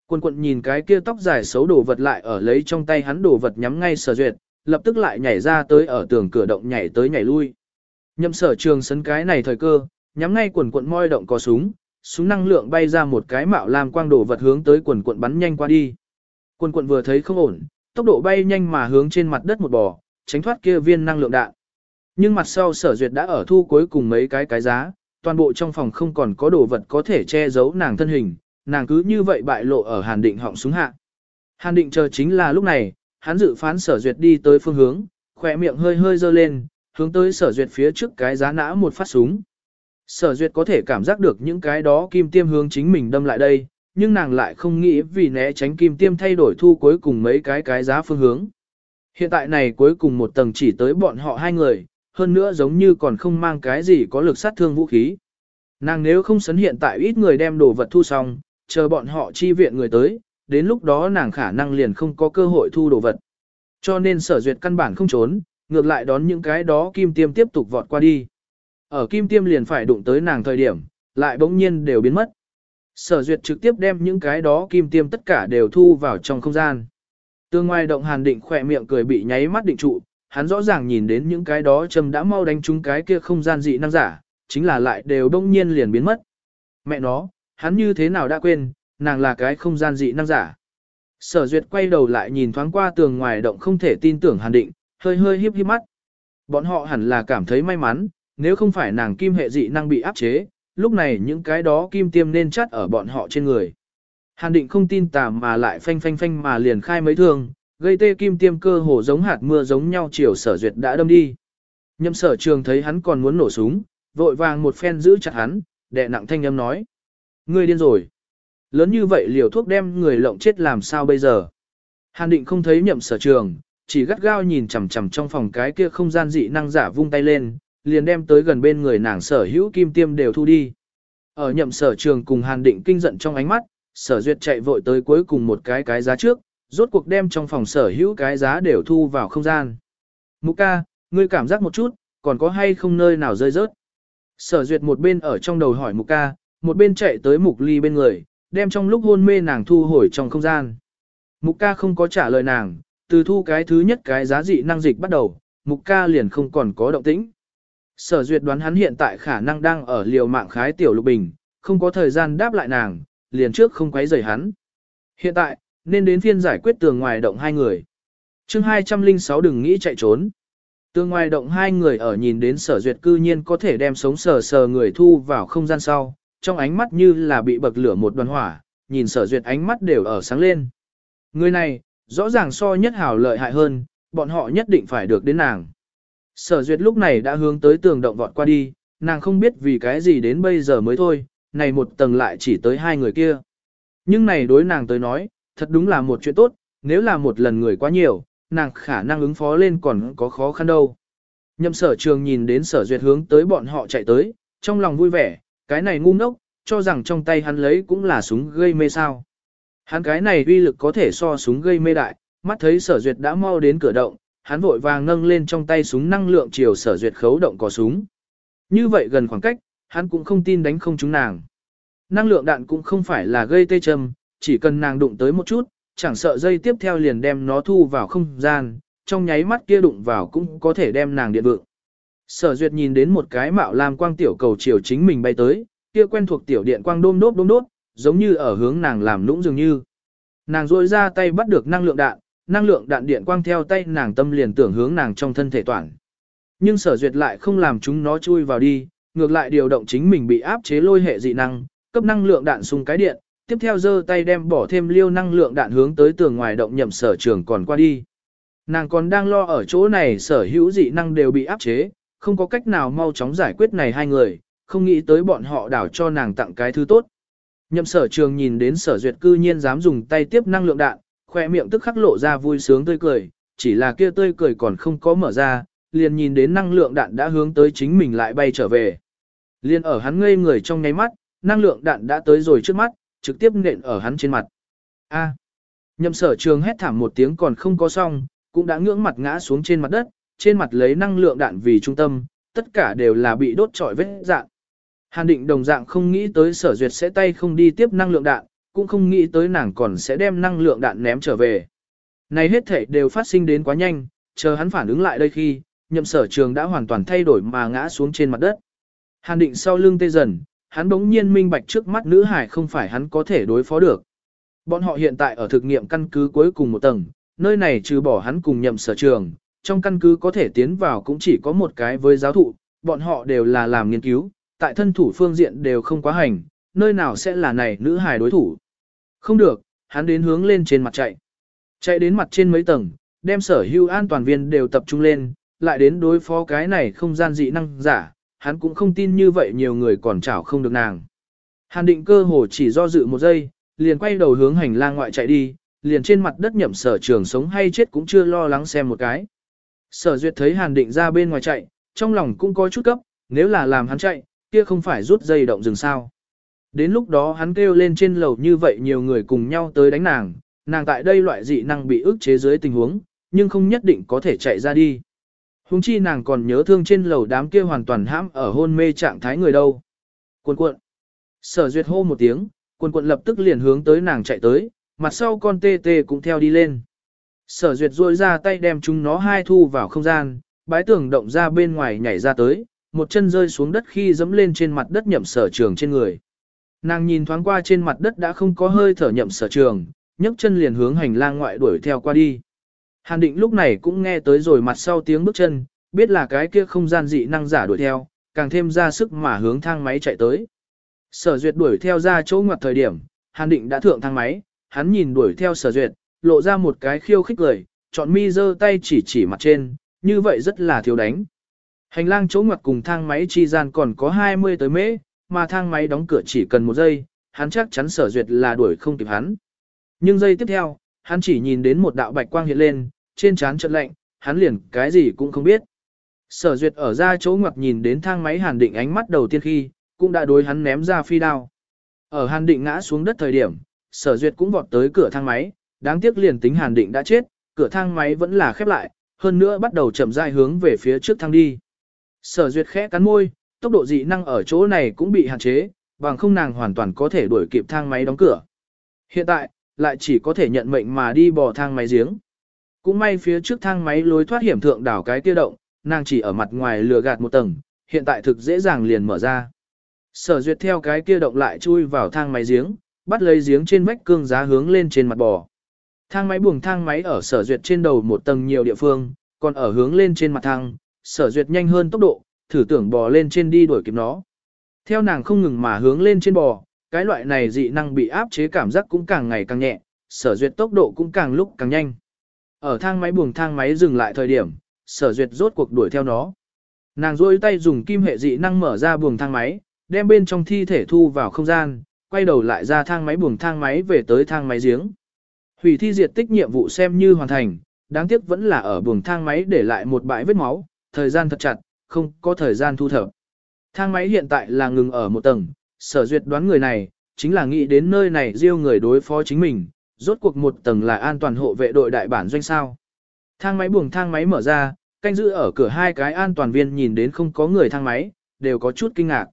Quân quận nhìn cái kia tóc dài xấu đồ vật lại ở lấy trong tay hắn đồ vật nhắm ngay sở duyệt, lập tức lại nhảy ra tới ở tường cửa động nhảy tới nhảy lui. Nhậm sở trường sấn cái này thời cơ, nhắm ngay quần quận môi động có súng, súng năng lượng bay ra một cái mạo làm quang đồ vật hướng tới quần quận bắn nhanh qua đi. Quần quận vừa thấy không ổn, tốc độ bay nhanh mà hướng trên mặt đất một bò, tránh thoát kia viên năng lượng đạn. Nhưng mặt sau sở duyệt đã ở thu cuối cùng mấy cái cái giá, toàn bộ trong phòng không còn có đồ vật có thể che giấu nàng thân hình, nàng cứ như vậy bại lộ ở hàn định họng xuống hạ. Hàn định chờ chính là lúc này, hắn dự phán sở duyệt đi tới phương hướng, khỏe miệng hơi hơi dơ lên, hướng tới sở duyệt phía trước cái giá nã một phát súng. Sở duyệt có thể cảm giác được những cái đó kim tiêm hướng chính mình đâm lại đây, nhưng nàng lại không nghĩ vì né tránh kim tiêm thay đổi thu cuối cùng mấy cái cái giá phương hướng. Hiện tại này cuối cùng một tầng chỉ tới bọn họ hai người, hơn nữa giống như còn không mang cái gì có lực sát thương vũ khí. Nàng nếu không sấn hiện tại ít người đem đồ vật thu xong, chờ bọn họ chi viện người tới, đến lúc đó nàng khả năng liền không có cơ hội thu đồ vật. Cho nên sở duyệt căn bản không trốn, ngược lại đón những cái đó kim tiêm tiếp tục vọt qua đi. Ở kim tiêm liền phải đụng tới nàng thời điểm, lại bỗng nhiên đều biến mất. Sở duyệt trực tiếp đem những cái đó kim tiêm tất cả đều thu vào trong không gian. Tương ngoài động hàn định khỏe miệng cười bị nháy mắt định trụ, hắn rõ ràng nhìn đến những cái đó châm đã mau đánh trúng cái kia không gian dị năng giả, chính là lại đều đông nhiên liền biến mất. Mẹ nó, hắn như thế nào đã quên, nàng là cái không gian dị năng giả. Sở duyệt quay đầu lại nhìn thoáng qua tường ngoài động không thể tin tưởng hàn định, hơi hơi hiếp hiếp mắt. Bọn họ hẳn là cảm thấy may mắn, nếu không phải nàng kim hệ dị năng bị áp chế, lúc này những cái đó kim tiêm nên chắt ở bọn họ trên người. Hàn định không tin tà mà lại phanh phanh phanh mà liền khai mấy thương, gây tê kim tiêm cơ hồ giống hạt mưa giống nhau chiều sở duyệt đã đâm đi. Nhậm sở trường thấy hắn còn muốn nổ súng, vội vàng một phen giữ chặt hắn, đệ nặng thanh âm nói. Ngươi điên rồi. Lớn như vậy liều thuốc đem người lộng chết làm sao bây giờ? Hàn định không thấy nhậm sở trường, chỉ gắt gao nhìn chằm chằm trong phòng cái kia không gian dị năng giả vung tay lên, liền đem tới gần bên người nàng sở hữu kim tiêm đều thu đi. Ở nhậm sở trường cùng hàn định kinh giận trong ánh mắt, sở duyệt chạy vội tới cuối cùng một cái cái giá trước, rốt cuộc đem trong phòng sở hữu cái giá đều thu vào không gian. Mục ca, ngươi cảm giác một chút, còn có hay không nơi nào rơi rớt. Sở duyệt một bên ở trong đầu hỏi mục ca, một bên chạy tới mục ly bên người, đem trong lúc hôn mê nàng thu hồi trong không gian. Mục ca không có trả lời nàng, từ thu cái thứ nhất cái giá dị năng dịch bắt đầu, mục ca liền không còn có động tĩnh. Sở duyệt đoán hắn hiện tại khả năng đang ở liều mạng khái tiểu lục bình, không có thời gian đáp lại nàng, liền trước không quấy rầy hắn. Hiện tại, nên đến phiên giải quyết tường ngoài động hai người. chương 206 đừng nghĩ chạy trốn. Tường ngoài động hai người ở nhìn đến sở duyệt cư nhiên có thể đem sống sờ sờ người thu vào không gian sau, trong ánh mắt như là bị bậc lửa một đoàn hỏa, nhìn sở duyệt ánh mắt đều ở sáng lên. Người này, rõ ràng so nhất hảo lợi hại hơn, bọn họ nhất định phải được đến nàng. Sở duyệt lúc này đã hướng tới tường động vọt qua đi, nàng không biết vì cái gì đến bây giờ mới thôi, này một tầng lại chỉ tới hai người kia. Nhưng này đối nàng tới nói, thật đúng là một chuyện tốt, nếu là một lần người quá nhiều, nàng khả năng ứng phó lên còn có khó khăn đâu. Nhậm sở trường nhìn đến sở duyệt hướng tới bọn họ chạy tới, trong lòng vui vẻ, cái này ngu ngốc, cho rằng trong tay hắn lấy cũng là súng gây mê sao. Hắn cái này uy lực có thể so súng gây mê đại, mắt thấy sở duyệt đã mau đến cửa động, hắn vội vàng nâng lên trong tay súng năng lượng chiều sở duyệt khấu động cò súng. Như vậy gần khoảng cách, hắn cũng không tin đánh không trúng nàng. Năng lượng đạn cũng không phải là gây tê châm, chỉ cần nàng đụng tới một chút, chẳng sợ dây tiếp theo liền đem nó thu vào không gian, trong nháy mắt kia đụng vào cũng có thể đem nàng điện vượng. Sở duyệt nhìn đến một cái mạo lam quang tiểu cầu chiều chính mình bay tới, kia quen thuộc tiểu điện quang đôm đốp đôm đốt, giống như ở hướng nàng làm lũng dường như. Nàng rôi ra tay bắt được năng lượng đạn, năng lượng đạn điện quang theo tay nàng tâm liền tưởng hướng nàng trong thân thể toàn. Nhưng sở duyệt lại không làm chúng nó chui vào đi, ngược lại điều động chính mình bị áp chế lôi hệ dị năng, cấp năng lượng đạn xung cái điện, tiếp theo giơ tay đem bỏ thêm liêu năng lượng đạn hướng tới tường ngoài động nhậm sở trường còn qua đi. Nàng còn đang lo ở chỗ này sở hữu dị năng đều bị áp chế, không có cách nào mau chóng giải quyết này hai người, không nghĩ tới bọn họ đảo cho nàng tặng cái thứ tốt. Nhậm sở trường nhìn đến sở duyệt cư nhiên dám dùng tay tiếp năng lượng đạn, khoe miệng tức khắc lộ ra vui sướng tươi cười, chỉ là kia tươi cười còn không có mở ra, liền nhìn đến năng lượng đạn đã hướng tới chính mình lại bay trở về. Liên ở hắn ngây người trong nháy mắt, năng lượng đạn đã tới rồi trước mắt, trực tiếp nện ở hắn trên mặt. A. Nhậm sở trường hét thảm một tiếng còn không có xong, cũng đã ngưỡng mặt ngã xuống trên mặt đất, trên mặt lấy năng lượng đạn vì trung tâm, tất cả đều là bị đốt trọi vết dạng. Hàn định đồng dạng không nghĩ tới sở duyệt sẽ tay không đi tiếp năng lượng đạn, cũng không nghĩ tới nàng còn sẽ đem năng lượng đạn ném trở về. Này hết thể đều phát sinh đến quá nhanh, chờ hắn phản ứng lại đây khi, nhậm sở trường đã hoàn toàn thay đổi mà ngã xuống trên mặt đất. Hàn định sau lưng tê dần, hắn bỗng nhiên minh bạch trước mắt nữ hải không phải hắn có thể đối phó được. Bọn họ hiện tại ở thực nghiệm căn cứ cuối cùng một tầng, nơi này trừ bỏ hắn cùng nhậm sở trường, trong căn cứ có thể tiến vào cũng chỉ có một cái với giáo thụ, bọn họ đều là làm nghiên cứu, tại thân thủ phương diện đều không quá hành, nơi nào sẽ là này nữ hài đối thủ. Không được, hắn đến hướng lên trên mặt chạy. Chạy đến mặt trên mấy tầng, đem sở hữu an toàn viên đều tập trung lên, lại đến đối phó cái này không gian dị năng giả, hắn cũng không tin như vậy nhiều người còn chảo không được nàng. Hàn định cơ hồ chỉ do dự một giây, liền quay đầu hướng hành lang ngoại chạy đi, liền trên mặt đất nhậm sở trường sống hay chết cũng chưa lo lắng xem một cái. Sở duyệt thấy hàn định ra bên ngoài chạy, trong lòng cũng có chút cấp, nếu là làm hắn chạy, kia không phải rút dây động rừng sao. Đến lúc đó hắn kêu lên trên lầu như vậy nhiều người cùng nhau tới đánh nàng, nàng tại đây loại dị năng bị ức chế dưới tình huống, nhưng không nhất định có thể chạy ra đi. Hùng chi nàng còn nhớ thương trên lầu đám kia hoàn toàn hãm ở hôn mê trạng thái người đâu. Quân cuộn. Sở duyệt hô một tiếng, quân cuộn lập tức liền hướng tới nàng chạy tới, mặt sau con tê tê cũng theo đi lên. Sở duyệt duỗi ra tay đem chúng nó hai thu vào không gian, bái tưởng động ra bên ngoài nhảy ra tới, một chân rơi xuống đất khi dẫm lên trên mặt đất nhậm sở trường trên người. Nàng nhìn thoáng qua trên mặt đất đã không có hơi thở nhậm sở trường, nhấc chân liền hướng hành lang ngoại đuổi theo qua đi. Hàn định lúc này cũng nghe tới rồi mặt sau tiếng bước chân, biết là cái kia không gian dị năng giả đuổi theo, càng thêm ra sức mà hướng thang máy chạy tới. Sở duyệt đuổi theo ra chỗ ngoặt thời điểm, hàn định đã thượng thang máy, hắn nhìn đuổi theo sở duyệt, lộ ra một cái khiêu khích lời, chọn mi giơ tay chỉ chỉ mặt trên, như vậy rất là thiếu đánh. Hành lang chỗ ngoặt cùng thang máy chi gian còn có 20 tới mễ, mà thang máy đóng cửa chỉ cần một giây, hắn chắc chắn sở duyệt là đuổi không kịp hắn. Nhưng giây tiếp theo, hắn chỉ nhìn đến một đạo bạch quang hiện lên, trên trán trận lạnh, hắn liền cái gì cũng không biết. Sở duyệt ở ra chỗ ngoặc nhìn đến thang máy hàn định ánh mắt đầu tiên khi, cũng đã đối hắn ném ra phi đao. Ở Hàn Định ngã xuống đất thời điểm, Sở Duyệt cũng vọt tới cửa thang máy, đáng tiếc liền tính Hàn Định đã chết, cửa thang máy vẫn là khép lại, hơn nữa bắt đầu chậm rãi hướng về phía trước thang đi. Sở Duyệt khẽ cắn môi, tốc độ dị năng ở chỗ này cũng bị hạn chế, bằng không nàng hoàn toàn có thể đuổi kịp thang máy đóng cửa. Hiện tại, lại chỉ có thể nhận mệnh mà đi bò thang máy giếng. Cũng may phía trước thang máy lối thoát hiểm thượng đảo cái kia động, nàng chỉ ở mặt ngoài lừa gạt một tầng, hiện tại thực dễ dàng liền mở ra. Sở duyệt theo cái kia động lại chui vào thang máy giếng, bắt lấy giếng trên vách cương giá hướng lên trên mặt bò. Thang máy buồng thang máy ở sở duyệt trên đầu một tầng nhiều địa phương, còn ở hướng lên trên mặt thang, sở duyệt nhanh hơn tốc độ, thử tưởng bò lên trên đi đuổi kịp nó. Theo nàng không ngừng mà hướng lên trên bò, cái loại này dị năng bị áp chế cảm giác cũng càng ngày càng nhẹ, sở duyệt tốc độ cũng càng lúc càng nhanh. Ở thang máy buồng thang máy dừng lại thời điểm, sở duyệt rốt cuộc đuổi theo nó. Nàng rôi tay dùng kim hệ dị năng mở ra buồng thang máy, đem bên trong thi thể thu vào không gian, quay đầu lại ra thang máy buồng thang máy về tới thang máy giếng. Hủy thi diệt tích nhiệm vụ xem như hoàn thành, đáng tiếc vẫn là ở buồng thang máy để lại một bãi vết máu, thời gian thật chặt, không có thời gian thu thập. Thang máy hiện tại là ngừng ở một tầng, sở duyệt đoán người này, chính là nghĩ đến nơi này riêu người đối phó chính mình, rốt cuộc một tầng là an toàn hộ vệ đội đại bản doanh sao. Thang máy buồng thang máy mở ra, canh giữ ở cửa hai cái an toàn viên nhìn đến không có người thang máy, đều có chút kinh ngạc.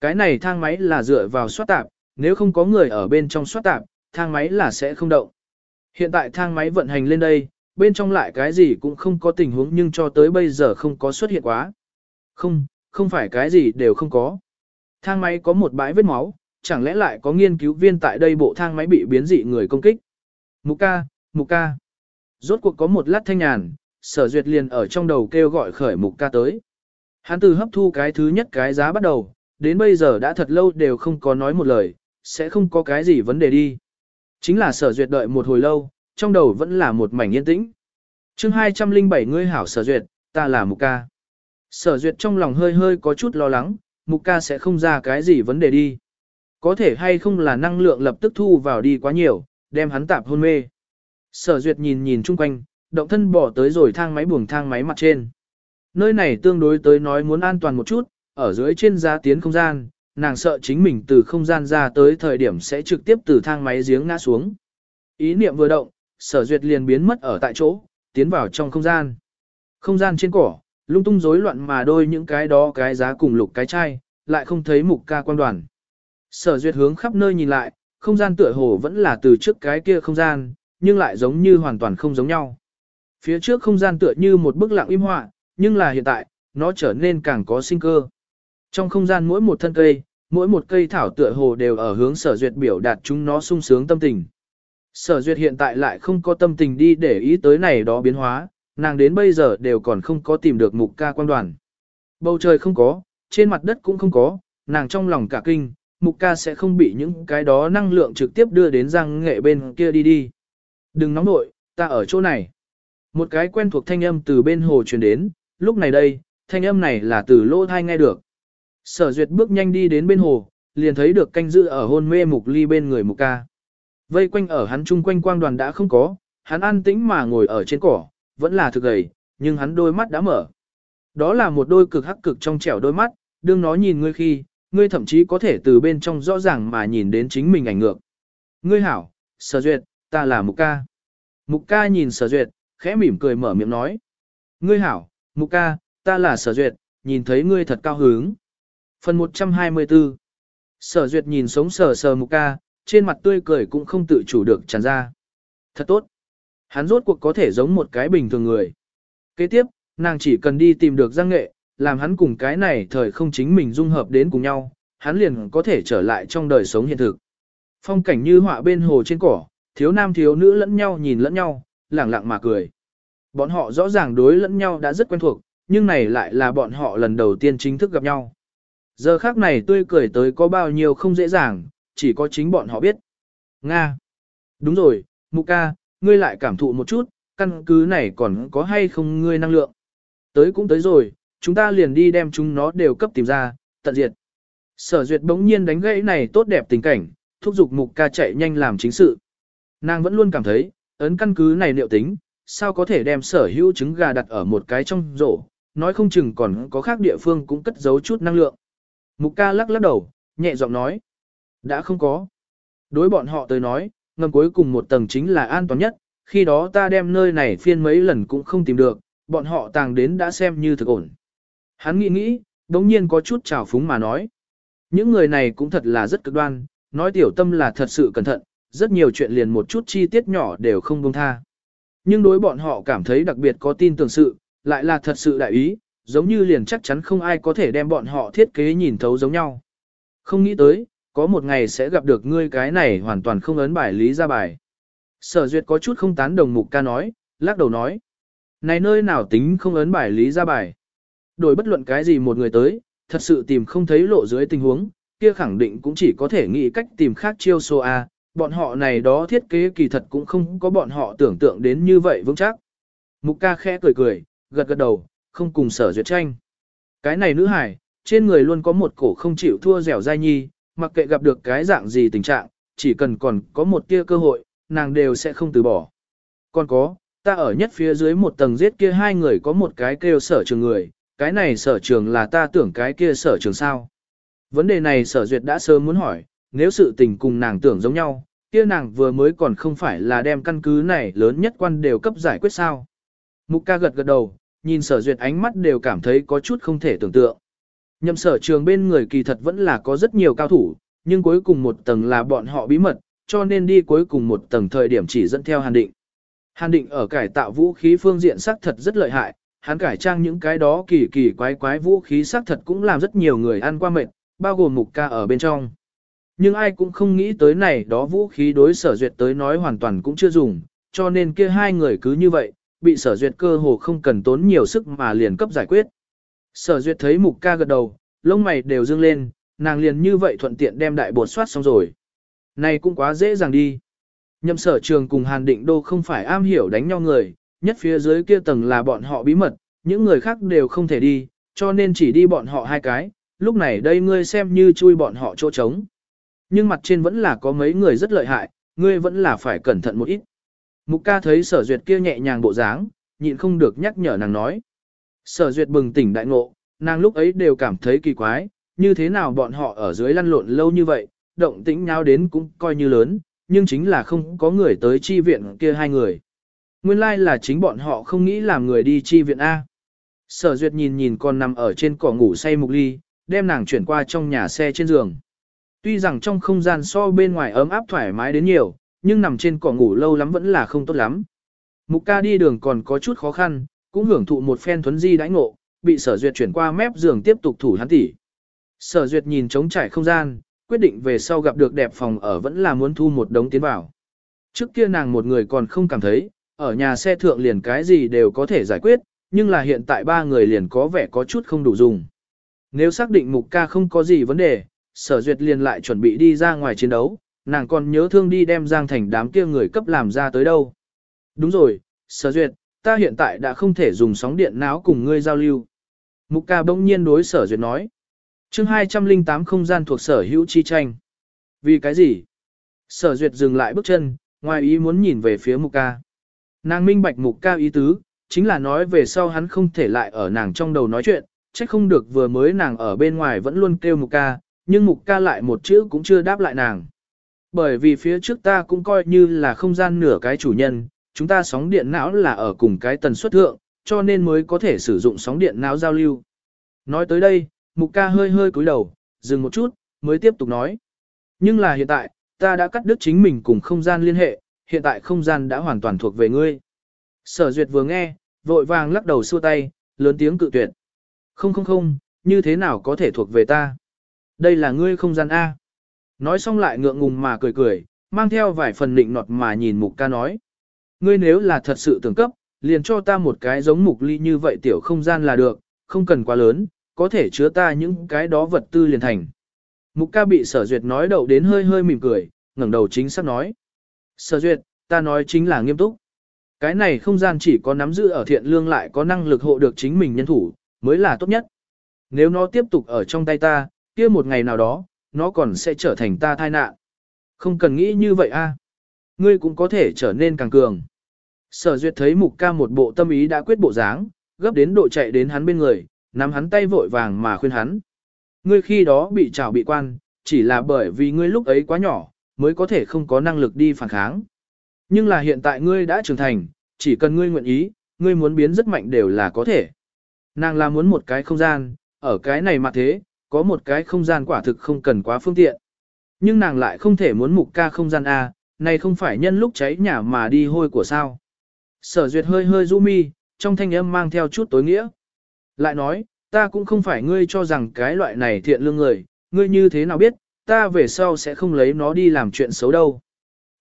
Cái này thang máy là dựa vào soát tạp, nếu không có người ở bên trong soát tạp, thang máy là sẽ không động. Hiện tại thang máy vận hành lên đây, bên trong lại cái gì cũng không có tình huống nhưng cho tới bây giờ không có xuất hiện quá. Không, không phải cái gì đều không có. Thang máy có một bãi vết máu, chẳng lẽ lại có nghiên cứu viên tại đây bộ thang máy bị biến dị người công kích. Mục ca, mục ca. Rốt cuộc có một lát thanh nhàn, sở duyệt liền ở trong đầu kêu gọi khởi mục ca tới. Hắn từ hấp thu cái thứ nhất cái giá bắt đầu, đến bây giờ đã thật lâu đều không có nói một lời, sẽ không có cái gì vấn đề đi. Chính là sở duyệt đợi một hồi lâu, trong đầu vẫn là một mảnh yên tĩnh. chương 207 ngươi hảo sở duyệt, ta là mục ca. Sở duyệt trong lòng hơi hơi có chút lo lắng, mục ca sẽ không ra cái gì vấn đề đi. Có thể hay không là năng lượng lập tức thu vào đi quá nhiều, đem hắn tạp hôn mê. Sở duyệt nhìn nhìn chung quanh, động thân bỏ tới rồi thang máy buồng thang máy mặt trên. Nơi này tương đối tới nói muốn an toàn một chút, ở dưới trên giá tiến không gian, nàng sợ chính mình từ không gian ra tới thời điểm sẽ trực tiếp từ thang máy giếng ngã xuống. Ý niệm vừa động, sở duyệt liền biến mất ở tại chỗ, tiến vào trong không gian. Không gian trên cỏ, lung tung rối loạn mà đôi những cái đó cái giá cùng lục cái chai, lại không thấy mục ca quan đoàn. Sở duyệt hướng khắp nơi nhìn lại, không gian tựa hồ vẫn là từ trước cái kia không gian, nhưng lại giống như hoàn toàn không giống nhau. Phía trước không gian tựa như một bức lặng im họa, nhưng là hiện tại, nó trở nên càng có sinh cơ. Trong không gian mỗi một thân cây, mỗi một cây thảo tựa hồ đều ở hướng sở duyệt biểu đạt chúng nó sung sướng tâm tình. Sở duyệt hiện tại lại không có tâm tình đi để ý tới này đó biến hóa, nàng đến bây giờ đều còn không có tìm được mục ca quan đoàn. Bầu trời không có, trên mặt đất cũng không có, nàng trong lòng cả kinh, mục ca sẽ không bị những cái đó năng lượng trực tiếp đưa đến răng nghệ bên kia đi đi. Đừng nóng nội, ta ở chỗ này. Một cái quen thuộc thanh âm từ bên hồ truyền đến, lúc này đây, thanh âm này là từ lỗ thai nghe được. Sở duyệt bước nhanh đi đến bên hồ, liền thấy được canh giữ ở hôn mê mục ly bên người mục ca. Vây quanh ở hắn chung quanh quang đoàn đã không có, hắn an tĩnh mà ngồi ở trên cỏ, vẫn là thực gầy, nhưng hắn đôi mắt đã mở. Đó là một đôi cực hắc cực trong trẻo đôi mắt, đương nó nhìn ngươi khi, ngươi thậm chí có thể từ bên trong rõ ràng mà nhìn đến chính mình ảnh ngược. Ngươi hảo, sở duyệt, ta là mục ca. Mục ca nhìn sở duyệt, khẽ mỉm cười mở miệng nói. Ngươi hảo, mục ca, ta là sở duyệt, nhìn thấy ngươi thật cao hứng. Phần 124 Sở duyệt nhìn sống sờ sờ mục ca, trên mặt tươi cười cũng không tự chủ được tràn ra. Thật tốt. Hắn rốt cuộc có thể giống một cái bình thường người. Kế tiếp, nàng chỉ cần đi tìm được giang nghệ, làm hắn cùng cái này thời không chính mình dung hợp đến cùng nhau, hắn liền có thể trở lại trong đời sống hiện thực. Phong cảnh như họa bên hồ trên cỏ, thiếu nam thiếu nữ lẫn nhau nhìn lẫn nhau, lẳng lặng mà cười. Bọn họ rõ ràng đối lẫn nhau đã rất quen thuộc, nhưng này lại là bọn họ lần đầu tiên chính thức gặp nhau. Giờ khác này tươi cười tới có bao nhiêu không dễ dàng, chỉ có chính bọn họ biết. Nga. Đúng rồi, Mục ca, ngươi lại cảm thụ một chút, căn cứ này còn có hay không ngươi năng lượng. Tới cũng tới rồi, chúng ta liền đi đem chúng nó đều cấp tìm ra, tận diệt. Sở duyệt bỗng nhiên đánh gãy này tốt đẹp tình cảnh, thúc giục mục ca chạy nhanh làm chính sự. Nàng vẫn luôn cảm thấy, ấn căn cứ này liệu tính, sao có thể đem sở hữu trứng gà đặt ở một cái trong rổ, nói không chừng còn có khác địa phương cũng cất giấu chút năng lượng. Mục ca lắc lắc đầu, nhẹ giọng nói. Đã không có. Đối bọn họ tới nói, ngầm cuối cùng một tầng chính là an toàn nhất, khi đó ta đem nơi này phiên mấy lần cũng không tìm được, bọn họ tàng đến đã xem như thực ổn. Hắn nghĩ nghĩ, đống nhiên có chút trào phúng mà nói. Những người này cũng thật là rất cực đoan, nói tiểu tâm là thật sự cẩn thận, rất nhiều chuyện liền một chút chi tiết nhỏ đều không buông tha. Nhưng đối bọn họ cảm thấy đặc biệt có tin tưởng sự, lại là thật sự đại ý, giống như liền chắc chắn không ai có thể đem bọn họ thiết kế nhìn thấu giống nhau. Không nghĩ tới, có một ngày sẽ gặp được ngươi cái này hoàn toàn không ấn bài lý ra bài. Sở duyệt có chút không tán đồng mục ca nói, lắc đầu nói. Này nơi nào tính không ấn bài lý ra bài. Đổi bất luận cái gì một người tới, thật sự tìm không thấy lộ dưới tình huống, kia khẳng định cũng chỉ có thể nghĩ cách tìm khác chiêu số A, bọn họ này đó thiết kế kỳ thật cũng không có bọn họ tưởng tượng đến như vậy vững chắc. Mục ca khẽ cười cười, gật gật đầu, không cùng sở duyệt tranh. Cái này nữ hải, trên người luôn có một cổ không chịu thua dẻo dai nhi, mặc kệ gặp được cái dạng gì tình trạng, chỉ cần còn có một tia cơ hội, nàng đều sẽ không từ bỏ. Còn có, ta ở nhất phía dưới một tầng giết kia hai người có một cái kêu sở trường người, cái này sở trường là ta tưởng cái kia sở trường sao. Vấn đề này sở duyệt đã sớm muốn hỏi, nếu sự tình cùng nàng tưởng giống nhau, kia nàng vừa mới còn không phải là đem căn cứ này lớn nhất quan đều cấp giải quyết sao. Mục ca gật gật đầu, nhìn sở duyệt ánh mắt đều cảm thấy có chút không thể tưởng tượng. Nhậm sở trường bên người kỳ thật vẫn là có rất nhiều cao thủ, nhưng cuối cùng một tầng là bọn họ bí mật, cho nên đi cuối cùng một tầng thời điểm chỉ dẫn theo hàn định. Hàn định ở cải tạo vũ khí phương diện sắc thật rất lợi hại, hắn cải trang những cái đó kỳ kỳ quái quái vũ khí sắc thật cũng làm rất nhiều người ăn qua mệt, bao gồm mục ca ở bên trong. Nhưng ai cũng không nghĩ tới này đó vũ khí đối sở duyệt tới nói hoàn toàn cũng chưa dùng, cho nên kia hai người cứ như vậy, bị sở duyệt cơ hồ không cần tốn nhiều sức mà liền cấp giải quyết. Sở duyệt thấy mục ca gật đầu, lông mày đều dương lên, nàng liền như vậy thuận tiện đem đại bột soát xong rồi. Này cũng quá dễ dàng đi. Nhậm sở trường cùng Hàn Định Đô không phải am hiểu đánh nhau người, nhất phía dưới kia tầng là bọn họ bí mật, những người khác đều không thể đi, cho nên chỉ đi bọn họ hai cái, lúc này đây ngươi xem như chui bọn họ chỗ trống. Nhưng mặt trên vẫn là có mấy người rất lợi hại, ngươi vẫn là phải cẩn thận một ít. Mục ca thấy sở duyệt kia nhẹ nhàng bộ dáng, nhịn không được nhắc nhở nàng nói. Sở duyệt bừng tỉnh đại ngộ, nàng lúc ấy đều cảm thấy kỳ quái, như thế nào bọn họ ở dưới lăn lộn lâu như vậy, động tĩnh nhau đến cũng coi như lớn, nhưng chính là không có người tới chi viện kia hai người. Nguyên lai like là chính bọn họ không nghĩ làm người đi chi viện A. Sở duyệt nhìn nhìn con nằm ở trên cỏ ngủ say mục ly, đem nàng chuyển qua trong nhà xe trên giường. Tuy rằng trong không gian so bên ngoài ấm áp thoải mái đến nhiều, nhưng nằm trên cỏ ngủ lâu lắm vẫn là không tốt lắm. Mục ca đi đường còn có chút khó khăn, cũng hưởng thụ một phen thuấn di đãi ngộ, bị sở duyệt chuyển qua mép giường tiếp tục thủ hắn tỉ. Sở duyệt nhìn trống trải không gian, quyết định về sau gặp được đẹp phòng ở vẫn là muốn thu một đống tiến vào. Trước kia nàng một người còn không cảm thấy, ở nhà xe thượng liền cái gì đều có thể giải quyết, nhưng là hiện tại ba người liền có vẻ có chút không đủ dùng. Nếu xác định mục ca không có gì vấn đề, sở duyệt liền lại chuẩn bị đi ra ngoài chiến đấu, nàng còn nhớ thương đi đem Giang Thành đám kia người cấp làm ra tới đâu. Đúng rồi, sở duyệt, ta hiện tại đã không thể dùng sóng điện não cùng ngươi giao lưu. Mục ca bỗng nhiên đối sở duyệt nói. chương 208 không gian thuộc sở hữu chi tranh. Vì cái gì? Sở duyệt dừng lại bước chân, ngoài ý muốn nhìn về phía mục ca. Nàng minh bạch mục ca ý tứ, chính là nói về sau hắn không thể lại ở nàng trong đầu nói chuyện, trách không được vừa mới nàng ở bên ngoài vẫn luôn kêu mục ca, nhưng mục ca lại một chữ cũng chưa đáp lại nàng. Bởi vì phía trước ta cũng coi như là không gian nửa cái chủ nhân, chúng ta sóng điện não là ở cùng cái tần suất thượng, cho nên mới có thể sử dụng sóng điện não giao lưu. Nói tới đây, mục ca hơi hơi cúi đầu, dừng một chút, mới tiếp tục nói. Nhưng là hiện tại, ta đã cắt đứt chính mình cùng không gian liên hệ, hiện tại không gian đã hoàn toàn thuộc về ngươi. Sở duyệt vừa nghe, vội vàng lắc đầu xua tay, lớn tiếng cự tuyệt. Không không không, như thế nào có thể thuộc về ta? Đây là ngươi không gian A. Nói xong lại ngượng ngùng mà cười cười, mang theo vài phần định nọt mà nhìn mục ca nói. Ngươi nếu là thật sự tưởng cấp, liền cho ta một cái giống mục ly như vậy tiểu không gian là được, không cần quá lớn, có thể chứa ta những cái đó vật tư liền thành. Mục ca bị sở duyệt nói đầu đến hơi hơi mỉm cười, ngẩng đầu chính xác nói. Sở duyệt, ta nói chính là nghiêm túc. Cái này không gian chỉ có nắm giữ ở thiện lương lại có năng lực hộ được chính mình nhân thủ, mới là tốt nhất. Nếu nó tiếp tục ở trong tay ta, kia một ngày nào đó, nó còn sẽ trở thành ta thai nạn. Không cần nghĩ như vậy a. Ngươi cũng có thể trở nên càng cường. Sở duyệt thấy mục ca một bộ tâm ý đã quyết bộ dáng, gấp đến độ chạy đến hắn bên người, nắm hắn tay vội vàng mà khuyên hắn. ngươi khi đó bị trào bị quan, chỉ là bởi vì ngươi lúc ấy quá nhỏ, mới có thể không có năng lực đi phản kháng. Nhưng là hiện tại ngươi đã trưởng thành, chỉ cần ngươi nguyện ý, ngươi muốn biến rất mạnh đều là có thể. Nàng là muốn một cái không gian, ở cái này mà thế, có một cái không gian quả thực không cần quá phương tiện. Nhưng nàng lại không thể muốn mục ca không gian A, này không phải nhân lúc cháy nhà mà đi hôi của sao. Sở duyệt hơi hơi du mi, trong thanh âm mang theo chút tối nghĩa. Lại nói, ta cũng không phải ngươi cho rằng cái loại này thiện lương người, ngươi như thế nào biết, ta về sau sẽ không lấy nó đi làm chuyện xấu đâu.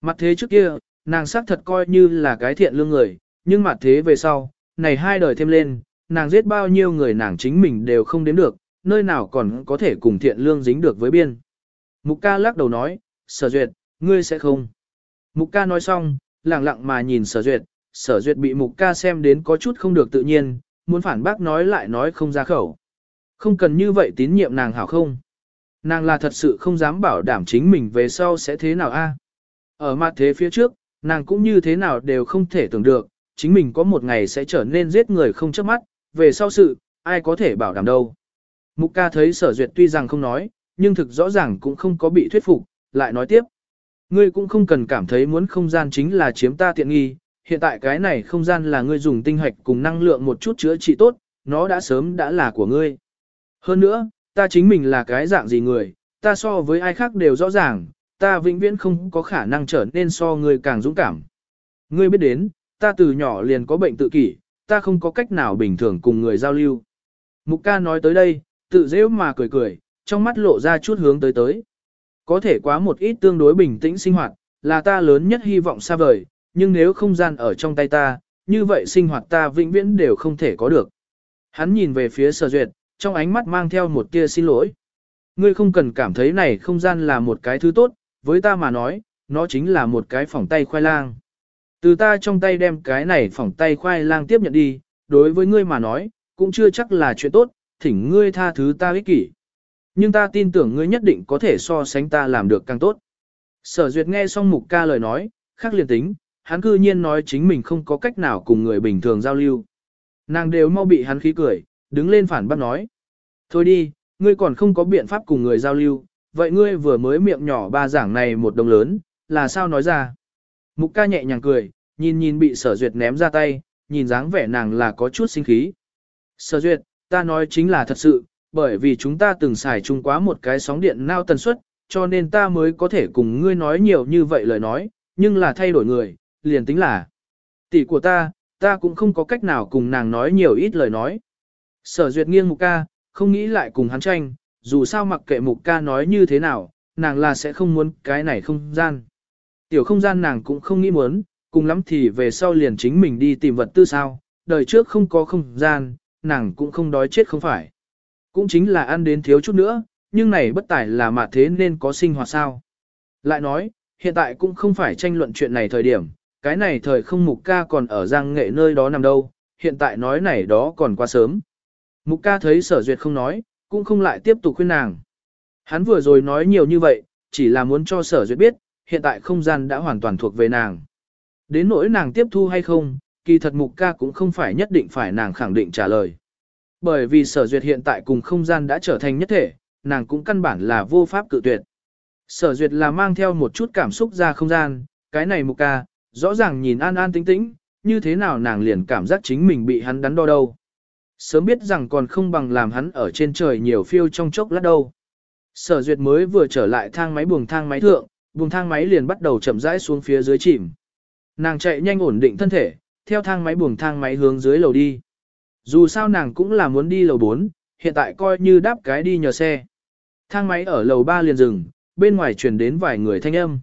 Mặt thế trước kia, nàng xác thật coi như là cái thiện lương người, nhưng mặt thế về sau, này hai đời thêm lên, nàng giết bao nhiêu người nàng chính mình đều không đếm được, nơi nào còn có thể cùng thiện lương dính được với biên. Mục ca lắc đầu nói, sở duyệt, ngươi sẽ không. Mục ca nói xong, lặng lặng mà nhìn sở duyệt, sở duyệt bị mục ca xem đến có chút không được tự nhiên, muốn phản bác nói lại nói không ra khẩu. Không cần như vậy tín nhiệm nàng hảo không? Nàng là thật sự không dám bảo đảm chính mình về sau sẽ thế nào a. À? Ở mặt thế phía trước, nàng cũng như thế nào đều không thể tưởng được, chính mình có một ngày sẽ trở nên giết người không chớp mắt, về sau sự, ai có thể bảo đảm đâu. Mục ca thấy sở duyệt tuy rằng không nói, nhưng thực rõ ràng cũng không có bị thuyết phục, lại nói tiếp. Ngươi cũng không cần cảm thấy muốn không gian chính là chiếm ta tiện nghi, hiện tại cái này không gian là ngươi dùng tinh hạch cùng năng lượng một chút chữa trị tốt, nó đã sớm đã là của ngươi. Hơn nữa, ta chính mình là cái dạng gì người, ta so với ai khác đều rõ ràng, ta vĩnh viễn không có khả năng trở nên so ngươi càng dũng cảm. Ngươi biết đến, ta từ nhỏ liền có bệnh tự kỷ, ta không có cách nào bình thường cùng người giao lưu. Mục ca nói tới đây, tự dễ mà cười cười, trong mắt lộ ra chút hướng tới tới. Có thể quá một ít tương đối bình tĩnh sinh hoạt, là ta lớn nhất hy vọng xa vời, nhưng nếu không gian ở trong tay ta, như vậy sinh hoạt ta vĩnh viễn đều không thể có được. Hắn nhìn về phía sở duyệt, trong ánh mắt mang theo một tia xin lỗi. Ngươi không cần cảm thấy này không gian là một cái thứ tốt, với ta mà nói, nó chính là một cái phỏng tay khoai lang. Từ ta trong tay đem cái này phỏng tay khoai lang tiếp nhận đi, đối với ngươi mà nói, cũng chưa chắc là chuyện tốt, thỉnh ngươi tha thứ ta ích kỷ. Nhưng ta tin tưởng ngươi nhất định có thể so sánh ta làm được càng tốt. Sở duyệt nghe xong mục ca lời nói, khác liền tính, hắn cư nhiên nói chính mình không có cách nào cùng người bình thường giao lưu. Nàng đều mau bị hắn khí cười, đứng lên phản bác nói. Thôi đi, ngươi còn không có biện pháp cùng người giao lưu, vậy ngươi vừa mới miệng nhỏ ba giảng này một đồng lớn, là sao nói ra? Mục ca nhẹ nhàng cười, nhìn nhìn bị sở duyệt ném ra tay, nhìn dáng vẻ nàng là có chút sinh khí. Sở duyệt, ta nói chính là thật sự, bởi vì chúng ta từng xài chung quá một cái sóng điện nao tần suất, cho nên ta mới có thể cùng ngươi nói nhiều như vậy lời nói, nhưng là thay đổi người, liền tính là tỷ của ta, ta cũng không có cách nào cùng nàng nói nhiều ít lời nói. Sở duyệt nghiêng mục ca, không nghĩ lại cùng hắn tranh, dù sao mặc kệ mục ca nói như thế nào, nàng là sẽ không muốn cái này không gian. Tiểu không gian nàng cũng không nghĩ muốn, cùng lắm thì về sau liền chính mình đi tìm vật tư sao, đời trước không có không gian, nàng cũng không đói chết không phải. Cũng chính là ăn đến thiếu chút nữa, nhưng này bất tài là mà thế nên có sinh hoạt sao. Lại nói, hiện tại cũng không phải tranh luận chuyện này thời điểm, cái này thời không mục ca còn ở giang nghệ nơi đó nằm đâu, hiện tại nói này đó còn quá sớm. Mục ca thấy sở duyệt không nói, cũng không lại tiếp tục khuyên nàng. Hắn vừa rồi nói nhiều như vậy, chỉ là muốn cho sở duyệt biết, hiện tại không gian đã hoàn toàn thuộc về nàng. Đến nỗi nàng tiếp thu hay không, kỳ thật mục ca cũng không phải nhất định phải nàng khẳng định trả lời. Bởi vì sở duyệt hiện tại cùng không gian đã trở thành nhất thể, nàng cũng căn bản là vô pháp cự tuyệt. Sở duyệt là mang theo một chút cảm xúc ra không gian, cái này mục ca, rõ ràng nhìn an an tĩnh tĩnh, như thế nào nàng liền cảm giác chính mình bị hắn đắn đo đâu. Sớm biết rằng còn không bằng làm hắn ở trên trời nhiều phiêu trong chốc lát đâu. Sở duyệt mới vừa trở lại thang máy buồng thang máy thượng, buồng thang máy liền bắt đầu chậm rãi xuống phía dưới chìm. Nàng chạy nhanh ổn định thân thể, theo thang máy buồng thang máy hướng dưới lầu đi. Dù sao nàng cũng là muốn đi lầu 4, hiện tại coi như đáp cái đi nhờ xe. Thang máy ở lầu 3 liền dừng, bên ngoài truyền đến vài người thanh âm.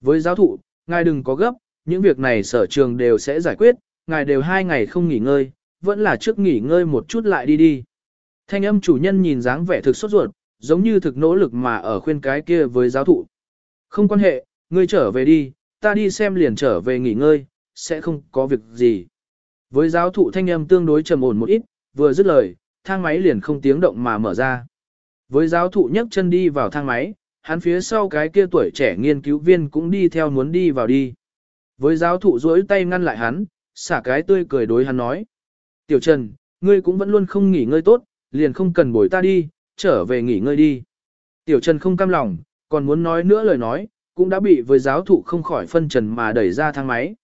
Với giáo thụ, ngài đừng có gấp, những việc này sở trường đều sẽ giải quyết, ngài đều hai ngày không nghỉ ngơi, vẫn là trước nghỉ ngơi một chút lại đi đi. Thanh âm chủ nhân nhìn dáng vẻ thực sốt ruột, giống như thực nỗ lực mà ở khuyên cái kia với giáo thụ. Không quan hệ, ngươi trở về đi, ta đi xem liền trở về nghỉ ngơi, sẽ không có việc gì. Với giáo thụ thanh âm tương đối trầm ổn một ít, vừa dứt lời, thang máy liền không tiếng động mà mở ra. Với giáo thụ nhấc chân đi vào thang máy, hắn phía sau cái kia tuổi trẻ nghiên cứu viên cũng đi theo muốn đi vào đi. Với giáo thụ duỗi tay ngăn lại hắn, xả cái tươi cười đối hắn nói. Tiểu Trần, ngươi cũng vẫn luôn không nghỉ ngơi tốt, liền không cần bồi ta đi, trở về nghỉ ngơi đi. Tiểu Trần không cam lòng, còn muốn nói nữa lời nói, cũng đã bị với giáo thụ không khỏi phân trần mà đẩy ra thang máy.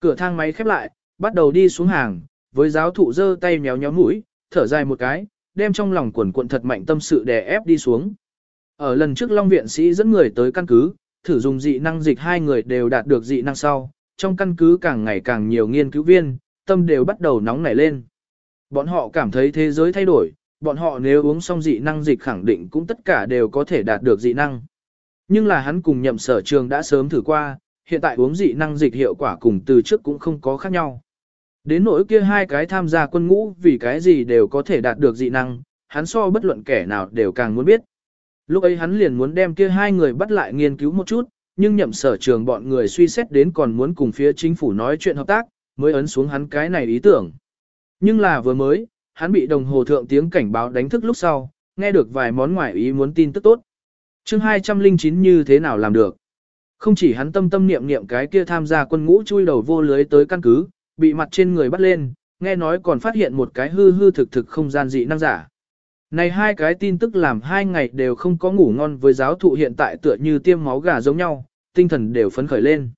Cửa thang máy khép lại, bắt đầu đi xuống hàng, với giáo thụ giơ tay méo nhéo mũi, thở dài một cái, đem trong lòng quần cuộn thật mạnh tâm sự đè ép đi xuống. Ở lần trước Long Viện Sĩ dẫn người tới căn cứ, thử dùng dị năng dịch hai người đều đạt được dị năng sau, trong căn cứ càng ngày càng nhiều nghiên cứu viên, tâm đều bắt đầu nóng nảy lên. Bọn họ cảm thấy thế giới thay đổi, bọn họ nếu uống xong dị năng dịch khẳng định cũng tất cả đều có thể đạt được dị năng. Nhưng là hắn cùng nhậm sở trường đã sớm thử qua, hiện tại uống dị năng dịch hiệu quả cùng từ trước cũng không có khác nhau. Đến nỗi kia hai cái tham gia quân ngũ vì cái gì đều có thể đạt được dị năng, hắn so bất luận kẻ nào đều càng muốn biết. Lúc ấy hắn liền muốn đem kia hai người bắt lại nghiên cứu một chút, nhưng nhậm sở trường bọn người suy xét đến còn muốn cùng phía chính phủ nói chuyện hợp tác, mới ấn xuống hắn cái này ý tưởng. Nhưng là vừa mới, hắn bị đồng hồ thượng tiếng cảnh báo đánh thức lúc sau, nghe được vài món ngoại ý muốn tin tức tốt. chương 209 như thế nào làm được? Không chỉ hắn tâm tâm niệm niệm cái kia tham gia quân ngũ chui đầu vô lưới tới căn cứ, bị mặt trên người bắt lên, nghe nói còn phát hiện một cái hư hư thực thực không gian dị năng giả. Này hai cái tin tức làm hai ngày đều không có ngủ ngon với giáo thụ hiện tại tựa như tiêm máu gà giống nhau, tinh thần đều phấn khởi lên.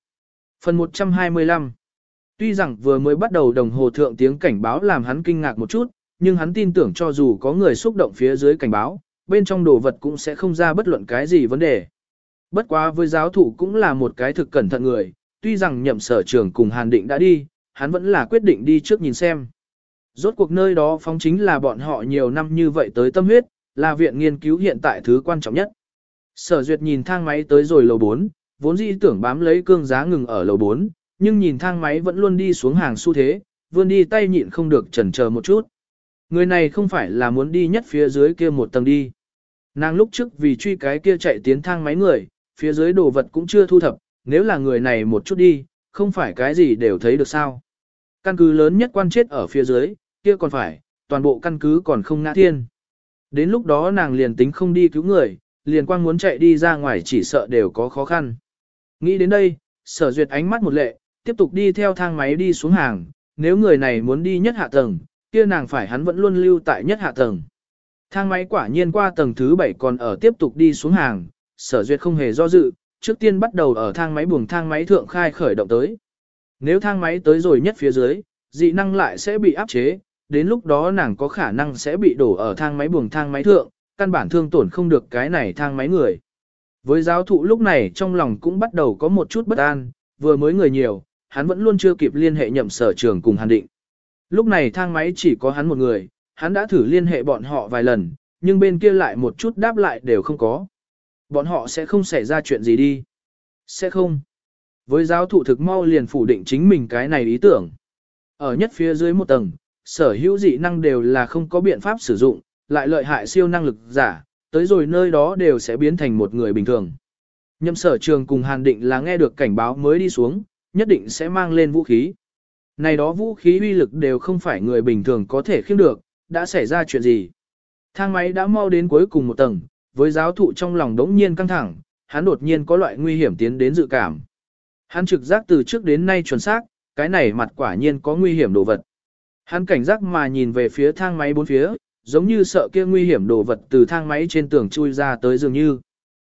Phần 125 Tuy rằng vừa mới bắt đầu đồng hồ thượng tiếng cảnh báo làm hắn kinh ngạc một chút, nhưng hắn tin tưởng cho dù có người xúc động phía dưới cảnh báo, bên trong đồ vật cũng sẽ không ra bất luận cái gì vấn đề. Bất quá với giáo thụ cũng là một cái thực cẩn thận người, tuy rằng nhậm sở trường cùng Hàn Định đã đi, hắn vẫn là quyết định đi trước nhìn xem. Rốt cuộc nơi đó phóng chính là bọn họ nhiều năm như vậy tới tâm huyết, là viện nghiên cứu hiện tại thứ quan trọng nhất. Sở duyệt nhìn thang máy tới rồi lầu 4, vốn dĩ tưởng bám lấy cương giá ngừng ở lầu 4, nhưng nhìn thang máy vẫn luôn đi xuống hàng xu thế, vươn đi tay nhịn không được chần chờ một chút. Người này không phải là muốn đi nhất phía dưới kia một tầng đi. Nàng lúc trước vì truy cái kia chạy tiến thang máy người, phía dưới đồ vật cũng chưa thu thập, nếu là người này một chút đi, không phải cái gì đều thấy được sao. Căn cứ lớn nhất quan chết ở phía dưới, kia còn phải, toàn bộ căn cứ còn không ngã thiên. Đến lúc đó nàng liền tính không đi cứu người, liền quang muốn chạy đi ra ngoài chỉ sợ đều có khó khăn. Nghĩ đến đây, sở duyệt ánh mắt một lệ, tiếp tục đi theo thang máy đi xuống hàng, nếu người này muốn đi nhất hạ tầng, kia nàng phải hắn vẫn luôn lưu tại nhất hạ tầng. Thang máy quả nhiên qua tầng thứ 7 còn ở tiếp tục đi xuống hàng, sở duyệt không hề do dự, trước tiên bắt đầu ở thang máy buồng thang máy thượng khai khởi động tới. Nếu thang máy tới rồi nhất phía dưới, dị năng lại sẽ bị áp chế, đến lúc đó nàng có khả năng sẽ bị đổ ở thang máy buồng thang máy thượng, căn bản thương tổn không được cái này thang máy người. Với giáo thụ lúc này trong lòng cũng bắt đầu có một chút bất an, vừa mới người nhiều, hắn vẫn luôn chưa kịp liên hệ nhậm sở trường cùng hàn định. Lúc này thang máy chỉ có hắn một người, hắn đã thử liên hệ bọn họ vài lần, nhưng bên kia lại một chút đáp lại đều không có. Bọn họ sẽ không xảy ra chuyện gì đi. Sẽ không. Với giáo thụ thực mau liền phủ định chính mình cái này ý tưởng. Ở nhất phía dưới một tầng, sở hữu dị năng đều là không có biện pháp sử dụng, lại lợi hại siêu năng lực giả, tới rồi nơi đó đều sẽ biến thành một người bình thường. Nhậm sở trường cùng hàn định là nghe được cảnh báo mới đi xuống, nhất định sẽ mang lên vũ khí. Này đó vũ khí uy lực đều không phải người bình thường có thể khiêm được, đã xảy ra chuyện gì. Thang máy đã mau đến cuối cùng một tầng, với giáo thụ trong lòng đống nhiên căng thẳng, hắn đột nhiên có loại nguy hiểm tiến đến dự cảm. Hắn trực giác từ trước đến nay chuẩn xác, cái này mặt quả nhiên có nguy hiểm đồ vật. Hắn cảnh giác mà nhìn về phía thang máy bốn phía, giống như sợ kia nguy hiểm đồ vật từ thang máy trên tường chui ra tới dường như.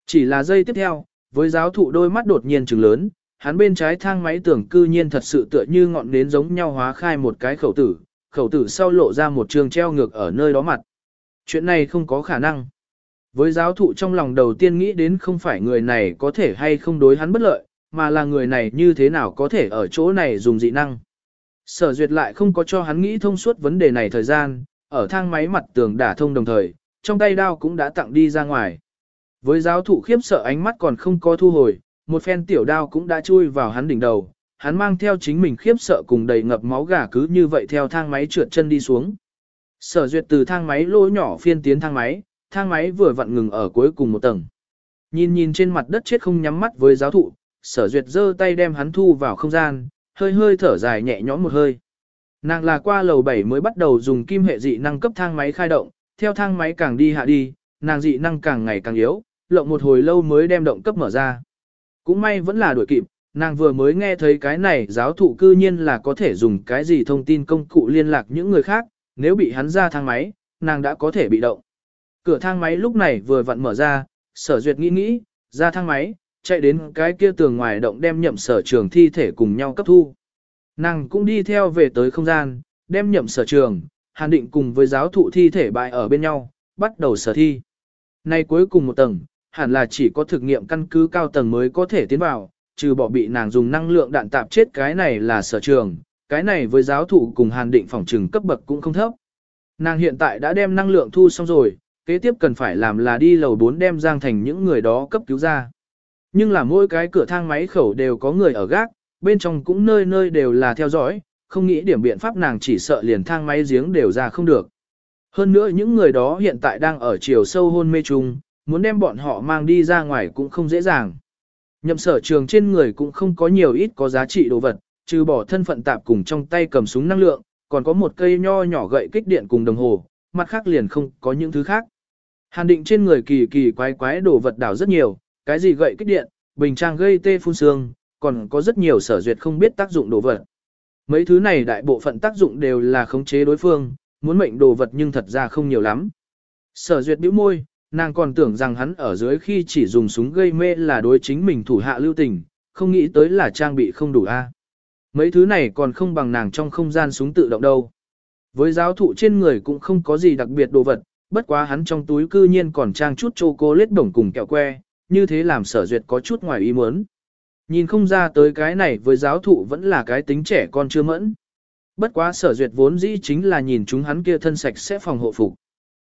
Chỉ là giây tiếp theo, với giáo thụ đôi mắt đột nhiên trừng lớn, hắn bên trái thang máy tưởng cư nhiên thật sự tựa như ngọn nến giống nhau hóa khai một cái khẩu tử, khẩu tử sau lộ ra một trường treo ngược ở nơi đó mặt. Chuyện này không có khả năng. Với giáo thụ trong lòng đầu tiên nghĩ đến không phải người này có thể hay không đối hắn bất lợi, mà là người này như thế nào có thể ở chỗ này dùng dị năng. Sở duyệt lại không có cho hắn nghĩ thông suốt vấn đề này thời gian, ở thang máy mặt tường đả thông đồng thời, trong tay đao cũng đã tặng đi ra ngoài. Với giáo thụ khiếp sợ ánh mắt còn không có thu hồi, một phen tiểu đao cũng đã chui vào hắn đỉnh đầu, hắn mang theo chính mình khiếp sợ cùng đầy ngập máu gà cứ như vậy theo thang máy trượt chân đi xuống. Sở duyệt từ thang máy lỗ nhỏ phiên tiến thang máy, thang máy vừa vặn ngừng ở cuối cùng một tầng. Nhìn nhìn trên mặt đất chết không nhắm mắt với giáo thụ, sở duyệt giơ tay đem hắn thu vào không gian, hơi hơi thở dài nhẹ nhõm một hơi. Nàng là qua lầu 7 mới bắt đầu dùng kim hệ dị năng cấp thang máy khai động, theo thang máy càng đi hạ đi, nàng dị năng càng ngày càng yếu, lộng một hồi lâu mới đem động cấp mở ra. Cũng may vẫn là đuổi kịp, nàng vừa mới nghe thấy cái này giáo thụ cư nhiên là có thể dùng cái gì thông tin công cụ liên lạc những người khác, nếu bị hắn ra thang máy, nàng đã có thể bị động. Cửa thang máy lúc này vừa vặn mở ra, sở duyệt nghĩ nghĩ, ra thang máy, chạy đến cái kia tường ngoài động đem nhậm sở trường thi thể cùng nhau cấp thu. Nàng cũng đi theo về tới không gian, đem nhậm sở trường, hàn định cùng với giáo thụ thi thể bại ở bên nhau, bắt đầu sở thi. Nay cuối cùng một tầng, hẳn là chỉ có thực nghiệm căn cứ cao tầng mới có thể tiến vào, trừ bỏ bị nàng dùng năng lượng đạn tạp chết cái này là sở trường, cái này với giáo thụ cùng hàn định phòng trừng cấp bậc cũng không thấp. Nàng hiện tại đã đem năng lượng thu xong rồi, kế tiếp cần phải làm là đi lầu 4 đem Giang Thành những người đó cấp cứu ra. Nhưng là mỗi cái cửa thang máy khẩu đều có người ở gác, bên trong cũng nơi nơi đều là theo dõi, không nghĩ điểm biện pháp nàng chỉ sợ liền thang máy giếng đều ra không được. Hơn nữa những người đó hiện tại đang ở chiều sâu hôn mê chung, muốn đem bọn họ mang đi ra ngoài cũng không dễ dàng. Nhậm sở trường trên người cũng không có nhiều ít có giá trị đồ vật, trừ bỏ thân phận tạp cùng trong tay cầm súng năng lượng, còn có một cây nho nhỏ gậy kích điện cùng đồng hồ, mặt khác liền không có những thứ khác. Hàn định trên người kỳ kỳ quái quái đồ vật đảo rất nhiều, cái gì gậy kích điện, bình trang gây tê phun xương, còn có rất nhiều sở duyệt không biết tác dụng đồ vật. Mấy thứ này đại bộ phận tác dụng đều là khống chế đối phương, muốn mệnh đồ vật nhưng thật ra không nhiều lắm. Sở duyệt bĩu môi, nàng còn tưởng rằng hắn ở dưới khi chỉ dùng súng gây mê là đối chính mình thủ hạ lưu tình, không nghĩ tới là trang bị không đủ a. Mấy thứ này còn không bằng nàng trong không gian súng tự động đâu. Với giáo thụ trên người cũng không có gì đặc biệt đồ vật, bất quá hắn trong túi cư nhiên còn trang chút chocolate đồng cùng kẹo que, như thế làm sở duyệt có chút ngoài ý muốn. Nhìn không ra tới cái này với giáo thụ vẫn là cái tính trẻ con chưa mẫn. Bất quá sở duyệt vốn dĩ chính là nhìn chúng hắn kia thân sạch sẽ phòng hộ phục.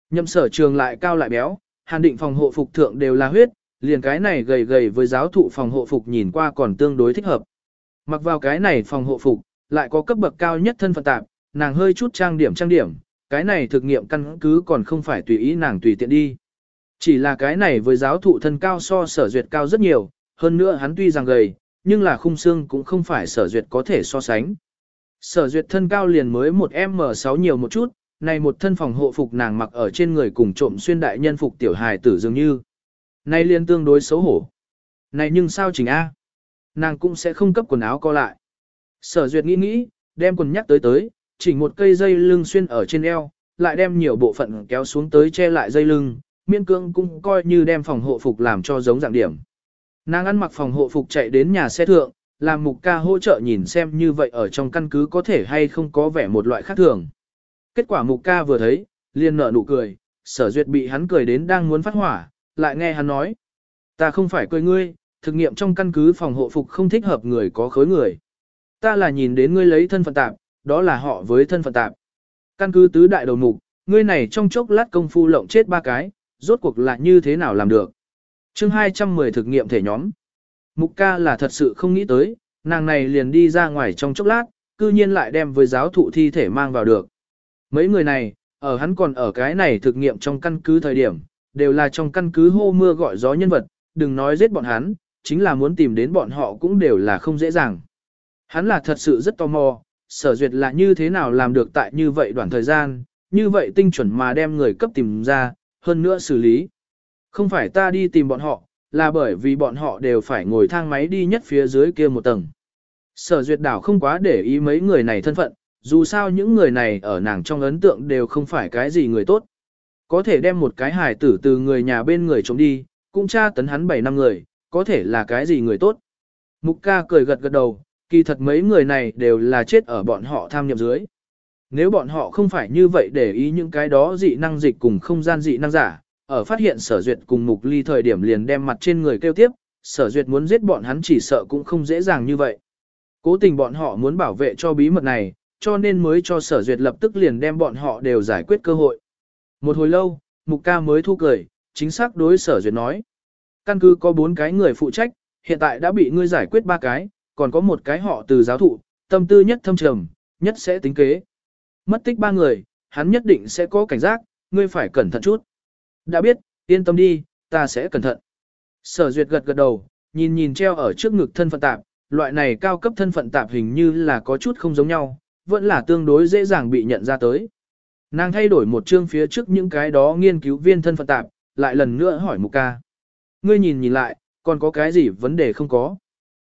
Nhậm sở trường lại cao lại béo, hàn định phòng hộ phục thượng đều là huyết, liền cái này gầy gầy với giáo thụ phòng hộ phục nhìn qua còn tương đối thích hợp. Mặc vào cái này phòng hộ phục, lại có cấp bậc cao nhất thân phận tạp, nàng hơi chút trang điểm trang điểm, cái này thực nghiệm căn cứ còn không phải tùy ý nàng tùy tiện đi. Chỉ là cái này với giáo thụ thân cao so sở duyệt cao rất nhiều, hơn nữa hắn tuy rằng gầy, nhưng là khung xương cũng không phải sở duyệt có thể so sánh. Sở duyệt thân cao liền mới một M6 nhiều một chút, này một thân phòng hộ phục nàng mặc ở trên người cùng trộm xuyên đại nhân phục tiểu hài tử dường như. Này liền tương đối xấu hổ. Này nhưng sao chỉnh A? Nàng cũng sẽ không cấp quần áo co lại. Sở duyệt nghĩ nghĩ, đem quần nhắc tới tới, chỉnh một cây dây lưng xuyên ở trên eo, lại đem nhiều bộ phận kéo xuống tới che lại dây lưng, miên cương cũng coi như đem phòng hộ phục làm cho giống dạng điểm. Nàng ăn mặc phòng hộ phục chạy đến nhà xe thượng, làm mục ca hỗ trợ nhìn xem như vậy ở trong căn cứ có thể hay không có vẻ một loại khác thường. Kết quả mục ca vừa thấy, liền nở nụ cười, sở duyệt bị hắn cười đến đang muốn phát hỏa, lại nghe hắn nói. Ta không phải cười ngươi, thực nghiệm trong căn cứ phòng hộ phục không thích hợp người có khối người. Ta là nhìn đến ngươi lấy thân phận tạp, đó là họ với thân phận tạp. Căn cứ tứ đại đầu mục, ngươi này trong chốc lát công phu lộng chết ba cái, rốt cuộc là như thế nào làm được. chương 210 thực nghiệm thể nhóm. Mục ca là thật sự không nghĩ tới, nàng này liền đi ra ngoài trong chốc lát, cư nhiên lại đem với giáo thụ thi thể mang vào được. Mấy người này, ở hắn còn ở cái này thực nghiệm trong căn cứ thời điểm, đều là trong căn cứ hô mưa gọi gió nhân vật, đừng nói giết bọn hắn, chính là muốn tìm đến bọn họ cũng đều là không dễ dàng. Hắn là thật sự rất tò mò, sở duyệt là như thế nào làm được tại như vậy đoạn thời gian, như vậy tinh chuẩn mà đem người cấp tìm ra, hơn nữa xử lý. Không phải ta đi tìm bọn họ, là bởi vì bọn họ đều phải ngồi thang máy đi nhất phía dưới kia một tầng. Sở duyệt đảo không quá để ý mấy người này thân phận, dù sao những người này ở nàng trong ấn tượng đều không phải cái gì người tốt. Có thể đem một cái hài tử từ người nhà bên người trống đi, cũng tra tấn hắn 7 năm người, có thể là cái gì người tốt. Mục ca cười gật gật đầu, kỳ thật mấy người này đều là chết ở bọn họ tham nhậm dưới. Nếu bọn họ không phải như vậy để ý những cái đó dị năng dịch cùng không gian dị năng giả, ở phát hiện sở duyệt cùng mục ly thời điểm liền đem mặt trên người kêu tiếp, sở duyệt muốn giết bọn hắn chỉ sợ cũng không dễ dàng như vậy. Cố tình bọn họ muốn bảo vệ cho bí mật này, cho nên mới cho sở duyệt lập tức liền đem bọn họ đều giải quyết cơ hội. Một hồi lâu, mục ca mới thu cười, chính xác đối sở duyệt nói. Căn cứ có bốn cái người phụ trách, hiện tại đã bị ngươi giải quyết ba cái, còn có một cái họ từ giáo thụ, tâm tư nhất thâm trầm, nhất sẽ tính kế. Mất tích ba người, hắn nhất định sẽ có cảnh giác, ngươi phải cẩn thận chút. Đã biết, yên tâm đi, ta sẽ cẩn thận. Sở duyệt gật gật đầu, nhìn nhìn treo ở trước ngực thân phận tạp, loại này cao cấp thân phận tạp hình như là có chút không giống nhau, vẫn là tương đối dễ dàng bị nhận ra tới. Nàng thay đổi một chương phía trước những cái đó nghiên cứu viên thân phận tạp, lại lần nữa hỏi Mục ca. Ngươi nhìn nhìn lại, còn có cái gì vấn đề không có?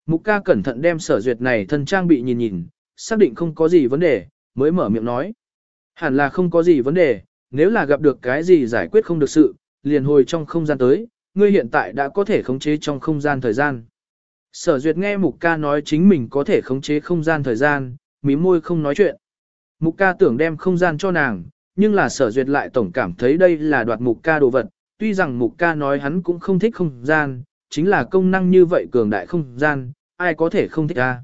Mục ca cẩn thận đem sở duyệt này thân trang bị nhìn nhìn, xác định không có gì vấn đề, mới mở miệng nói. Hẳn là không có gì vấn đề, nếu là gặp được cái gì giải quyết không được sự, liền hồi trong không gian tới, ngươi hiện tại đã có thể khống chế trong không gian thời gian. Sở duyệt nghe mục ca nói chính mình có thể khống chế không gian thời gian, mí môi không nói chuyện. Mục ca tưởng đem không gian cho nàng, nhưng là sở duyệt lại tổng cảm thấy đây là đoạt mục ca đồ vật, tuy rằng mục ca nói hắn cũng không thích không gian, chính là công năng như vậy cường đại không gian, ai có thể không thích ca.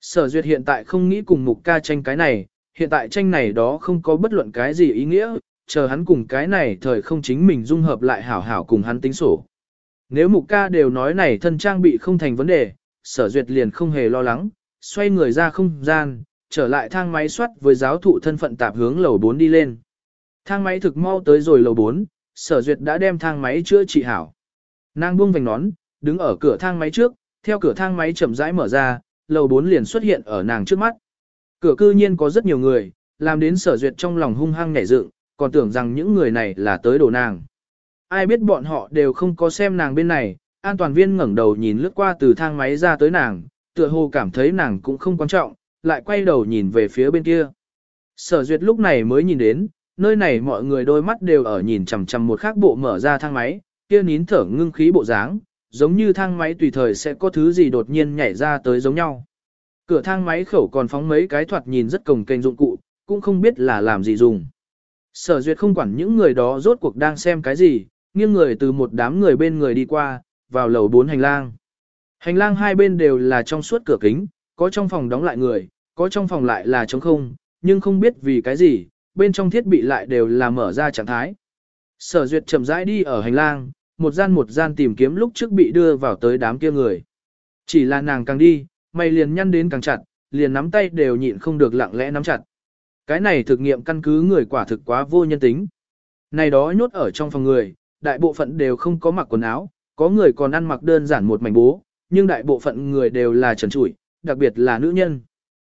Sở duyệt hiện tại không nghĩ cùng mục ca tranh cái này, hiện tại tranh này đó không có bất luận cái gì ý nghĩa, chờ hắn cùng cái này thời không chính mình dung hợp lại hảo hảo cùng hắn tính sổ. Nếu mục ca đều nói này thân trang bị không thành vấn đề, sở duyệt liền không hề lo lắng, xoay người ra không gian, trở lại thang máy soát với giáo thụ thân phận tạp hướng lầu 4 đi lên. Thang máy thực mau tới rồi lầu 4, sở duyệt đã đem thang máy chữa trị hảo. Nàng buông vành nón, đứng ở cửa thang máy trước, theo cửa thang máy chậm rãi mở ra, lầu 4 liền xuất hiện ở nàng trước mắt. Cửa cư nhiên có rất nhiều người, làm đến sở duyệt trong lòng hung hăng nhảy dựng, còn tưởng rằng những người này là tới đổ nàng. Ai biết bọn họ đều không có xem nàng bên này, an toàn viên ngẩng đầu nhìn lướt qua từ thang máy ra tới nàng, tựa hồ cảm thấy nàng cũng không quan trọng, lại quay đầu nhìn về phía bên kia. Sở duyệt lúc này mới nhìn đến, nơi này mọi người đôi mắt đều ở nhìn chằm chằm một khác bộ mở ra thang máy, kia nín thở ngưng khí bộ dáng, giống như thang máy tùy thời sẽ có thứ gì đột nhiên nhảy ra tới giống nhau. Cửa thang máy khẩu còn phóng mấy cái thoạt nhìn rất cồng kềnh dụng cụ, cũng không biết là làm gì dùng. Sở duyệt không quản những người đó rốt cuộc đang xem cái gì, nghiêng người từ một đám người bên người đi qua, vào lầu bốn hành lang. Hành lang hai bên đều là trong suốt cửa kính, có trong phòng đóng lại người, có trong phòng lại là trống không, nhưng không biết vì cái gì, bên trong thiết bị lại đều là mở ra trạng thái. Sở duyệt chậm rãi đi ở hành lang, một gian một gian tìm kiếm lúc trước bị đưa vào tới đám kia người. Chỉ là nàng càng đi, mày liền nhăn đến càng chặt, liền nắm tay đều nhịn không được lặng lẽ nắm chặt. Cái này thực nghiệm căn cứ người quả thực quá vô nhân tính. Này đó nhốt ở trong phòng người, đại bộ phận đều không có mặc quần áo, có người còn ăn mặc đơn giản một mảnh bố, nhưng đại bộ phận người đều là trần trụi, đặc biệt là nữ nhân.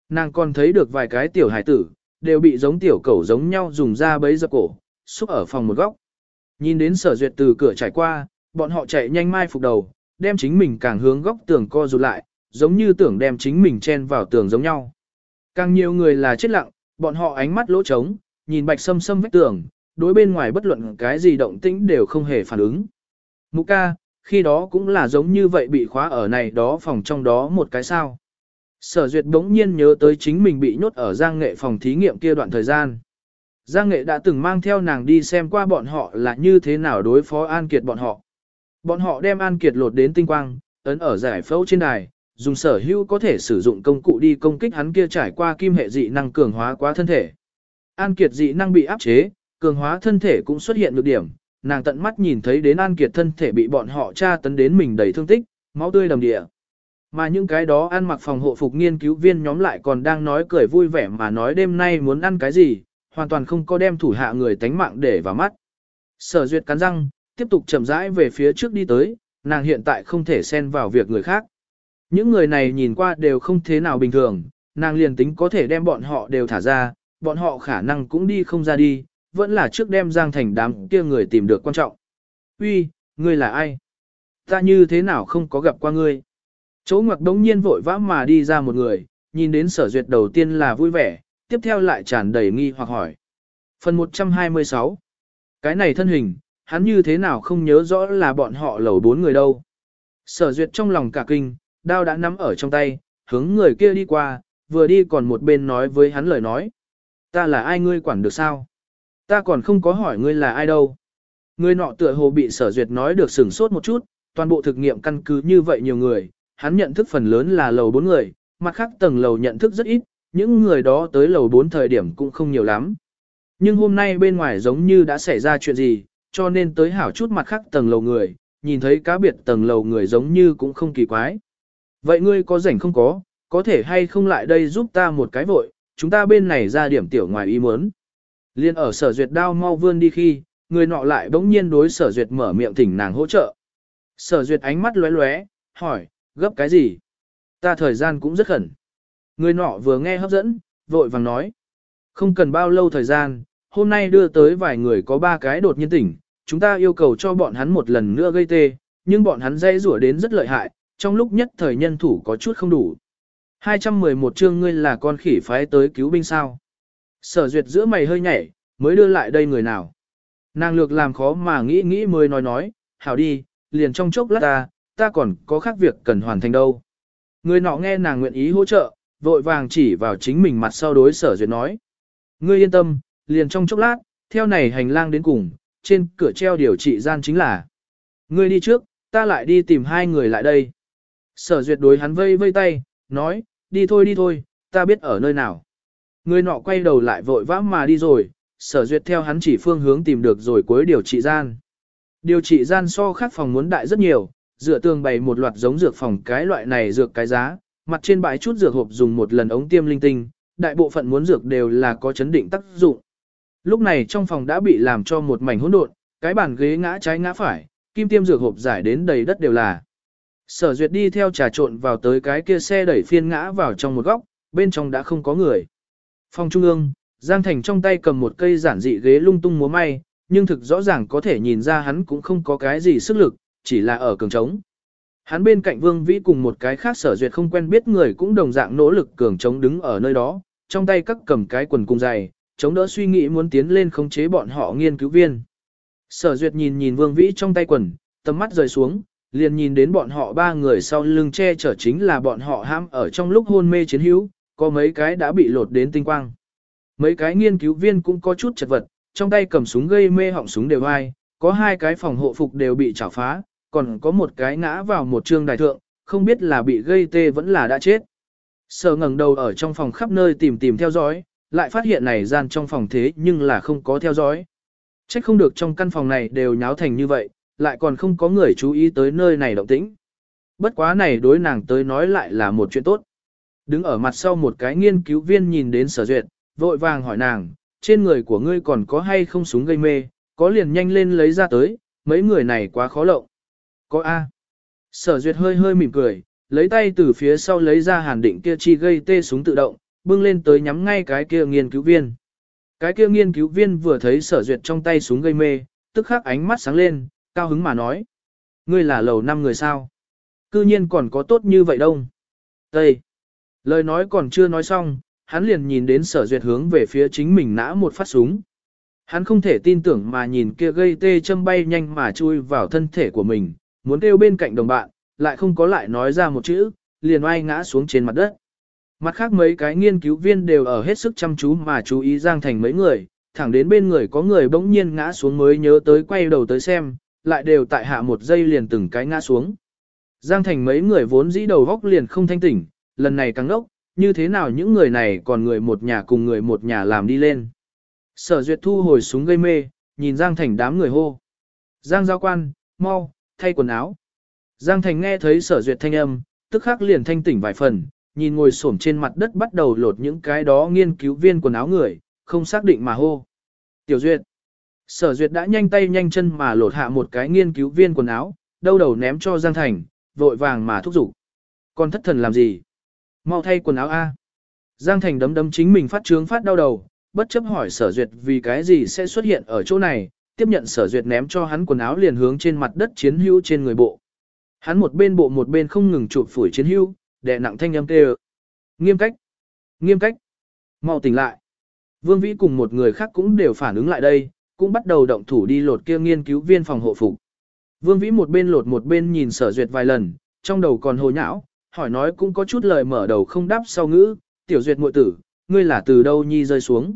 Nàng còn thấy được vài cái tiểu hải tử, đều bị giống tiểu cẩu giống nhau dùng ra bấy dập cổ, xúc ở phòng một góc. Nhìn đến sở duyệt từ cửa trải qua, bọn họ chạy nhanh mai phục đầu, đem chính mình càng hướng góc tường co rụt lại, giống như tưởng đem chính mình chen vào tường giống nhau. Càng nhiều người là chết lặng, bọn họ ánh mắt lỗ trống, nhìn bạch sâm sâm vách tường, đối bên ngoài bất luận cái gì động tĩnh đều không hề phản ứng. Mục ca, khi đó cũng là giống như vậy bị khóa ở này đó phòng trong đó một cái sao. Sở duyệt đống nhiên nhớ tới chính mình bị nhốt ở giang nghệ phòng thí nghiệm kia đoạn thời gian. Giang nghệ đã từng mang theo nàng đi xem qua bọn họ là như thế nào đối phó An Kiệt bọn họ. Bọn họ đem An Kiệt lột đến tinh quang, ấn ở giải phẫu trên đài, dùng sở hữu có thể sử dụng công cụ đi công kích hắn kia trải qua kim hệ dị năng cường hóa quá thân thể. An Kiệt dị năng bị áp chế, cường hóa thân thể cũng xuất hiện nhược điểm, nàng tận mắt nhìn thấy đến An Kiệt thân thể bị bọn họ tra tấn đến mình đầy thương tích, máu tươi đầm địa. Mà những cái đó ăn mặc phòng hộ phục nghiên cứu viên nhóm lại còn đang nói cười vui vẻ mà nói đêm nay muốn ăn cái gì, hoàn toàn không có đem thủ hạ người tánh mạng để vào mắt. Sở duyệt cắn răng, tiếp tục chậm rãi về phía trước đi tới, nàng hiện tại không thể xen vào việc người khác. Những người này nhìn qua đều không thế nào bình thường, nàng liền tính có thể đem bọn họ đều thả ra, bọn họ khả năng cũng đi không ra đi, vẫn là trước đem Giang Thành đám kia người tìm được quan trọng. Uy, ngươi là ai? Ta như thế nào không có gặp qua ngươi? Chỗ ngoặc đống nhiên vội vã mà đi ra một người, nhìn đến sở duyệt đầu tiên là vui vẻ, tiếp theo lại tràn đầy nghi hoặc hỏi. Phần 126 Cái này thân hình, hắn như thế nào không nhớ rõ là bọn họ lầu bốn người đâu. Sở duyệt trong lòng cả kinh, đao đã nắm ở trong tay, hướng người kia đi qua, vừa đi còn một bên nói với hắn lời nói. Ta là ai ngươi quản được sao? Ta còn không có hỏi ngươi là ai đâu. Người nọ tựa hồ bị sở duyệt nói được sửng sốt một chút, toàn bộ thực nghiệm căn cứ như vậy nhiều người, hắn nhận thức phần lớn là lầu bốn người, mặt khác tầng lầu nhận thức rất ít, những người đó tới lầu bốn thời điểm cũng không nhiều lắm. Nhưng hôm nay bên ngoài giống như đã xảy ra chuyện gì, cho nên tới hảo chút mặt khác tầng lầu người, nhìn thấy cá biệt tầng lầu người giống như cũng không kỳ quái. Vậy ngươi có rảnh không có, có thể hay không lại đây giúp ta một cái vội, chúng ta bên này ra điểm tiểu ngoài ý muốn. Liên ở sở duyệt đao mau vươn đi khi, người nọ lại bỗng nhiên đối sở duyệt mở miệng thỉnh nàng hỗ trợ. Sở duyệt ánh mắt lóe lóe, hỏi, gấp cái gì? Ta thời gian cũng rất khẩn. Người nọ vừa nghe hấp dẫn, vội vàng nói. Không cần bao lâu thời gian, hôm nay đưa tới vài người có ba cái đột nhiên tỉnh, chúng ta yêu cầu cho bọn hắn một lần nữa gây tê, nhưng bọn hắn dây rủa đến rất lợi hại, trong lúc nhất thời nhân thủ có chút không đủ. 211 chương ngươi là con khỉ phái tới cứu binh sao. Sở duyệt giữa mày hơi nhảy, mới đưa lại đây người nào. Nàng lược làm khó mà nghĩ nghĩ mới nói nói, hảo đi, liền trong chốc lát ta, ta còn có khác việc cần hoàn thành đâu. Người nọ nghe nàng nguyện ý hỗ trợ, vội vàng chỉ vào chính mình mặt sau đối sở duyệt nói. Ngươi yên tâm, liền trong chốc lát, theo này hành lang đến cùng, trên cửa treo điều trị gian chính là. Ngươi đi trước, ta lại đi tìm hai người lại đây. Sở duyệt đối hắn vây vây tay, nói, đi thôi đi thôi, ta biết ở nơi nào. Người nọ quay đầu lại vội vã mà đi rồi, sở duyệt theo hắn chỉ phương hướng tìm được rồi cuối điều trị gian. Điều trị gian so khác phòng muốn đại rất nhiều, dựa tường bày một loạt giống dược phòng cái loại này dược cái giá, mặt trên bãi chút dược hộp dùng một lần ống tiêm linh tinh, đại bộ phận muốn dược đều là có chấn định tác dụng. Lúc này trong phòng đã bị làm cho một mảnh hỗn độn, cái bàn ghế ngã trái ngã phải, kim tiêm dược hộp giải đến đầy đất đều là. Sở duyệt đi theo trà trộn vào tới cái kia xe đẩy phiên ngã vào trong một góc, bên trong đã không có người. Phòng trung ương, Giang Thành trong tay cầm một cây giản dị ghế lung tung múa may, nhưng thực rõ ràng có thể nhìn ra hắn cũng không có cái gì sức lực, chỉ là ở cường trống. Hắn bên cạnh Vương Vĩ cùng một cái khác sở duyệt không quen biết người cũng đồng dạng nỗ lực cường trống đứng ở nơi đó, trong tay các cầm cái quần cung dày, chống đỡ suy nghĩ muốn tiến lên khống chế bọn họ nghiên cứu viên. Sở duyệt nhìn nhìn Vương Vĩ trong tay quần, tầm mắt rời xuống, liền nhìn đến bọn họ ba người sau lưng che chở chính là bọn họ ham ở trong lúc hôn mê chiến hữu, có mấy cái đã bị lột đến tinh quang. Mấy cái nghiên cứu viên cũng có chút chật vật, trong tay cầm súng gây mê họng súng đều ai, có hai cái phòng hộ phục đều bị chảo phá, còn có một cái ngã vào một trương đài thượng, không biết là bị gây tê vẫn là đã chết. Sở ngẩng đầu ở trong phòng khắp nơi tìm tìm theo dõi, lại phát hiện này gian trong phòng thế nhưng là không có theo dõi. Trách không được trong căn phòng này đều nháo thành như vậy, lại còn không có người chú ý tới nơi này động tĩnh. Bất quá này đối nàng tới nói lại là một chuyện tốt. Đứng ở mặt sau một cái nghiên cứu viên nhìn đến sở duyệt, vội vàng hỏi nàng, trên người của ngươi còn có hay không súng gây mê, có liền nhanh lên lấy ra tới, mấy người này quá khó lộng. Có A. Sở duyệt hơi hơi mỉm cười, lấy tay từ phía sau lấy ra hàn định kia chi gây tê súng tự động, bưng lên tới nhắm ngay cái kia nghiên cứu viên. Cái kia nghiên cứu viên vừa thấy sở duyệt trong tay súng gây mê, tức khắc ánh mắt sáng lên, cao hứng mà nói. Ngươi là lầu năm người sao? Cư nhiên còn có tốt như vậy đông. Tây. Lời nói còn chưa nói xong, hắn liền nhìn đến sở duyệt hướng về phía chính mình nã một phát súng. Hắn không thể tin tưởng mà nhìn kia gây tê châm bay nhanh mà chui vào thân thể của mình, muốn kêu bên cạnh đồng bạn, lại không có lại nói ra một chữ, liền oai ngã xuống trên mặt đất. Mặt khác mấy cái nghiên cứu viên đều ở hết sức chăm chú mà chú ý Giang Thành mấy người, thẳng đến bên người có người bỗng nhiên ngã xuống mới nhớ tới quay đầu tới xem, lại đều tại hạ một giây liền từng cái ngã xuống. Giang Thành mấy người vốn dĩ đầu góc liền không thanh tỉnh, lần này càng ngốc, như thế nào những người này còn người một nhà cùng người một nhà làm đi lên. Sở duyệt thu hồi súng gây mê, nhìn Giang Thành đám người hô. Giang giao quan, mau, thay quần áo. Giang Thành nghe thấy sở duyệt thanh âm, tức khắc liền thanh tỉnh vài phần, nhìn ngồi xổm trên mặt đất bắt đầu lột những cái đó nghiên cứu viên quần áo người, không xác định mà hô. Tiểu duyệt. Sở duyệt đã nhanh tay nhanh chân mà lột hạ một cái nghiên cứu viên quần áo, đâu đầu ném cho Giang Thành, vội vàng mà thúc giục. Con thất thần làm gì? Mau thay quần áo A. Giang Thành đấm đấm chính mình phát trướng phát đau đầu, bất chấp hỏi sở duyệt vì cái gì sẽ xuất hiện ở chỗ này, tiếp nhận sở duyệt ném cho hắn quần áo liền hướng trên mặt đất chiến hữu trên người bộ. Hắn một bên bộ một bên không ngừng chụp phủi chiến hữu, đè nặng thanh âm kêu. Nghiêm cách! Nghiêm cách! Mau tỉnh lại! Vương Vĩ cùng một người khác cũng đều phản ứng lại đây, cũng bắt đầu động thủ đi lột kia nghiên cứu viên phòng hộ phục. Vương Vĩ một bên lột một bên nhìn sở duyệt vài lần, trong đầu còn hồ nhão, hỏi nói cũng có chút lời mở đầu không đáp sau ngữ, tiểu duyệt muội tử, ngươi là từ đâu nhi rơi xuống.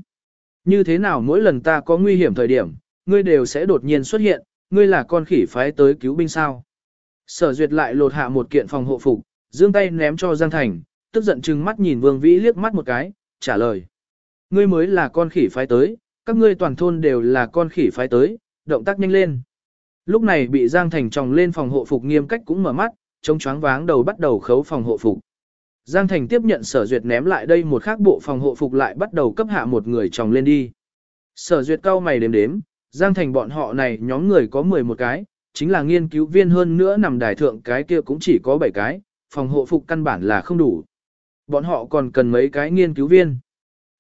Như thế nào mỗi lần ta có nguy hiểm thời điểm, ngươi đều sẽ đột nhiên xuất hiện, ngươi là con khỉ phái tới cứu binh sao. Sở duyệt lại lột hạ một kiện phòng hộ phục, giương tay ném cho Giang Thành, tức giận chừng mắt nhìn Vương Vĩ liếc mắt một cái, trả lời. Ngươi mới là con khỉ phái tới, các ngươi toàn thôn đều là con khỉ phái tới, động tác nhanh lên. Lúc này bị Giang Thành tròng lên phòng hộ phục nghiêm cách cũng mở mắt, trông choáng váng đầu bắt đầu khấu phòng hộ phục. Giang Thành tiếp nhận sở duyệt ném lại đây một khác bộ phòng hộ phục lại bắt đầu cấp hạ một người tròng lên đi. Sở duyệt cao mày đếm đếm, Giang Thành bọn họ này nhóm người có 11 cái, chính là nghiên cứu viên hơn nữa nằm đài thượng cái kia cũng chỉ có 7 cái, phòng hộ phục căn bản là không đủ. Bọn họ còn cần mấy cái nghiên cứu viên.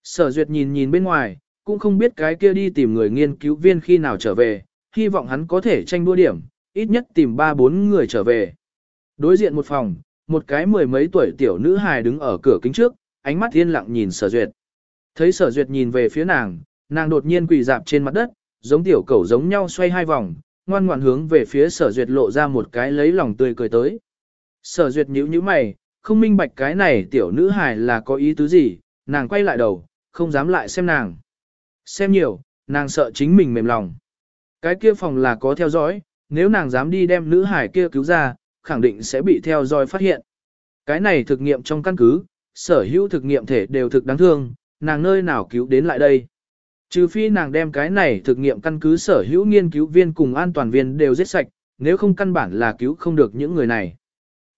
Sở duyệt nhìn nhìn bên ngoài, cũng không biết cái kia đi tìm người nghiên cứu viên khi nào trở về, hy vọng hắn có thể tranh đua điểm, ít nhất tìm 3-4 người trở về. Đối diện một phòng, một cái mười mấy tuổi tiểu nữ hài đứng ở cửa kính trước, ánh mắt yên lặng nhìn sở duyệt. Thấy sở duyệt nhìn về phía nàng, nàng đột nhiên quỳ dạp trên mặt đất, giống tiểu cẩu giống nhau xoay hai vòng, ngoan ngoãn hướng về phía sở duyệt lộ ra một cái lấy lòng tươi cười tới. Sở duyệt nhíu nhíu mày, không minh bạch cái này tiểu nữ hài là có ý tứ gì, nàng quay lại đầu, không dám lại xem nàng. Xem nhiều, nàng sợ chính mình mềm lòng. Cái kia phòng là có theo dõi, nếu nàng dám đi đem nữ hải kia cứu ra, khẳng định sẽ bị theo dõi phát hiện. Cái này thực nghiệm trong căn cứ, sở hữu thực nghiệm thể đều thực đáng thương, nàng nơi nào cứu đến lại đây. Trừ phi nàng đem cái này thực nghiệm căn cứ sở hữu nghiên cứu viên cùng an toàn viên đều giết sạch, nếu không căn bản là cứu không được những người này.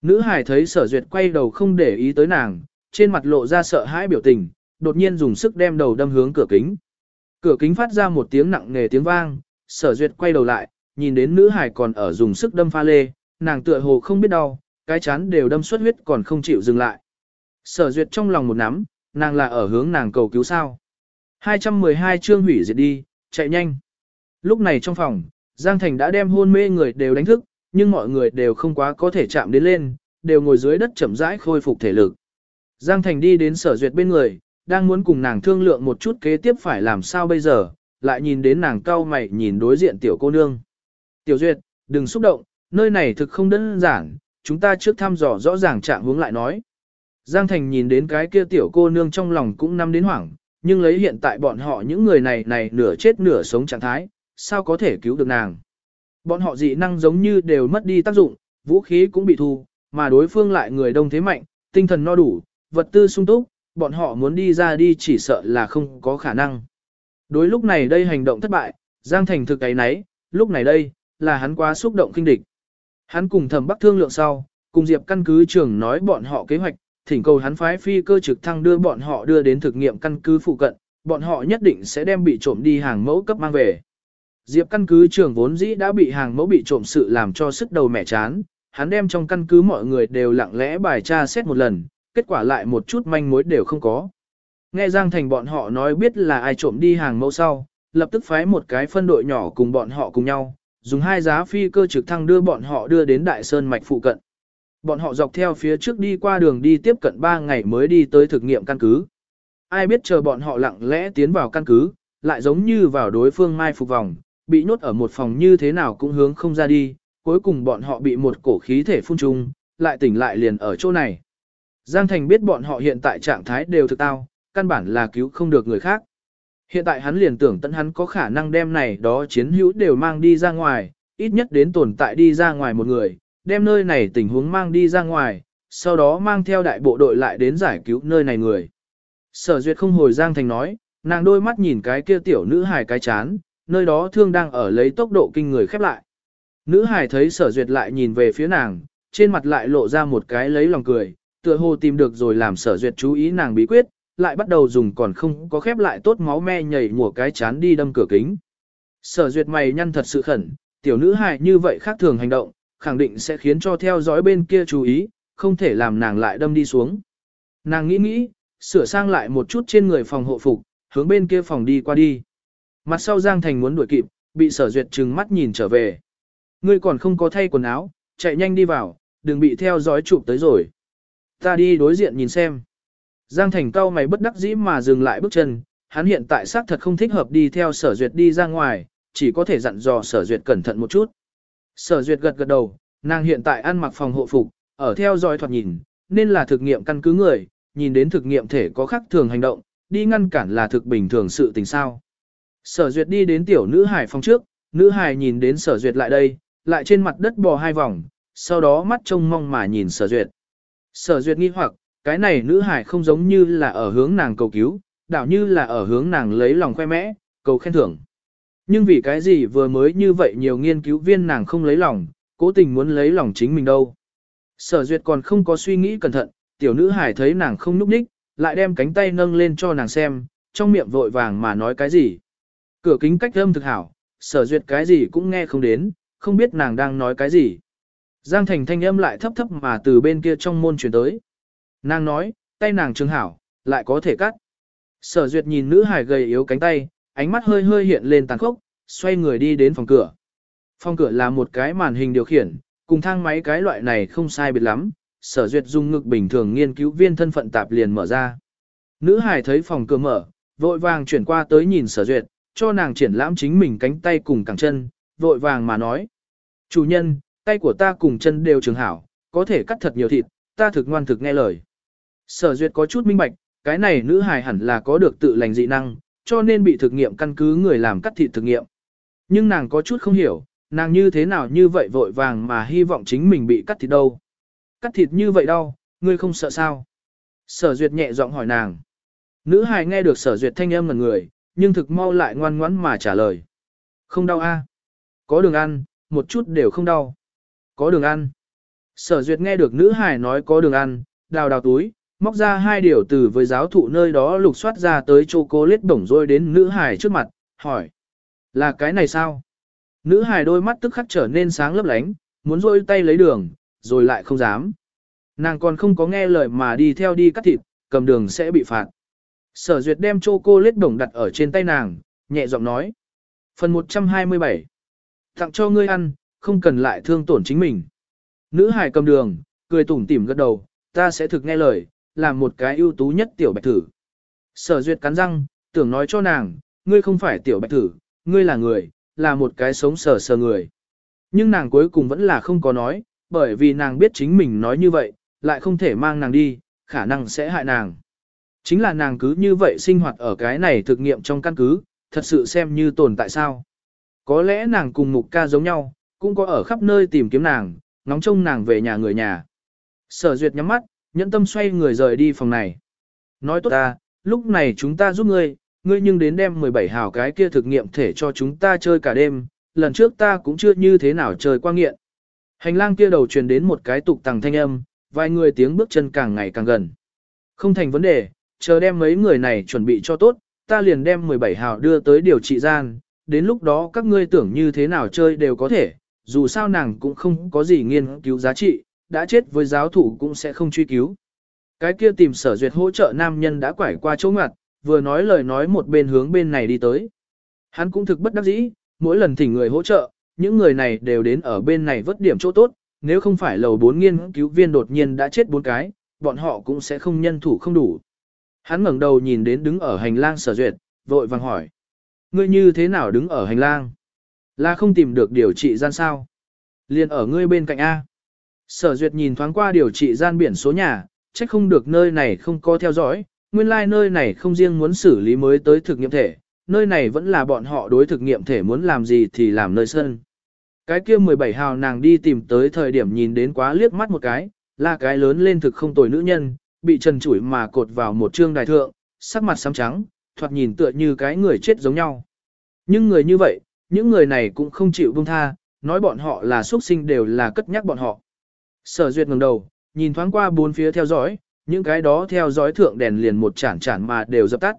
Nữ hải thấy sở duyệt quay đầu không để ý tới nàng, trên mặt lộ ra sợ hãi biểu tình, đột nhiên dùng sức đem đầu đâm hướng cửa kính. Cửa kính phát ra một tiếng nặng nề tiếng vang, sở duyệt quay đầu lại, nhìn đến nữ hải còn ở dùng sức đâm pha lê, nàng tựa hồ không biết đau, cái chán đều đâm xuất huyết còn không chịu dừng lại. Sở duyệt trong lòng một nắm, nàng là ở hướng nàng cầu cứu sao. 212 chương hủy diệt đi, chạy nhanh. Lúc này trong phòng, Giang Thành đã đem hôn mê người đều đánh thức, nhưng mọi người đều không quá có thể chạm đến lên, đều ngồi dưới đất chậm rãi khôi phục thể lực. Giang Thành đi đến sở duyệt bên người, đang muốn cùng nàng thương lượng một chút kế tiếp phải làm sao bây giờ, lại nhìn đến nàng cau mày nhìn đối diện tiểu cô nương. Tiểu duyệt, đừng xúc động, nơi này thực không đơn giản, chúng ta trước thăm dò rõ ràng trạng hướng lại nói. Giang Thành nhìn đến cái kia tiểu cô nương trong lòng cũng năm đến hoảng, nhưng lấy hiện tại bọn họ những người này này nửa chết nửa sống trạng thái, sao có thể cứu được nàng. Bọn họ dị năng giống như đều mất đi tác dụng, vũ khí cũng bị thu, mà đối phương lại người đông thế mạnh, tinh thần no đủ, vật tư sung túc, bọn họ muốn đi ra đi chỉ sợ là không có khả năng. Đối lúc này đây hành động thất bại, Giang Thành thực cái nấy, lúc này đây, là hắn quá xúc động kinh địch. Hắn cùng thẩm bắc thương lượng sau, cùng Diệp căn cứ trưởng nói bọn họ kế hoạch, thỉnh cầu hắn phái phi cơ trực thăng đưa bọn họ đưa đến thực nghiệm căn cứ phụ cận, bọn họ nhất định sẽ đem bị trộm đi hàng mẫu cấp mang về. Diệp căn cứ trưởng vốn dĩ đã bị hàng mẫu bị trộm sự làm cho sức đầu mẻ chán, hắn đem trong căn cứ mọi người đều lặng lẽ bài tra xét một lần, kết quả lại một chút manh mối đều không có. Nghe Giang Thành bọn họ nói biết là ai trộm đi hàng mẫu sau, lập tức phái một cái phân đội nhỏ cùng bọn họ cùng nhau, dùng hai giá phi cơ trực thăng đưa bọn họ đưa đến Đại Sơn Mạch phụ cận. Bọn họ dọc theo phía trước đi qua đường đi tiếp cận 3 ngày mới đi tới thực nghiệm căn cứ. Ai biết chờ bọn họ lặng lẽ tiến vào căn cứ, lại giống như vào đối phương mai phục vòng, bị nhốt ở một phòng như thế nào cũng hướng không ra đi, cuối cùng bọn họ bị một cổ khí thể phun trùng, lại tỉnh lại liền ở chỗ này. Giang Thành biết bọn họ hiện tại trạng thái đều thực tao, căn bản là cứu không được người khác. Hiện tại hắn liền tưởng tận hắn có khả năng đem này đó chiến hữu đều mang đi ra ngoài, ít nhất đến tồn tại đi ra ngoài một người, đem nơi này tình huống mang đi ra ngoài, sau đó mang theo đại bộ đội lại đến giải cứu nơi này người. Sở duyệt không hồi Giang Thành nói, nàng đôi mắt nhìn cái kia tiểu nữ hài cái chán, nơi đó thương đang ở lấy tốc độ kinh người khép lại. Nữ hài thấy sở duyệt lại nhìn về phía nàng, trên mặt lại lộ ra một cái lấy lòng cười, tựa hồ tìm được rồi làm sở duyệt chú ý nàng bí quyết, lại bắt đầu dùng còn không có khép lại tốt máu me nhảy mùa cái chán đi đâm cửa kính. Sở duyệt mày nhăn thật sự khẩn, tiểu nữ hài như vậy khác thường hành động, khẳng định sẽ khiến cho theo dõi bên kia chú ý, không thể làm nàng lại đâm đi xuống. Nàng nghĩ nghĩ, sửa sang lại một chút trên người phòng hộ phục, hướng bên kia phòng đi qua đi. Mặt sau Giang Thành muốn đuổi kịp, bị sở duyệt trừng mắt nhìn trở về. Ngươi còn không có thay quần áo, chạy nhanh đi vào, đừng bị theo dõi chụp tới rồi. Ta đi đối diện nhìn xem. Giang Thành cao mày bất đắc dĩ mà dừng lại bước chân, hắn hiện tại xác thật không thích hợp đi theo sở duyệt đi ra ngoài, chỉ có thể dặn dò sở duyệt cẩn thận một chút. Sở duyệt gật gật đầu, nàng hiện tại ăn mặc phòng hộ phục, ở theo dõi thoạt nhìn, nên là thực nghiệm căn cứ người, nhìn đến thực nghiệm thể có khác thường hành động, đi ngăn cản là thực bình thường sự tình sao. Sở duyệt đi đến tiểu nữ hải phòng trước, nữ hải nhìn đến sở duyệt lại đây, lại trên mặt đất bò hai vòng, sau đó mắt trông mong mà nhìn sở duyệt. Sở duyệt nghi hoặc, cái này nữ hải không giống như là ở hướng nàng cầu cứu, đảo như là ở hướng nàng lấy lòng khoe mẽ, cầu khen thưởng. Nhưng vì cái gì vừa mới như vậy nhiều nghiên cứu viên nàng không lấy lòng, cố tình muốn lấy lòng chính mình đâu. Sở duyệt còn không có suy nghĩ cẩn thận, tiểu nữ hải thấy nàng không núp đích, lại đem cánh tay nâng lên cho nàng xem, trong miệng vội vàng mà nói cái gì. Cửa kính cách âm thực hảo, sở duyệt cái gì cũng nghe không đến, không biết nàng đang nói cái gì. Giang thành thanh âm lại thấp thấp mà từ bên kia trong môn chuyển tới. Nàng nói, tay nàng trường hảo, lại có thể cắt. Sở duyệt nhìn nữ hải gầy yếu cánh tay, ánh mắt hơi hơi hiện lên tàn khốc, xoay người đi đến phòng cửa. Phòng cửa là một cái màn hình điều khiển, cùng thang máy cái loại này không sai biệt lắm, sở duyệt dùng ngực bình thường nghiên cứu viên thân phận tạp liền mở ra. Nữ hải thấy phòng cửa mở, vội vàng chuyển qua tới nhìn sở duyệt, cho nàng triển lãm chính mình cánh tay cùng cẳng chân, vội vàng mà nói. Chủ nhân, tay của ta cùng chân đều trường hảo, có thể cắt thật nhiều thịt, ta thực ngoan thực nghe lời. Sở duyệt có chút minh bạch, cái này nữ hài hẳn là có được tự lành dị năng, cho nên bị thực nghiệm căn cứ người làm cắt thịt thực nghiệm. Nhưng nàng có chút không hiểu, nàng như thế nào như vậy vội vàng mà hy vọng chính mình bị cắt thịt đâu. Cắt thịt như vậy đâu, ngươi không sợ sao? Sở duyệt nhẹ giọng hỏi nàng. Nữ hài nghe được sở duyệt thanh âm ngần người, nhưng thực mau lại ngoan ngoãn mà trả lời. Không đau a, Có đường ăn, một chút đều không đau. Có đường ăn. Sở duyệt nghe được nữ Hải nói có đường ăn, đào đào túi, móc ra hai điều từ với giáo thụ nơi đó lục soát ra tới Châu Cô Lết bổng rôi đến nữ Hải trước mặt, hỏi. Là cái này sao? Nữ Hải đôi mắt tức khắc trở nên sáng lấp lánh, muốn rôi tay lấy đường, rồi lại không dám. Nàng còn không có nghe lời mà đi theo đi cắt thịt, cầm đường sẽ bị phạt. Sở duyệt đem Châu Cô Lết bổng đặt ở trên tay nàng, nhẹ giọng nói. Phần 127 Tặng cho ngươi ăn, không cần lại thương tổn chính mình. Nữ hài cầm đường, cười tủm tỉm gật đầu, ta sẽ thực nghe lời, làm một cái ưu tú nhất tiểu bạch thử. Sở duyệt cắn răng, tưởng nói cho nàng, ngươi không phải tiểu bạch thử, ngươi là người, là một cái sống sờ sờ người. Nhưng nàng cuối cùng vẫn là không có nói, bởi vì nàng biết chính mình nói như vậy, lại không thể mang nàng đi, khả năng sẽ hại nàng. Chính là nàng cứ như vậy sinh hoạt ở cái này thực nghiệm trong căn cứ, thật sự xem như tồn tại sao. Có lẽ nàng cùng mục ca giống nhau, cũng có ở khắp nơi tìm kiếm nàng, ngóng trông nàng về nhà người nhà. Sở duyệt nhắm mắt, nhẫn tâm xoay người rời đi phòng này. Nói tốt ta, lúc này chúng ta giúp ngươi, ngươi nhưng đến đem 17 hào cái kia thực nghiệm thể cho chúng ta chơi cả đêm, lần trước ta cũng chưa như thế nào chơi qua nghiện. Hành lang kia đầu truyền đến một cái tục tằng thanh âm, vài người tiếng bước chân càng ngày càng gần. Không thành vấn đề, chờ đem mấy người này chuẩn bị cho tốt, ta liền đem 17 hào đưa tới điều trị gian, đến lúc đó các ngươi tưởng như thế nào chơi đều có thể, dù sao nàng cũng không có gì nghiên cứu giá trị, đã chết với giáo thủ cũng sẽ không truy cứu. Cái kia tìm sở duyệt hỗ trợ nam nhân đã quải qua chỗ ngoặt, vừa nói lời nói một bên hướng bên này đi tới. Hắn cũng thực bất đắc dĩ, mỗi lần thỉnh người hỗ trợ, những người này đều đến ở bên này vớt điểm chỗ tốt, nếu không phải lầu bốn nghiên cứu viên đột nhiên đã chết bốn cái, bọn họ cũng sẽ không nhân thủ không đủ. Hắn ngẩng đầu nhìn đến đứng ở hành lang sở duyệt, vội vàng hỏi. Ngươi như thế nào đứng ở hành lang? Là không tìm được điều trị gian sao? Liên ở ngươi bên cạnh A. Sở duyệt nhìn thoáng qua điều trị gian biển số nhà, trách không được nơi này không có theo dõi, nguyên lai like nơi này không riêng muốn xử lý mới tới thực nghiệm thể, nơi này vẫn là bọn họ đối thực nghiệm thể muốn làm gì thì làm nơi sân. Cái kia 17 hào nàng đi tìm tới thời điểm nhìn đến quá liếc mắt một cái, là cái lớn lên thực không tồi nữ nhân, bị trần chủi mà cột vào một trương đài thượng, sắc mặt xám trắng, thoạt nhìn tựa như cái người chết giống nhau. Nhưng người như vậy, những người này cũng không chịu buông tha, nói bọn họ là xuất sinh đều là cất nhắc bọn họ. Sở duyệt ngẩng đầu, nhìn thoáng qua bốn phía theo dõi, những cái đó theo dõi thượng đèn liền một chản chản mà đều dập tắt.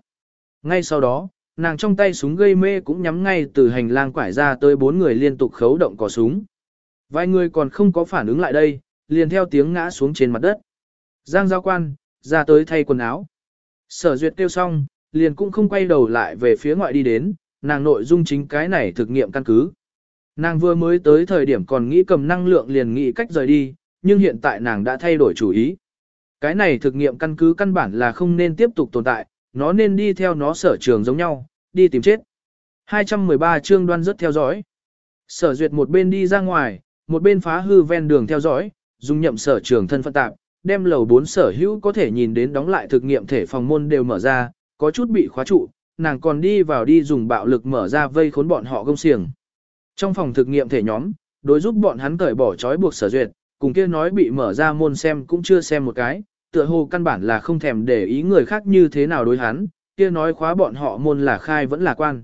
Ngay sau đó, nàng trong tay súng gây mê cũng nhắm ngay từ hành lang quải ra tới bốn người liên tục khấu động cò súng. Vài người còn không có phản ứng lại đây, liền theo tiếng ngã xuống trên mặt đất. Giang giao quan, ra tới thay quần áo. Sở duyệt tiêu xong, liền cũng không quay đầu lại về phía ngoại đi đến, nàng nội dung chính cái này thực nghiệm căn cứ. Nàng vừa mới tới thời điểm còn nghĩ cầm năng lượng liền nghĩ cách rời đi, nhưng hiện tại nàng đã thay đổi chủ ý. Cái này thực nghiệm căn cứ căn bản là không nên tiếp tục tồn tại, nó nên đi theo nó sở trường giống nhau, đi tìm chết. 213 chương đoan rất theo dõi. Sở duyệt một bên đi ra ngoài, một bên phá hư ven đường theo dõi, dùng nhậm sở trường thân phận tạp, đem lầu 4 sở hữu có thể nhìn đến đóng lại thực nghiệm thể phòng môn đều mở ra, có chút bị khóa trụ, nàng còn đi vào đi dùng bạo lực mở ra vây khốn bọn họ gông xiềng. Trong phòng thực nghiệm thể nhóm, đối giúp bọn hắn cởi bỏ trói buộc sở duyệt, cùng kia nói bị mở ra môn xem cũng chưa xem một cái, tựa hồ căn bản là không thèm để ý người khác như thế nào đối hắn, kia nói khóa bọn họ môn là khai vẫn là quan.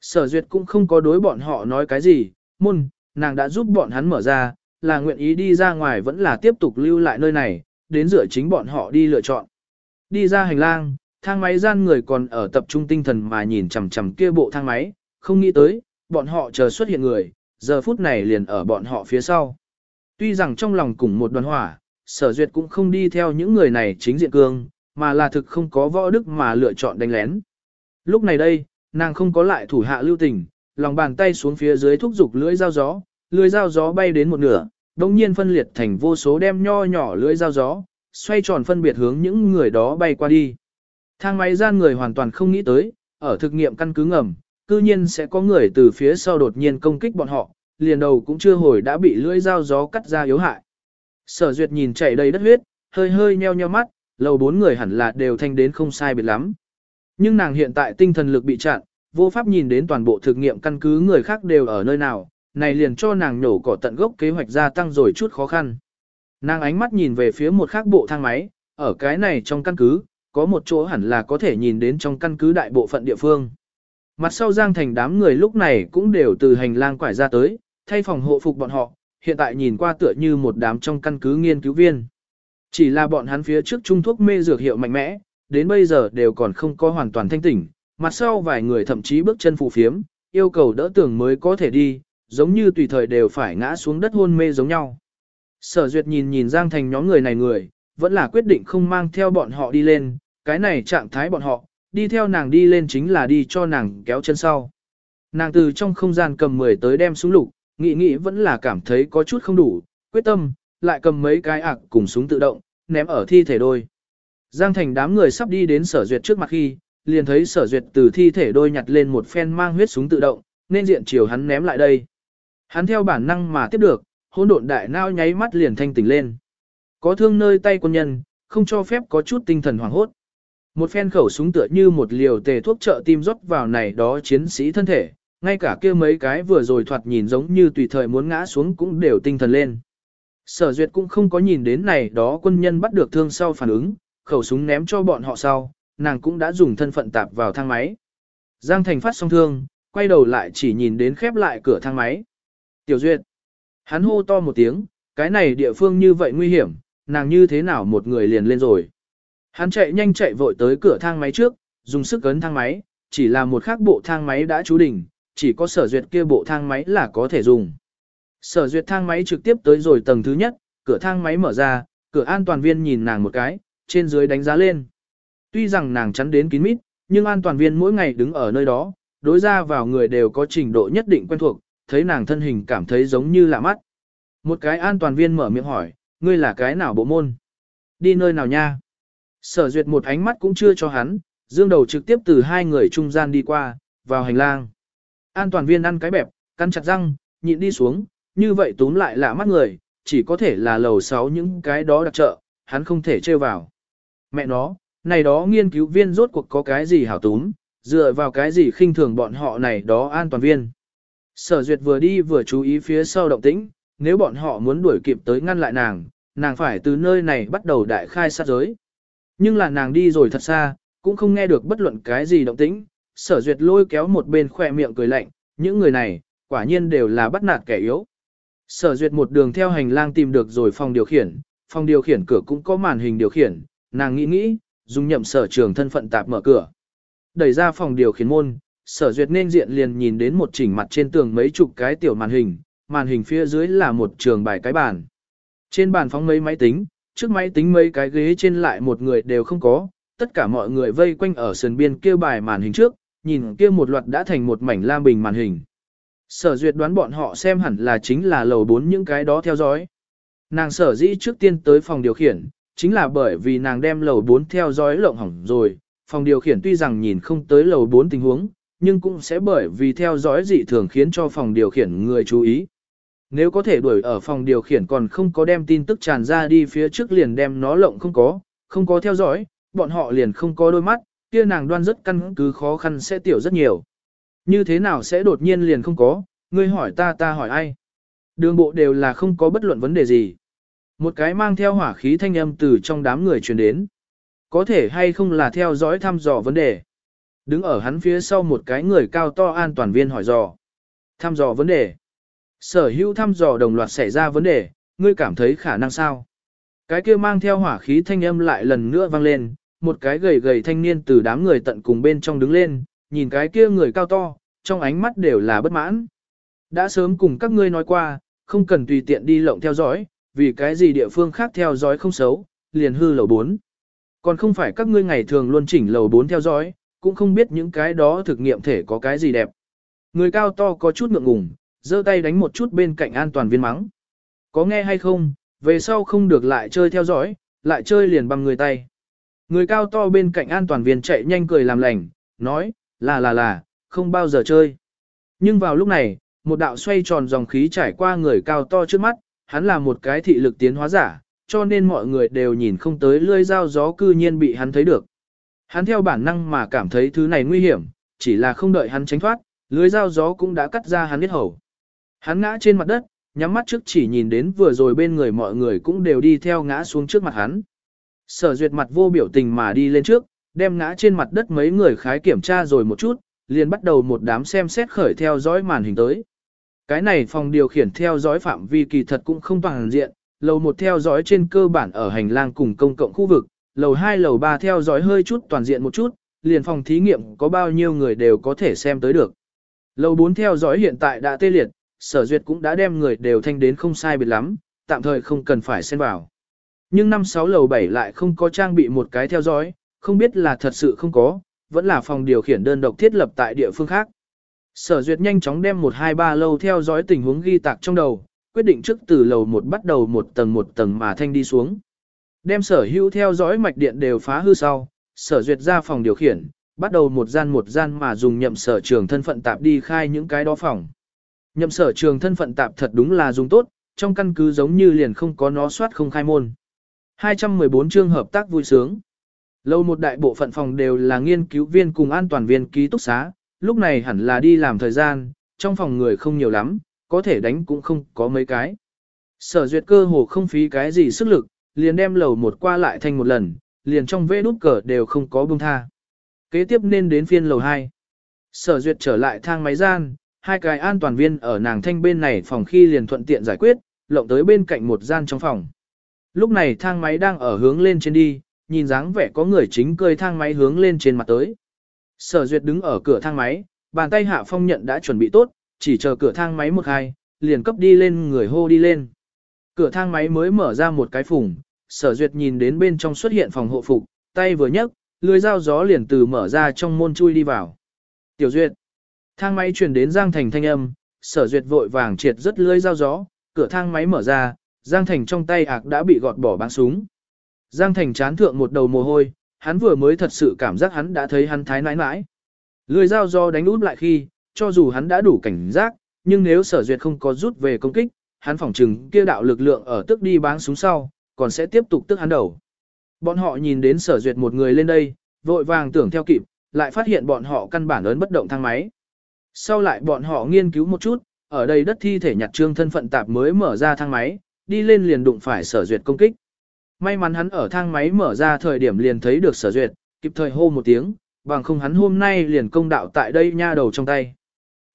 Sở duyệt cũng không có đối bọn họ nói cái gì, môn, nàng đã giúp bọn hắn mở ra, là nguyện ý đi ra ngoài vẫn là tiếp tục lưu lại nơi này, đến dựa chính bọn họ đi lựa chọn. Đi ra hành lang, thang máy gian người còn ở tập trung tinh thần mà nhìn chằm chằm kia bộ thang máy, không nghĩ tới, bọn họ chờ xuất hiện người, giờ phút này liền ở bọn họ phía sau. Tuy rằng trong lòng cùng một đoàn hỏa, sở duyệt cũng không đi theo những người này chính diện cương, mà là thực không có võ đức mà lựa chọn đánh lén. Lúc này đây, nàng không có lại thủ hạ lưu tình, lòng bàn tay xuống phía dưới thúc giục lưỡi dao gió, lưỡi dao gió bay đến một nửa, đồng nhiên phân liệt thành vô số đem nho nhỏ lưỡi dao gió, xoay tròn phân biệt hướng những người đó bay qua đi. Thang máy gian người hoàn toàn không nghĩ tới, ở thực nghiệm căn cứ ngầm, cư nhiên sẽ có người từ phía sau đột nhiên công kích bọn họ, liền đầu cũng chưa hồi đã bị lưỡi dao gió cắt ra yếu hại. Sở duyệt nhìn chảy đầy đất huyết, hơi hơi nheo nheo mắt, lầu bốn người hẳn là đều thanh đến không sai biệt lắm. Nhưng nàng hiện tại tinh thần lực bị chặn, vô pháp nhìn đến toàn bộ thực nghiệm căn cứ người khác đều ở nơi nào, này liền cho nàng nổ cỏ tận gốc kế hoạch gia tăng rồi chút khó khăn. Nàng ánh mắt nhìn về phía một khác bộ thang máy, ở cái này trong căn cứ, có một chỗ hẳn là có thể nhìn đến trong căn cứ đại bộ phận địa phương. Mặt sau Giang Thành đám người lúc này cũng đều từ hành lang quải ra tới, thay phòng hộ phục bọn họ, hiện tại nhìn qua tựa như một đám trong căn cứ nghiên cứu viên. Chỉ là bọn hắn phía trước trung thuốc mê dược hiệu mạnh mẽ, đến bây giờ đều còn không có hoàn toàn thanh tỉnh, mặt sau vài người thậm chí bước chân phù phiếm, yêu cầu đỡ tưởng mới có thể đi, giống như tùy thời đều phải ngã xuống đất hôn mê giống nhau. Sở Duyệt nhìn nhìn Giang Thành nhóm người này người, vẫn là quyết định không mang theo bọn họ đi lên, cái này trạng thái bọn họ, đi theo nàng đi lên chính là đi cho nàng kéo chân sau. Nàng từ trong không gian cầm 10 tới đem súng lục, nghĩ nghĩ vẫn là cảm thấy có chút không đủ, quyết tâm, lại cầm mấy cái ạc cùng súng tự động, ném ở thi thể đôi. Giang thành đám người sắp đi đến sở duyệt trước mặt khi, liền thấy sở duyệt từ thi thể đôi nhặt lên một phen mang huyết súng tự động, nên diện chiều hắn ném lại đây. Hắn theo bản năng mà tiếp được, hỗn độn đại nao nháy mắt liền thanh tỉnh lên. Có thương nơi tay quân nhân, không cho phép có chút tinh thần hoảng hốt. Một phen khẩu súng tựa như một liều tề thuốc trợ tim rót vào này đó chiến sĩ thân thể, ngay cả kia mấy cái vừa rồi thoạt nhìn giống như tùy thời muốn ngã xuống cũng đều tinh thần lên. Sở duyệt cũng không có nhìn đến này đó quân nhân bắt được thương sau phản ứng, khẩu súng ném cho bọn họ sau, nàng cũng đã dùng thân phận tạp vào thang máy. Giang Thành phát xong thương, quay đầu lại chỉ nhìn đến khép lại cửa thang máy. Tiểu duyệt, hắn hô to một tiếng, cái này địa phương như vậy nguy hiểm, nàng như thế nào một người liền lên rồi. Hắn chạy nhanh chạy vội tới cửa thang máy trước, dùng sức ấn thang máy, chỉ là một khác bộ thang máy đã trú đỉnh, chỉ có sở duyệt kia bộ thang máy là có thể dùng. Sở duyệt thang máy trực tiếp tới rồi tầng thứ nhất, cửa thang máy mở ra, cửa an toàn viên nhìn nàng một cái, trên dưới đánh giá lên. Tuy rằng nàng chắn đến kín mít, nhưng an toàn viên mỗi ngày đứng ở nơi đó, đối ra vào người đều có trình độ nhất định quen thuộc, thấy nàng thân hình cảm thấy giống như lạ mắt. Một cái an toàn viên mở miệng hỏi, ngươi là cái nào bộ môn? Đi nơi nào nha? Sở duyệt một ánh mắt cũng chưa cho hắn, dương đầu trực tiếp từ hai người trung gian đi qua, vào hành lang. An toàn viên ăn cái bẹp, căn chặt răng, nhịn đi xuống, như vậy túm lại lạ mắt người, chỉ có thể là lầu sáu những cái đó đặc trợ, hắn không thể trêu vào. Mẹ nó, này đó nghiên cứu viên rốt cuộc có cái gì hảo túm, dựa vào cái gì khinh thường bọn họ này đó an toàn viên. Sở duyệt vừa đi vừa chú ý phía sau động tĩnh, nếu bọn họ muốn đuổi kịp tới ngăn lại nàng, nàng phải từ nơi này bắt đầu đại khai sát giới. Nhưng là nàng đi rồi thật xa, cũng không nghe được bất luận cái gì động tĩnh, sở duyệt lôi kéo một bên khỏe miệng cười lạnh, những người này, quả nhiên đều là bắt nạt kẻ yếu. Sở duyệt một đường theo hành lang tìm được rồi phòng điều khiển, phòng điều khiển cửa cũng có màn hình điều khiển, nàng nghĩ nghĩ, dùng nhậm sở trường thân phận tạp mở cửa. Đẩy ra phòng điều khiển môn, sở duyệt nên diện liền nhìn đến một chỉnh mặt trên tường mấy chục cái tiểu màn hình, màn hình phía dưới là một trường bài cái bàn. Trên bàn phóng mấy máy tính, trước máy tính mấy cái ghế trên lại một người đều không có, tất cả mọi người vây quanh ở sườn biên kia bài màn hình trước, nhìn kia một loạt đã thành một mảnh lam bình màn hình. Sở duyệt đoán bọn họ xem hẳn là chính là lầu 4 những cái đó theo dõi. Nàng sở dĩ trước tiên tới phòng điều khiển, chính là bởi vì nàng đem lầu 4 theo dõi lộng hỏng rồi. Phòng điều khiển tuy rằng nhìn không tới lầu 4 tình huống, nhưng cũng sẽ bởi vì theo dõi dị thường khiến cho phòng điều khiển người chú ý. Nếu có thể đuổi ở phòng điều khiển còn không có đem tin tức tràn ra đi phía trước liền đem nó lộng không có, không có theo dõi, bọn họ liền không có đôi mắt, kia nàng đoan rất căn cứ khó khăn sẽ tiểu rất nhiều. Như thế nào sẽ đột nhiên liền không có, ngươi hỏi ta ta hỏi ai. Đường bộ đều là không có bất luận vấn đề gì. Một cái mang theo hỏa khí thanh âm từ trong đám người truyền đến. Có thể hay không là theo dõi thăm dò vấn đề. Đứng ở hắn phía sau một cái người cao to an toàn viên hỏi dò. Thăm dò vấn đề. Sở hữu thăm dò đồng loạt xảy ra vấn đề, ngươi cảm thấy khả năng sao? Cái kia mang theo hỏa khí thanh âm lại lần nữa vang lên, một cái gầy gầy thanh niên từ đám người tận cùng bên trong đứng lên, nhìn cái kia người cao to, trong ánh mắt đều là bất mãn. Đã sớm cùng các ngươi nói qua, không cần tùy tiện đi lộng theo dõi, vì cái gì địa phương khác theo dõi không xấu, liền hư lầu 4. Còn không phải các ngươi ngày thường luôn chỉnh lầu 4 theo dõi, cũng không biết những cái đó thực nghiệm thể có cái gì đẹp. Người cao to có chút ngượng ngùng, giơ tay đánh một chút bên cạnh an toàn viên mắng. Có nghe hay không, về sau không được lại chơi theo dõi, lại chơi liền bằng người tay. Người cao to bên cạnh an toàn viên chạy nhanh cười làm lành, nói, là là là, không bao giờ chơi. Nhưng vào lúc này, một đạo xoay tròn dòng khí trải qua người cao to trước mắt, hắn là một cái thị lực tiến hóa giả, cho nên mọi người đều nhìn không tới lưỡi dao gió cư nhiên bị hắn thấy được. Hắn theo bản năng mà cảm thấy thứ này nguy hiểm, chỉ là không đợi hắn tránh thoát, lưới dao gió cũng đã cắt ra hắn biết hầu. Hắn ngã trên mặt đất, nhắm mắt trước chỉ nhìn đến vừa rồi bên người mọi người cũng đều đi theo ngã xuống trước mặt hắn. Sở duyệt mặt vô biểu tình mà đi lên trước, đem ngã trên mặt đất mấy người khái kiểm tra rồi một chút, liền bắt đầu một đám xem xét khởi theo dõi màn hình tới. Cái này phòng điều khiển theo dõi phạm vi kỳ thật cũng không toàn diện, lầu một theo dõi trên cơ bản ở hành lang cùng công cộng khu vực, lầu 2 lầu 3 theo dõi hơi chút toàn diện một chút, liền phòng thí nghiệm có bao nhiêu người đều có thể xem tới được. Lầu 4 theo dõi hiện tại đã tê liệt, sở duyệt cũng đã đem người đều thanh đến không sai biệt lắm, tạm thời không cần phải xen vào. Nhưng năm 6 lầu 7 lại không có trang bị một cái theo dõi, không biết là thật sự không có, vẫn là phòng điều khiển đơn độc thiết lập tại địa phương khác. Sở duyệt nhanh chóng đem 123 lâu theo dõi tình huống ghi tạc trong đầu, quyết định trước từ lầu 1 bắt đầu một tầng một tầng mà thanh đi xuống. Đem sở hữu theo dõi mạch điện đều phá hư sau, sở duyệt ra phòng điều khiển, bắt đầu một gian một gian mà dùng nhậm sở trường thân phận tạp đi khai những cái đó phòng. Nhậm sở trường thân phận tạp thật đúng là dùng tốt, trong căn cứ giống như liền không có nó soát không khai môn. 214 chương hợp tác vui sướng. Lâu một đại bộ phận phòng đều là nghiên cứu viên cùng an toàn viên ký túc xá, lúc này hẳn là đi làm thời gian, trong phòng người không nhiều lắm, có thể đánh cũng không có mấy cái. Sở duyệt cơ hồ không phí cái gì sức lực, liền đem lầu một qua lại thành một lần, liền trong vế nút cờ đều không có buông tha. Kế tiếp nên đến phiên lầu 2. Sở duyệt trở lại thang máy gian, hai cái an toàn viên ở nàng thanh bên này phòng khi liền thuận tiện giải quyết, lộng tới bên cạnh một gian trong phòng. Lúc này thang máy đang ở hướng lên trên đi, nhìn dáng vẻ có người chính cơi thang máy hướng lên trên mặt tới. Sở duyệt đứng ở cửa thang máy, bàn tay hạ phong nhận đã chuẩn bị tốt, chỉ chờ cửa thang máy một hai, liền cấp đi lên người hô đi lên. Cửa thang máy mới mở ra một cái phùng, sở duyệt nhìn đến bên trong xuất hiện phòng hộ phục, tay vừa nhấc, lưới dao gió liền từ mở ra trong môn chui đi vào. Tiểu duyệt, thang máy chuyển đến Giang Thành thanh âm, sở duyệt vội vàng triệt rất lưới dao gió, cửa thang máy mở ra, Giang Thành trong tay ạc đã bị gọt bỏ bắn súng. Giang Thành chán thượng một đầu mồ hôi, hắn vừa mới thật sự cảm giác hắn đã thấy hắn thái nãi nãi. Lưới dao gió đánh út lại khi, cho dù hắn đã đủ cảnh giác, nhưng nếu sở duyệt không có rút về công kích, hắn phỏng chừng kia đạo lực lượng ở tức đi báng súng sau, còn sẽ tiếp tục tức hắn đầu. Bọn họ nhìn đến sở duyệt một người lên đây, vội vàng tưởng theo kịp, lại phát hiện bọn họ căn bản ấn bất động thang máy. Sau lại bọn họ nghiên cứu một chút, ở đây đất thi thể nhặt trương thân phận tạp mới mở ra thang máy, đi lên liền đụng phải sở duyệt công kích. May mắn hắn ở thang máy mở ra thời điểm liền thấy được sở duyệt, kịp thời hô một tiếng, bằng không hắn hôm nay liền công đạo tại đây nha đầu trong tay.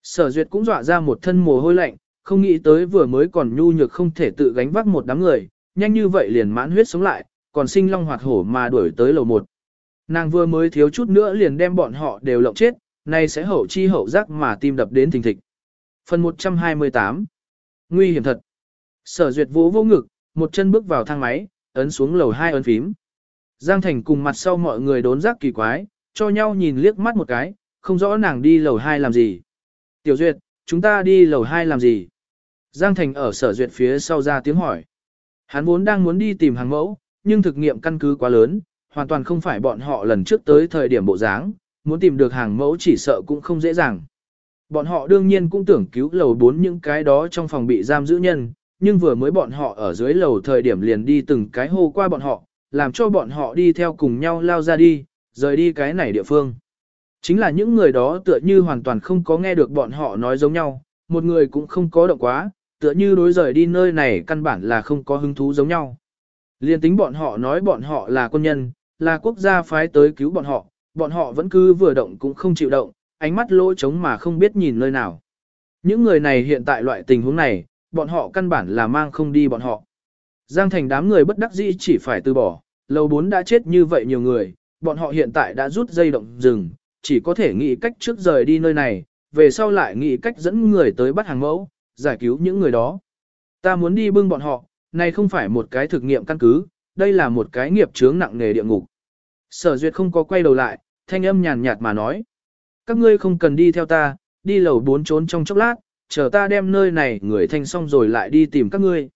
Sở duyệt cũng dọa ra một thân mồ hôi lạnh, không nghĩ tới vừa mới còn nhu nhược không thể tự gánh vác một đám người, nhanh như vậy liền mãn huyết sống lại, còn sinh long hoạt hổ mà đuổi tới lầu một. Nàng vừa mới thiếu chút nữa liền đem bọn họ đều lộng chết, nay sẽ hậu chi hậu giác mà tim đập đến thình thịch. Phần 128 Nguy hiểm thật. Sở duyệt vỗ vô ngực, một chân bước vào thang máy, ấn xuống lầu hai ấn phím. Giang Thành cùng mặt sau mọi người đốn giác kỳ quái, cho nhau nhìn liếc mắt một cái, không rõ nàng đi lầu hai làm gì. Tiểu Duyệt, chúng ta đi lầu hai làm gì? Giang Thành ở sở duyệt phía sau ra tiếng hỏi. Hắn vốn đang muốn đi tìm hàng mẫu, nhưng thực nghiệm căn cứ quá lớn, hoàn toàn không phải bọn họ lần trước tới thời điểm bộ dáng, muốn tìm được hàng mẫu chỉ sợ cũng không dễ dàng. Bọn họ đương nhiên cũng tưởng cứu lầu 4 những cái đó trong phòng bị giam giữ nhân, nhưng vừa mới bọn họ ở dưới lầu thời điểm liền đi từng cái hô qua bọn họ, làm cho bọn họ đi theo cùng nhau lao ra đi, rời đi cái này địa phương. Chính là những người đó tựa như hoàn toàn không có nghe được bọn họ nói giống nhau, một người cũng không có động quá, tựa như đối rời đi nơi này căn bản là không có hứng thú giống nhau. Liên tính bọn họ nói bọn họ là quân nhân, là quốc gia phái tới cứu bọn họ, bọn họ vẫn cứ vừa động cũng không chịu động, ánh mắt lỗ trống mà không biết nhìn nơi nào. Những người này hiện tại loại tình huống này, bọn họ căn bản là mang không đi bọn họ. Giang thành đám người bất đắc dĩ chỉ phải từ bỏ, lầu 4 đã chết như vậy nhiều người, bọn họ hiện tại đã rút dây động rừng, chỉ có thể nghĩ cách trước rời đi nơi này, về sau lại nghĩ cách dẫn người tới bắt hàng mẫu, giải cứu những người đó. Ta muốn đi bưng bọn họ, này không phải một cái thực nghiệm căn cứ, đây là một cái nghiệp chướng nặng nề địa ngục. Sở duyệt không có quay đầu lại, thanh âm nhàn nhạt mà nói. Các ngươi không cần đi theo ta, đi lầu bốn trốn trong chốc lát, chờ ta đem nơi này người thanh xong rồi lại đi tìm các ngươi.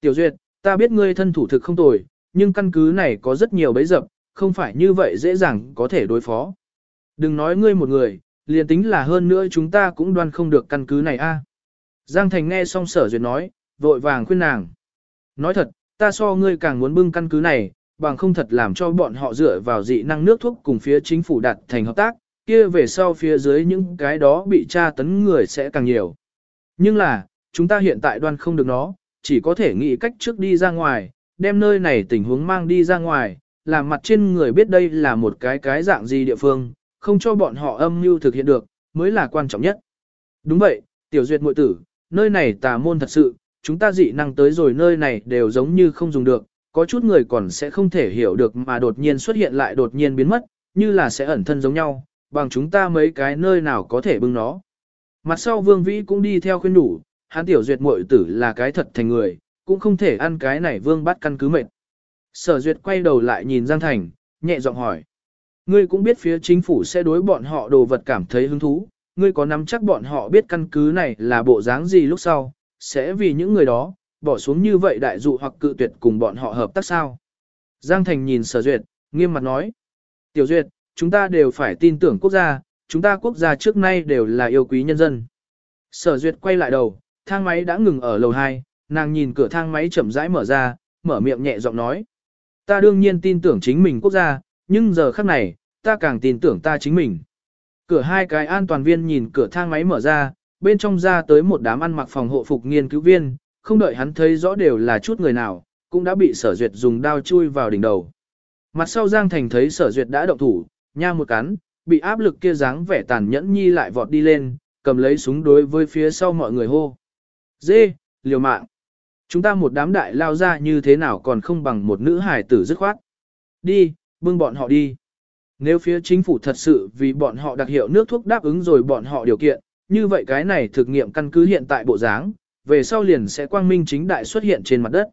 Tiểu duyệt, ta biết ngươi thân thủ thực không tồi, nhưng căn cứ này có rất nhiều bẫy dập, không phải như vậy dễ dàng có thể đối phó. Đừng nói ngươi một người, liền tính là hơn nữa chúng ta cũng đoan không được căn cứ này a. Giang Thành nghe xong sở duyệt nói, vội vàng khuyên nàng. Nói thật, ta so ngươi càng muốn bưng căn cứ này, bằng không thật làm cho bọn họ dựa vào dị năng nước thuốc cùng phía chính phủ đặt thành hợp tác, kia về sau phía dưới những cái đó bị tra tấn người sẽ càng nhiều. Nhưng là, chúng ta hiện tại đoan không được nó, chỉ có thể nghĩ cách trước đi ra ngoài, đem nơi này tình huống mang đi ra ngoài, làm mặt trên người biết đây là một cái cái dạng gì địa phương, không cho bọn họ âm mưu thực hiện được, mới là quan trọng nhất. Đúng vậy, tiểu duyệt muội tử, nơi này tà môn thật sự, chúng ta dị năng tới rồi nơi này đều giống như không dùng được, có chút người còn sẽ không thể hiểu được mà đột nhiên xuất hiện lại đột nhiên biến mất, như là sẽ ẩn thân giống nhau, bằng chúng ta mấy cái nơi nào có thể bưng nó. Mặt sau Vương Vĩ cũng đi theo khuyên đủ, hắn tiểu duyệt muội tử là cái thật thành người, cũng không thể ăn cái này Vương bắt căn cứ mệt. Sở duyệt quay đầu lại nhìn Giang Thành, nhẹ giọng hỏi. Ngươi cũng biết phía chính phủ sẽ đối bọn họ đồ vật cảm thấy hứng thú, ngươi có nắm chắc bọn họ biết căn cứ này là bộ dáng gì lúc sau, sẽ vì những người đó, bỏ xuống như vậy đại dụ hoặc cự tuyệt cùng bọn họ hợp tác sao. Giang Thành nhìn sở duyệt, nghiêm mặt nói. Tiểu duyệt, chúng ta đều phải tin tưởng quốc gia, chúng ta quốc gia trước nay đều là yêu quý nhân dân. Sở duyệt quay lại đầu, thang máy đã ngừng ở lầu 2, nàng nhìn cửa thang máy chậm rãi mở ra, mở miệng nhẹ giọng nói. Ta đương nhiên tin tưởng chính mình quốc gia, nhưng giờ khắc này, ta càng tin tưởng ta chính mình. Cửa hai cái an toàn viên nhìn cửa thang máy mở ra, bên trong ra tới một đám ăn mặc phòng hộ phục nghiên cứu viên, không đợi hắn thấy rõ đều là chút người nào, cũng đã bị sở duyệt dùng đao chui vào đỉnh đầu. Mặt sau Giang Thành thấy sở duyệt đã động thủ, nha một cắn, bị áp lực kia dáng vẻ tàn nhẫn nhi lại vọt đi lên, cầm lấy súng đối với phía sau mọi người hô. Dê, liều mạng. Chúng ta một đám đại lao ra như thế nào còn không bằng một nữ hải tử dứt khoát. Đi, bưng bọn họ đi. Nếu phía chính phủ thật sự vì bọn họ đặc hiệu nước thuốc đáp ứng rồi bọn họ điều kiện, như vậy cái này thực nghiệm căn cứ hiện tại bộ dáng, về sau liền sẽ quang minh chính đại xuất hiện trên mặt đất.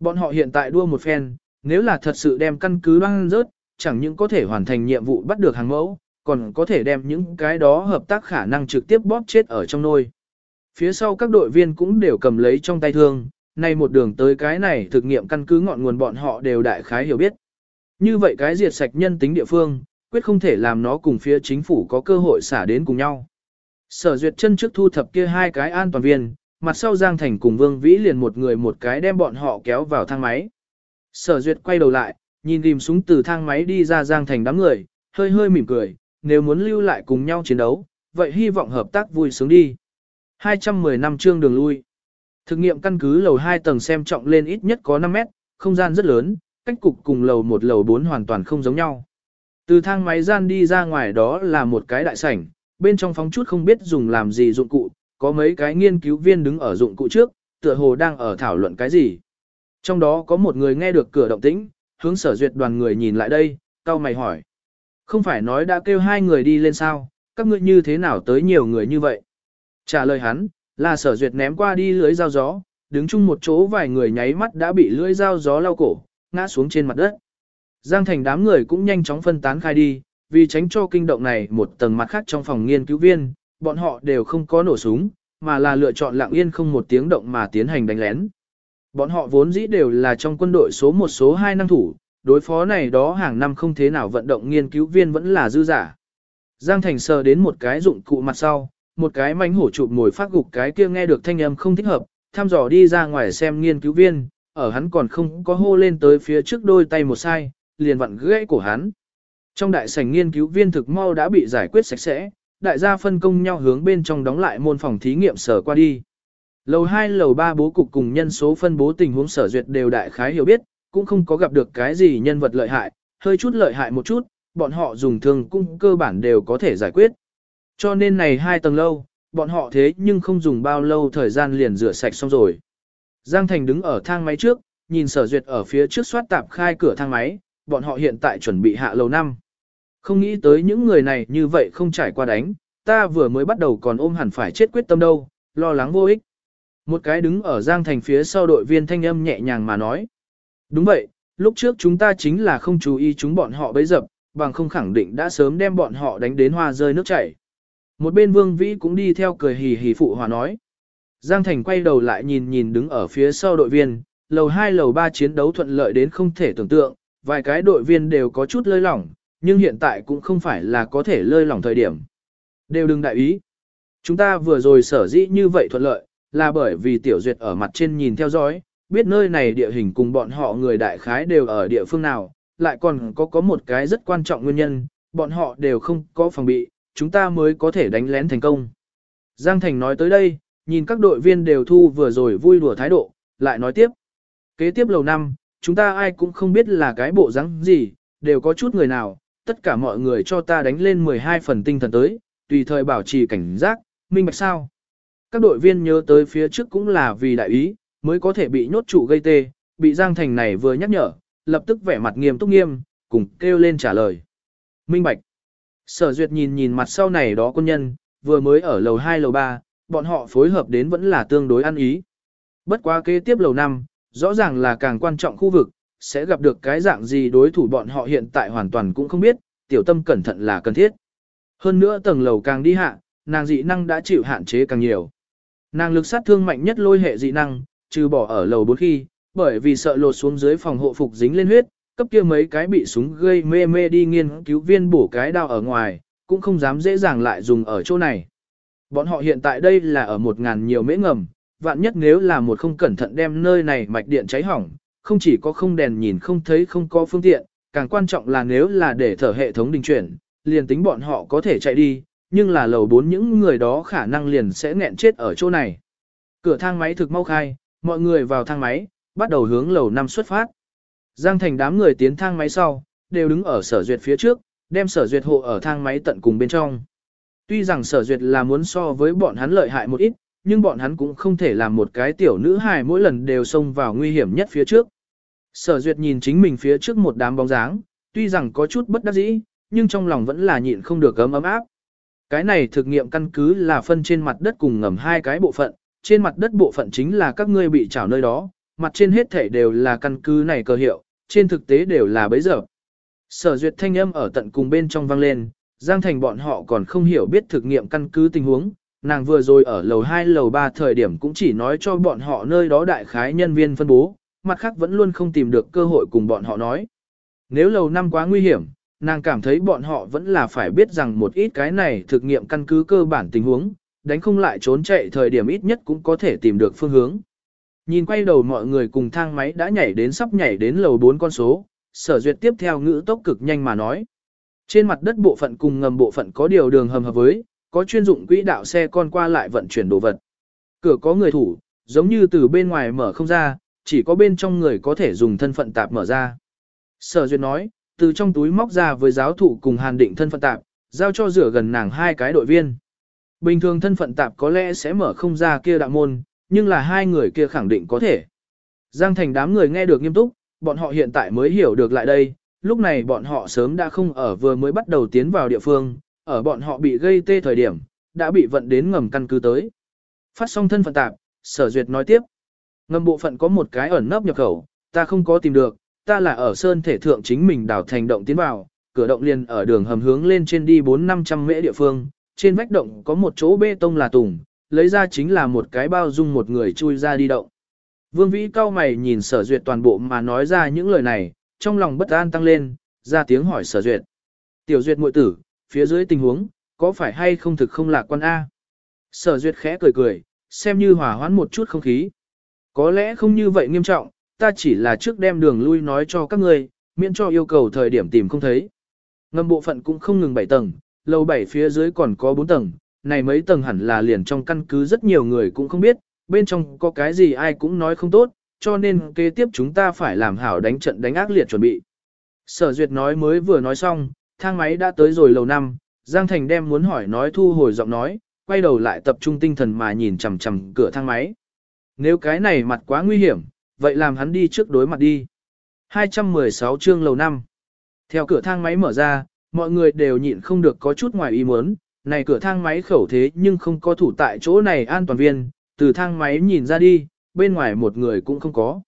Bọn họ hiện tại đua một phen, nếu là thật sự đem căn cứ băng rớt, chẳng những có thể hoàn thành nhiệm vụ bắt được hàng mẫu, còn có thể đem những cái đó hợp tác khả năng trực tiếp bóp chết ở trong nôi. Phía sau các đội viên cũng đều cầm lấy trong tay thương, nay một đường tới cái này thực nghiệm căn cứ ngọn nguồn bọn họ đều đại khái hiểu biết. Như vậy cái diệt sạch nhân tính địa phương, quyết không thể làm nó cùng phía chính phủ có cơ hội xả đến cùng nhau. Sở duyệt chân trước thu thập kia hai cái an toàn viên, mặt sau Giang Thành cùng Vương Vĩ liền một người một cái đem bọn họ kéo vào thang máy. Sở duyệt quay đầu lại, nhìn tìm súng từ thang máy đi ra Giang Thành đám người, hơi hơi mỉm cười, nếu muốn lưu lại cùng nhau chiến đấu, vậy hy vọng hợp tác vui sướng đi. 210 năm chương đường lui. Thực nghiệm căn cứ lầu 2 tầng xem trọng lên ít nhất có 5 mét, không gian rất lớn, cách cục cùng lầu 1 lầu 4 hoàn toàn không giống nhau. Từ thang máy gian đi ra ngoài đó là một cái đại sảnh, bên trong phóng chút không biết dùng làm gì dụng cụ, có mấy cái nghiên cứu viên đứng ở dụng cụ trước, tựa hồ đang ở thảo luận cái gì. Trong đó có một người nghe được cửa động tĩnh, hướng sở duyệt đoàn người nhìn lại đây, cao mày hỏi. Không phải nói đã kêu hai người đi lên sao, các ngươi như thế nào tới nhiều người như vậy? Trả lời hắn, là sở duyệt ném qua đi lưới dao gió, đứng chung một chỗ vài người nháy mắt đã bị lưỡi dao gió lau cổ, ngã xuống trên mặt đất. Giang thành đám người cũng nhanh chóng phân tán khai đi, vì tránh cho kinh động này một tầng mặt khác trong phòng nghiên cứu viên, bọn họ đều không có nổ súng, mà là lựa chọn lặng yên không một tiếng động mà tiến hành đánh lén. Bọn họ vốn dĩ đều là trong quân đội số một số hai năng thủ, đối phó này đó hàng năm không thế nào vận động nghiên cứu viên vẫn là dư giả. Giang Thành sờ đến một cái dụng cụ mặt sau, một cái mánh hổ chụp ngồi phát gục cái kia nghe được thanh âm không thích hợp, thăm dò đi ra ngoài xem nghiên cứu viên, ở hắn còn không có hô lên tới phía trước đôi tay một sai, liền vặn gãy của hắn. Trong đại sảnh nghiên cứu viên thực mau đã bị giải quyết sạch sẽ, đại gia phân công nhau hướng bên trong đóng lại môn phòng thí nghiệm sở qua đi. Lầu 2 lầu 3 bố cục cùng nhân số phân bố tình huống sở duyệt đều đại khái hiểu biết, cũng không có gặp được cái gì nhân vật lợi hại, hơi chút lợi hại một chút, bọn họ dùng thương cũng cơ bản đều có thể giải quyết. Cho nên này hai tầng lâu, bọn họ thế nhưng không dùng bao lâu thời gian liền rửa sạch xong rồi. Giang Thành đứng ở thang máy trước, nhìn sở duyệt ở phía trước soát tạp khai cửa thang máy, bọn họ hiện tại chuẩn bị hạ lầu năm. Không nghĩ tới những người này như vậy không trải qua đánh, ta vừa mới bắt đầu còn ôm hẳn phải chết quyết tâm đâu, lo lắng vô ích. Một cái đứng ở Giang Thành phía sau đội viên thanh âm nhẹ nhàng mà nói. Đúng vậy, lúc trước chúng ta chính là không chú ý chúng bọn họ bấy dập, bằng không khẳng định đã sớm đem bọn họ đánh đến hoa rơi nước chảy. Một bên Vương Vĩ cũng đi theo cười hì hì phụ hòa nói. Giang Thành quay đầu lại nhìn nhìn đứng ở phía sau đội viên, lầu 2 lầu 3 chiến đấu thuận lợi đến không thể tưởng tượng, vài cái đội viên đều có chút lơi lỏng, nhưng hiện tại cũng không phải là có thể lơi lỏng thời điểm. Đều đừng đại ý. Chúng ta vừa rồi sở dĩ như vậy thuận lợi, là bởi vì tiểu duyệt ở mặt trên nhìn theo dõi, biết nơi này địa hình cùng bọn họ người đại khái đều ở địa phương nào, lại còn có có một cái rất quan trọng nguyên nhân, bọn họ đều không có phòng bị, chúng ta mới có thể đánh lén thành công. Giang Thành nói tới đây, nhìn các đội viên đều thu vừa rồi vui đùa thái độ, lại nói tiếp. Kế tiếp lầu năm, chúng ta ai cũng không biết là cái bộ rắn gì, đều có chút người nào, tất cả mọi người cho ta đánh lên 12 phần tinh thần tới, tùy thời bảo trì cảnh giác, minh bạch sao. Các đội viên nhớ tới phía trước cũng là vì đại ý, mới có thể bị nhốt trụ gây tê, bị Giang Thành này vừa nhắc nhở, lập tức vẻ mặt nghiêm túc nghiêm, cùng kêu lên trả lời. Minh bạch. Sở duyệt nhìn nhìn mặt sau này đó quân nhân, vừa mới ở lầu 2 lầu 3, bọn họ phối hợp đến vẫn là tương đối ăn ý. Bất quá kế tiếp lầu 5, rõ ràng là càng quan trọng khu vực, sẽ gặp được cái dạng gì đối thủ bọn họ hiện tại hoàn toàn cũng không biết, tiểu tâm cẩn thận là cần thiết. Hơn nữa tầng lầu càng đi hạ, nàng dị năng đã chịu hạn chế càng nhiều. Nàng lực sát thương mạnh nhất lôi hệ dị năng, trừ bỏ ở lầu 4 khi, bởi vì sợ lột xuống dưới phòng hộ phục dính lên huyết, cấp kia mấy cái bị súng gây mê mê đi nghiên cứu viên bổ cái đao ở ngoài, cũng không dám dễ dàng lại dùng ở chỗ này. Bọn họ hiện tại đây là ở một ngàn nhiều mễ ngầm, vạn nhất nếu là một không cẩn thận đem nơi này mạch điện cháy hỏng, không chỉ có không đèn nhìn không thấy không có phương tiện, càng quan trọng là nếu là để thở hệ thống đình chuyển, liền tính bọn họ có thể chạy đi, nhưng là lầu 4 những người đó khả năng liền sẽ nghẹn chết ở chỗ này. Cửa thang máy thực mau khai, mọi người vào thang máy, bắt đầu hướng lầu 5 xuất phát. Giang thành đám người tiến thang máy sau, đều đứng ở sở duyệt phía trước, đem sở duyệt hộ ở thang máy tận cùng bên trong. Tuy rằng sở duyệt là muốn so với bọn hắn lợi hại một ít, nhưng bọn hắn cũng không thể làm một cái tiểu nữ hài mỗi lần đều xông vào nguy hiểm nhất phía trước. Sở duyệt nhìn chính mình phía trước một đám bóng dáng, tuy rằng có chút bất đắc dĩ, nhưng trong lòng vẫn là nhịn không được ấm ấm áp. Cái này thực nghiệm căn cứ là phân trên mặt đất cùng ngầm hai cái bộ phận, trên mặt đất bộ phận chính là các ngươi bị trảo nơi đó, mặt trên hết thể đều là căn cứ này cơ hiệu, trên thực tế đều là bấy giờ. Sở duyệt thanh âm ở tận cùng bên trong vang lên, Giang Thành bọn họ còn không hiểu biết thực nghiệm căn cứ tình huống, nàng vừa rồi ở lầu 2 lầu 3 thời điểm cũng chỉ nói cho bọn họ nơi đó đại khái nhân viên phân bố, mặt khác vẫn luôn không tìm được cơ hội cùng bọn họ nói. Nếu lầu năm quá nguy hiểm, nàng cảm thấy bọn họ vẫn là phải biết rằng một ít cái này thực nghiệm căn cứ cơ bản tình huống, đánh không lại trốn chạy thời điểm ít nhất cũng có thể tìm được phương hướng. Nhìn quay đầu mọi người cùng thang máy đã nhảy đến sắp nhảy đến lầu 4 con số, sở duyệt tiếp theo ngữ tốc cực nhanh mà nói. Trên mặt đất bộ phận cùng ngầm bộ phận có điều đường hầm hợp với, có chuyên dụng quỹ đạo xe con qua lại vận chuyển đồ vật. Cửa có người thủ, giống như từ bên ngoài mở không ra, chỉ có bên trong người có thể dùng thân phận tạp mở ra. Sở duyệt nói, từ trong túi móc ra với giáo thụ cùng hàn định thân phận tạp, giao cho rửa gần nàng hai cái đội viên. Bình thường thân phận tạp có lẽ sẽ mở không ra kia đạo môn, nhưng là hai người kia khẳng định có thể. Giang thành đám người nghe được nghiêm túc, bọn họ hiện tại mới hiểu được lại đây, lúc này bọn họ sớm đã không ở vừa mới bắt đầu tiến vào địa phương, ở bọn họ bị gây tê thời điểm, đã bị vận đến ngầm căn cứ tới. Phát xong thân phận tạp, sở duyệt nói tiếp. Ngầm bộ phận có một cái ẩn nấp nhập khẩu, ta không có tìm được, ta là ở sơn thể thượng chính mình đào thành động tiến vào, cửa động liền ở đường hầm hướng lên trên đi 4-500 mễ địa phương, trên vách động có một chỗ bê tông là tùng, lấy ra chính là một cái bao dung một người chui ra đi động. Vương Vĩ cao mày nhìn sở duyệt toàn bộ mà nói ra những lời này, trong lòng bất an tăng lên, ra tiếng hỏi sở duyệt. Tiểu duyệt muội tử, phía dưới tình huống, có phải hay không thực không lạc quan A? Sở duyệt khẽ cười cười, xem như hòa hoãn một chút không khí. Có lẽ không như vậy nghiêm trọng, ta chỉ là trước đem đường lui nói cho các ngươi, miễn cho yêu cầu thời điểm tìm không thấy. Ngầm bộ phận cũng không ngừng 7 tầng, lầu 7 phía dưới còn có 4 tầng, này mấy tầng hẳn là liền trong căn cứ rất nhiều người cũng không biết, bên trong có cái gì ai cũng nói không tốt, cho nên kế tiếp chúng ta phải làm hảo đánh trận đánh ác liệt chuẩn bị. Sở Duyệt nói mới vừa nói xong, thang máy đã tới rồi lầu năm, Giang Thành đem muốn hỏi nói thu hồi giọng nói, quay đầu lại tập trung tinh thần mà nhìn chằm chằm cửa thang máy. Nếu cái này mặt quá nguy hiểm, vậy làm hắn đi trước đối mặt đi. 216 chương lầu năm. Theo cửa thang máy mở ra, mọi người đều nhịn không được có chút ngoài ý muốn, này cửa thang máy khẩu thế nhưng không có thủ tại chỗ này an toàn viên, từ thang máy nhìn ra đi, bên ngoài một người cũng không có.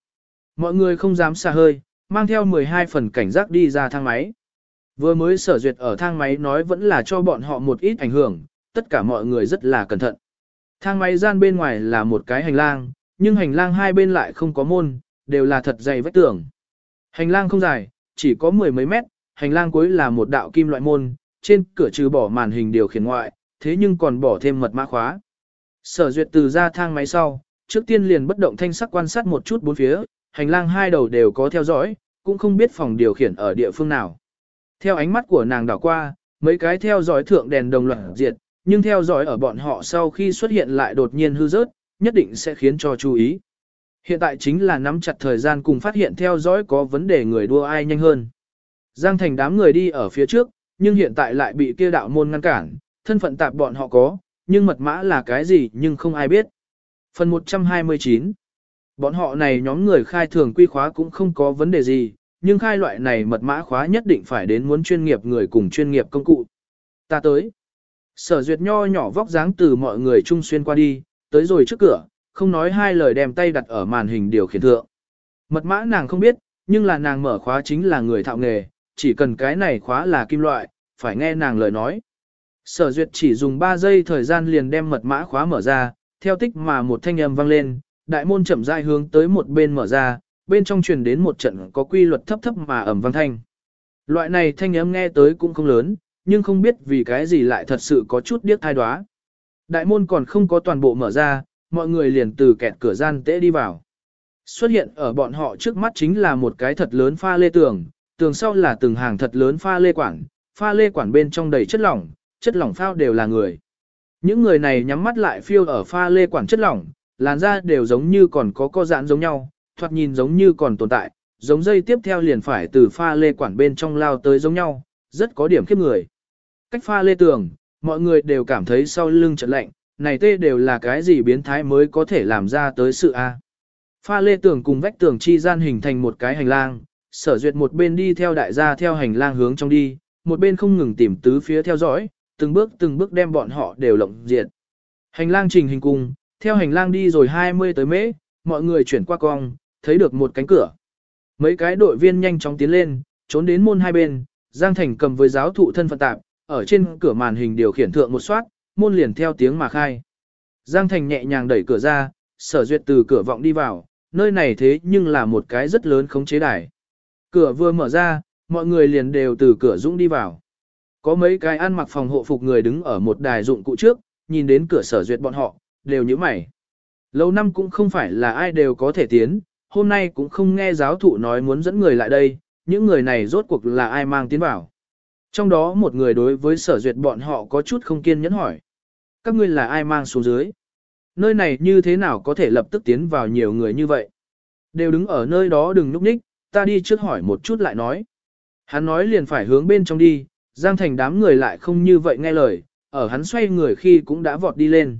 Mọi người không dám xa hơi, mang theo 12 phần cảnh giác đi ra thang máy. Vừa mới sở duyệt ở thang máy nói vẫn là cho bọn họ một ít ảnh hưởng, tất cả mọi người rất là cẩn thận. Thang máy gian bên ngoài là một cái hành lang, nhưng hành lang hai bên lại không có môn, đều là thật dày vách tường. Hành lang không dài, chỉ có mười mấy mét, hành lang cuối là một đạo kim loại môn, trên cửa trừ bỏ màn hình điều khiển ngoại, thế nhưng còn bỏ thêm mật mã khóa. Sở duyệt từ ra thang máy sau, trước tiên liền bất động thanh sắc quan sát một chút bốn phía, hành lang hai đầu đều có theo dõi, cũng không biết phòng điều khiển ở địa phương nào. Theo ánh mắt của nàng đảo qua, mấy cái theo dõi thượng đèn đồng loạt diệt, nhưng theo dõi ở bọn họ sau khi xuất hiện lại đột nhiên hư rớt, nhất định sẽ khiến cho chú ý. Hiện tại chính là nắm chặt thời gian cùng phát hiện theo dõi có vấn đề người đua ai nhanh hơn. Giang thành đám người đi ở phía trước, nhưng hiện tại lại bị kia đạo môn ngăn cản, thân phận tạp bọn họ có, nhưng mật mã là cái gì nhưng không ai biết. Phần 129 Bọn họ này nhóm người khai thường quy khóa cũng không có vấn đề gì, nhưng khai loại này mật mã khóa nhất định phải đến muốn chuyên nghiệp người cùng chuyên nghiệp công cụ. Ta tới. Sở duyệt nho nhỏ vóc dáng từ mọi người trung xuyên qua đi, tới rồi trước cửa, không nói hai lời đem tay đặt ở màn hình điều khiển thượng. Mật mã nàng không biết, nhưng là nàng mở khóa chính là người thạo nghề, chỉ cần cái này khóa là kim loại, phải nghe nàng lời nói. Sở duyệt chỉ dùng 3 giây thời gian liền đem mật mã khóa mở ra, theo tích mà một thanh âm vang lên, đại môn chậm rãi hướng tới một bên mở ra, bên trong truyền đến một trận có quy luật thấp thấp mà ẩm vang thanh. Loại này thanh âm nghe tới cũng không lớn, nhưng không biết vì cái gì lại thật sự có chút điếc thai đoá. Đại môn còn không có toàn bộ mở ra, mọi người liền từ kẹt cửa gian tễ đi vào. Xuất hiện ở bọn họ trước mắt chính là một cái thật lớn pha lê tường, tường sau là từng hàng thật lớn pha lê quản, pha lê quản bên trong đầy chất lỏng, chất lỏng phao đều là người. Những người này nhắm mắt lại phiêu ở pha lê quản chất lỏng, làn da đều giống như còn có co giãn giống nhau, thoạt nhìn giống như còn tồn tại, giống dây tiếp theo liền phải từ pha lê quản bên trong lao tới giống nhau, rất có điểm khiếp người. Cách pha lê tường, mọi người đều cảm thấy sau lưng chợt lạnh, này tê đều là cái gì biến thái mới có thể làm ra tới sự A. Pha lê tường cùng vách tường chi gian hình thành một cái hành lang, sở duyệt một bên đi theo đại gia theo hành lang hướng trong đi, một bên không ngừng tìm tứ phía theo dõi, từng bước từng bước đem bọn họ đều lộng diệt. Hành lang trình hình cung, theo hành lang đi rồi 20 tới mễ, mọi người chuyển qua cong, thấy được một cánh cửa. Mấy cái đội viên nhanh chóng tiến lên, trốn đến môn hai bên, Giang Thành cầm với giáo thụ thân phận tạp, ở trên cửa màn hình điều khiển thượng một soát, môn liền theo tiếng mà khai. Giang Thành nhẹ nhàng đẩy cửa ra, sở duyệt từ cửa vọng đi vào, nơi này thế nhưng là một cái rất lớn khống chế đài. Cửa vừa mở ra, mọi người liền đều từ cửa dũng đi vào. Có mấy cái ăn mặc phòng hộ phục người đứng ở một đài dụng cụ trước, nhìn đến cửa sở duyệt bọn họ, đều như mày. Lâu năm cũng không phải là ai đều có thể tiến, hôm nay cũng không nghe giáo thụ nói muốn dẫn người lại đây, những người này rốt cuộc là ai mang tiến vào. Trong đó một người đối với sở duyệt bọn họ có chút không kiên nhẫn hỏi. Các ngươi là ai mang xuống dưới? Nơi này như thế nào có thể lập tức tiến vào nhiều người như vậy? Đều đứng ở nơi đó đừng núp ních, ta đi trước hỏi một chút lại nói. Hắn nói liền phải hướng bên trong đi, Giang Thành đám người lại không như vậy nghe lời, ở hắn xoay người khi cũng đã vọt đi lên.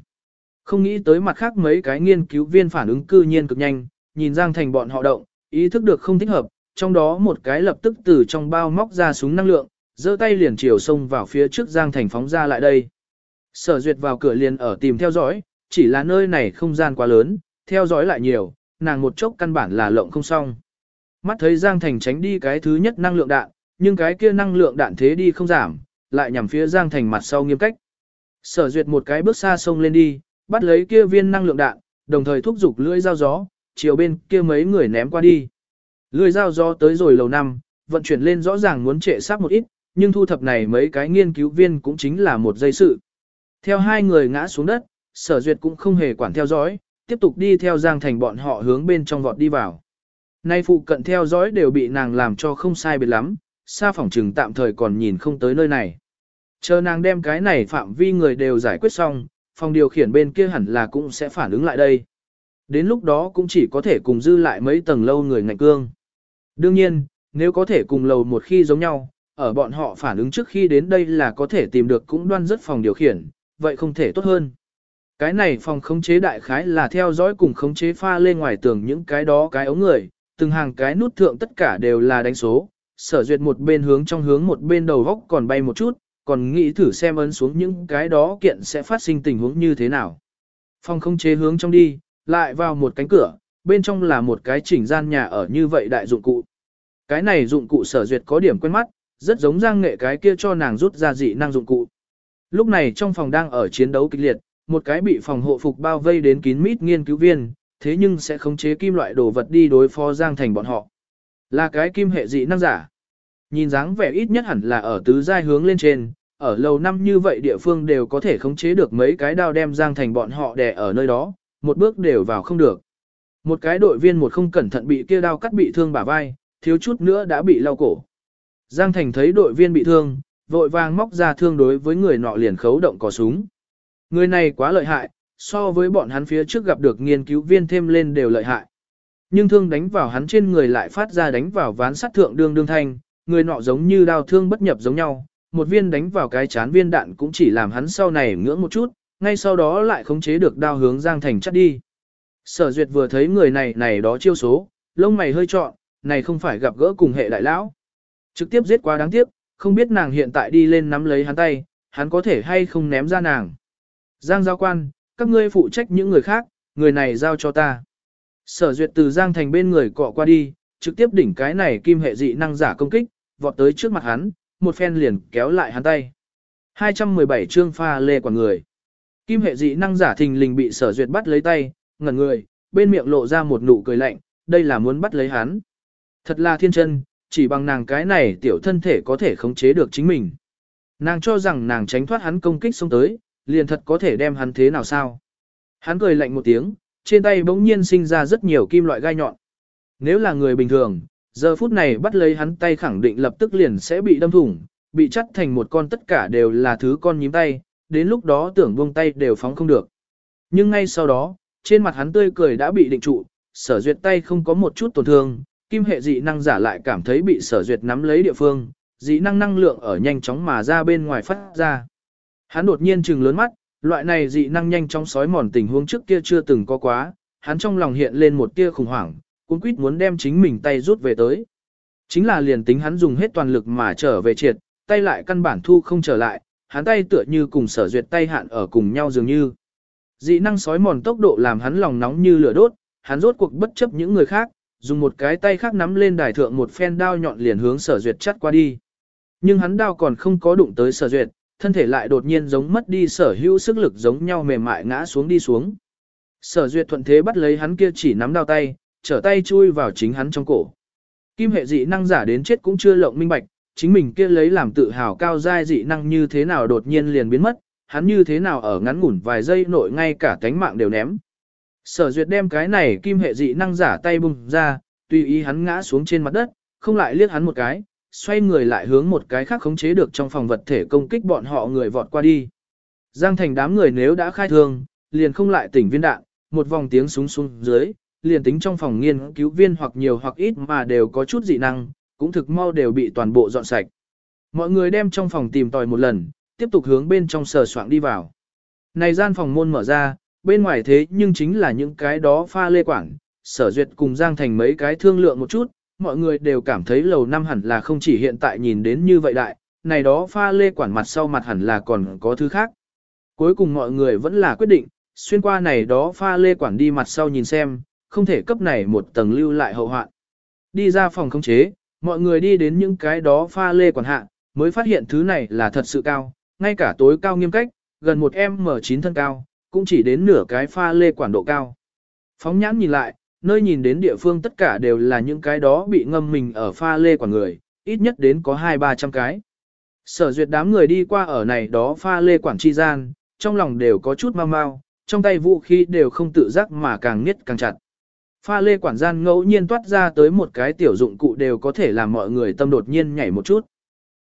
Không nghĩ tới mặt khác mấy cái nghiên cứu viên phản ứng cư nhiên cực nhanh, nhìn Giang Thành bọn họ động, ý thức được không thích hợp, trong đó một cái lập tức từ trong bao móc ra súng năng lượng, giơ tay liền chiều xông vào phía trước Giang Thành phóng ra lại đây. Sở duyệt vào cửa liền ở tìm theo dõi, chỉ là nơi này không gian quá lớn, theo dõi lại nhiều, nàng một chốc căn bản là lộng không xong. Mắt thấy Giang Thành tránh đi cái thứ nhất năng lượng đạn, nhưng cái kia năng lượng đạn thế đi không giảm, lại nhằm phía Giang Thành mặt sau nghiêm cách. Sở duyệt một cái bước xa sông lên đi, bắt lấy kia viên năng lượng đạn, đồng thời thúc giục lưỡi dao gió, chiều bên kia mấy người ném qua đi. Lưỡi dao gió tới rồi lầu năm, vận chuyển lên rõ ràng muốn trệ sát một ít, nhưng thu thập này mấy cái nghiên cứu viên cũng chính là một dây sự. Theo hai người ngã xuống đất, sở duyệt cũng không hề quản theo dõi, tiếp tục đi theo Giang Thành bọn họ hướng bên trong vọt đi vào. Nay phụ cận theo dõi đều bị nàng làm cho không sai biệt lắm, xa phòng trừng tạm thời còn nhìn không tới nơi này. Chờ nàng đem cái này phạm vi người đều giải quyết xong, phòng điều khiển bên kia hẳn là cũng sẽ phản ứng lại đây. Đến lúc đó cũng chỉ có thể cùng dư lại mấy tầng lâu người ngạnh cương. Đương nhiên, nếu có thể cùng lầu một khi giống nhau, ở bọn họ phản ứng trước khi đến đây là có thể tìm được cũng đoan rất phòng điều khiển, vậy không thể tốt hơn. Cái này phòng khống chế đại khái là theo dõi cùng khống chế pha lên ngoài tường những cái đó cái ống người, từng hàng cái nút thượng tất cả đều là đánh số, sở duyệt một bên hướng trong hướng một bên đầu góc còn bay một chút, còn nghĩ thử xem ấn xuống những cái đó kiện sẽ phát sinh tình huống như thế nào. Phòng khống chế hướng trong đi, lại vào một cánh cửa, bên trong là một cái chỉnh gian nhà ở như vậy đại dụng cụ. Cái này dụng cụ sở duyệt có điểm quen mắt, rất giống giang nghệ cái kia cho nàng rút ra dị năng dụng cụ. Lúc này trong phòng đang ở chiến đấu kịch liệt, một cái bị phòng hộ phục bao vây đến kín mít nghiên cứu viên, thế nhưng sẽ khống chế kim loại đồ vật đi đối phó Giang Thành bọn họ. Là cái kim hệ dị năng giả. Nhìn dáng vẻ ít nhất hẳn là ở tứ giai hướng lên trên, ở lâu năm như vậy địa phương đều có thể khống chế được mấy cái đao đem Giang Thành bọn họ đè ở nơi đó, một bước đều vào không được. Một cái đội viên một không cẩn thận bị kia đao cắt bị thương bả vai, thiếu chút nữa đã bị lau cổ. Giang Thành thấy đội viên bị thương, vội vàng móc ra thương đối với người nọ liền khấu động cò súng. Người này quá lợi hại, so với bọn hắn phía trước gặp được nghiên cứu viên thêm lên đều lợi hại. Nhưng thương đánh vào hắn trên người lại phát ra đánh vào ván sắt thượng đương đương thanh, người nọ giống như đao thương bất nhập giống nhau, một viên đánh vào cái chán viên đạn cũng chỉ làm hắn sau này ngưỡng một chút, ngay sau đó lại khống chế được đao hướng Giang Thành chắt đi. Sở Duyệt vừa thấy người này này đó chiêu số, lông mày hơi trọn, này không phải gặp gỡ cùng hệ đại lão. Trực tiếp giết quá đáng tiếc, không biết nàng hiện tại đi lên nắm lấy hắn tay, hắn có thể hay không ném ra nàng. Giang giao quan, các ngươi phụ trách những người khác, người này giao cho ta. Sở Duyệt từ Giang Thành bên người cọ qua đi, trực tiếp đỉnh cái này kim hệ dị năng giả công kích, vọt tới trước mặt hắn, một phen liền kéo lại hắn tay. 217 chương pha lê quả người. Kim hệ dị năng giả thình lình bị sở duyệt bắt lấy tay, ngẩn người, bên miệng lộ ra một nụ cười lạnh, đây là muốn bắt lấy hắn. Thật là thiên chân, chỉ bằng nàng cái này tiểu thân thể có thể khống chế được chính mình. Nàng cho rằng nàng tránh thoát hắn công kích xông tới, liền thật có thể đem hắn thế nào sao. Hắn cười lạnh một tiếng, trên tay bỗng nhiên sinh ra rất nhiều kim loại gai nhọn. Nếu là người bình thường, giờ phút này bắt lấy hắn tay khẳng định lập tức liền sẽ bị đâm thủng, bị chắt thành một con tất cả đều là thứ con nhím tay, đến lúc đó tưởng buông tay đều phóng không được. Nhưng ngay sau đó, trên mặt hắn tươi cười đã bị định trụ, sở duyệt tay không có một chút tổn thương, kim hệ dị năng giả lại cảm thấy bị sở duyệt nắm lấy địa phương, dị năng năng lượng ở nhanh chóng mà ra bên ngoài phát ra. Hắn đột nhiên trừng lớn mắt, loại này dị năng nhanh chóng sói mòn tình huống trước kia chưa từng có quá, hắn trong lòng hiện lên một tia khủng hoảng, cuống quýt muốn đem chính mình tay rút về tới. Chính là liền tính hắn dùng hết toàn lực mà trở về triệt, tay lại căn bản thu không trở lại, hắn tay tựa như cùng sở duyệt tay hạn ở cùng nhau dường như. Dị năng sói mòn tốc độ làm hắn lòng nóng như lửa đốt, hắn rốt cuộc bất chấp những người khác, dùng một cái tay khác nắm lên đài thượng một phen đao nhọn liền hướng sở duyệt chắt qua đi. Nhưng hắn đao còn không có đụng tới sở duyệt, thân thể lại đột nhiên giống mất đi sở hữu sức lực giống nhau mềm mại ngã xuống đi xuống. Sở duyệt thuận thế bắt lấy hắn kia chỉ nắm đao tay, trở tay chui vào chính hắn trong cổ. Kim hệ dị năng giả đến chết cũng chưa lộng minh bạch, chính mình kia lấy làm tự hào cao giai dị năng như thế nào đột nhiên liền biến mất, hắn như thế nào ở ngắn ngủn vài giây nội ngay cả cánh mạng đều ném. Sở duyệt đem cái này kim hệ dị năng giả tay bùng ra, tùy ý hắn ngã xuống trên mặt đất, không lại liếc hắn một cái, xoay người lại hướng một cái khác khống chế được trong phòng vật thể công kích bọn họ người vọt qua đi. Giang thành đám người nếu đã khai thương, liền không lại tỉnh viên đạn, một vòng tiếng súng xuống dưới, liền tính trong phòng nghiên cứu viên hoặc nhiều hoặc ít mà đều có chút dị năng, cũng thực mau đều bị toàn bộ dọn sạch. Mọi người đem trong phòng tìm tòi một lần, tiếp tục hướng bên trong sờ soạng đi vào. Này gian phòng môn mở ra, bên ngoài thế nhưng chính là những cái đó pha lê quảng, sở duyệt cùng Giang Thành mấy cái thương lượng một chút, mọi người đều cảm thấy lầu năm hẳn là không chỉ hiện tại nhìn đến như vậy đại, này đó pha lê quản mặt sau mặt hẳn là còn có thứ khác. Cuối cùng mọi người vẫn là quyết định, xuyên qua này đó pha lê quản đi mặt sau nhìn xem, không thể cấp này một tầng lưu lại hậu hoạn. Đi ra phòng không chế, mọi người đi đến những cái đó pha lê quản hạ, mới phát hiện thứ này là thật sự cao, ngay cả tối cao nghiêm cách, gần một M9 thân cao, cũng chỉ đến nửa cái pha lê quản độ cao. Phóng nhãn nhìn lại, nơi nhìn đến địa phương tất cả đều là những cái đó bị ngâm mình ở pha lê quản người, ít nhất đến có hai ba trăm cái. Sở duyệt đám người đi qua ở này đó pha lê quản chi gian, trong lòng đều có chút mau mau, trong tay vũ khí đều không tự giác mà càng nghiết càng chặt. Pha lê quản gian ngẫu nhiên toát ra tới một cái tiểu dụng cụ đều có thể làm mọi người tâm đột nhiên nhảy một chút.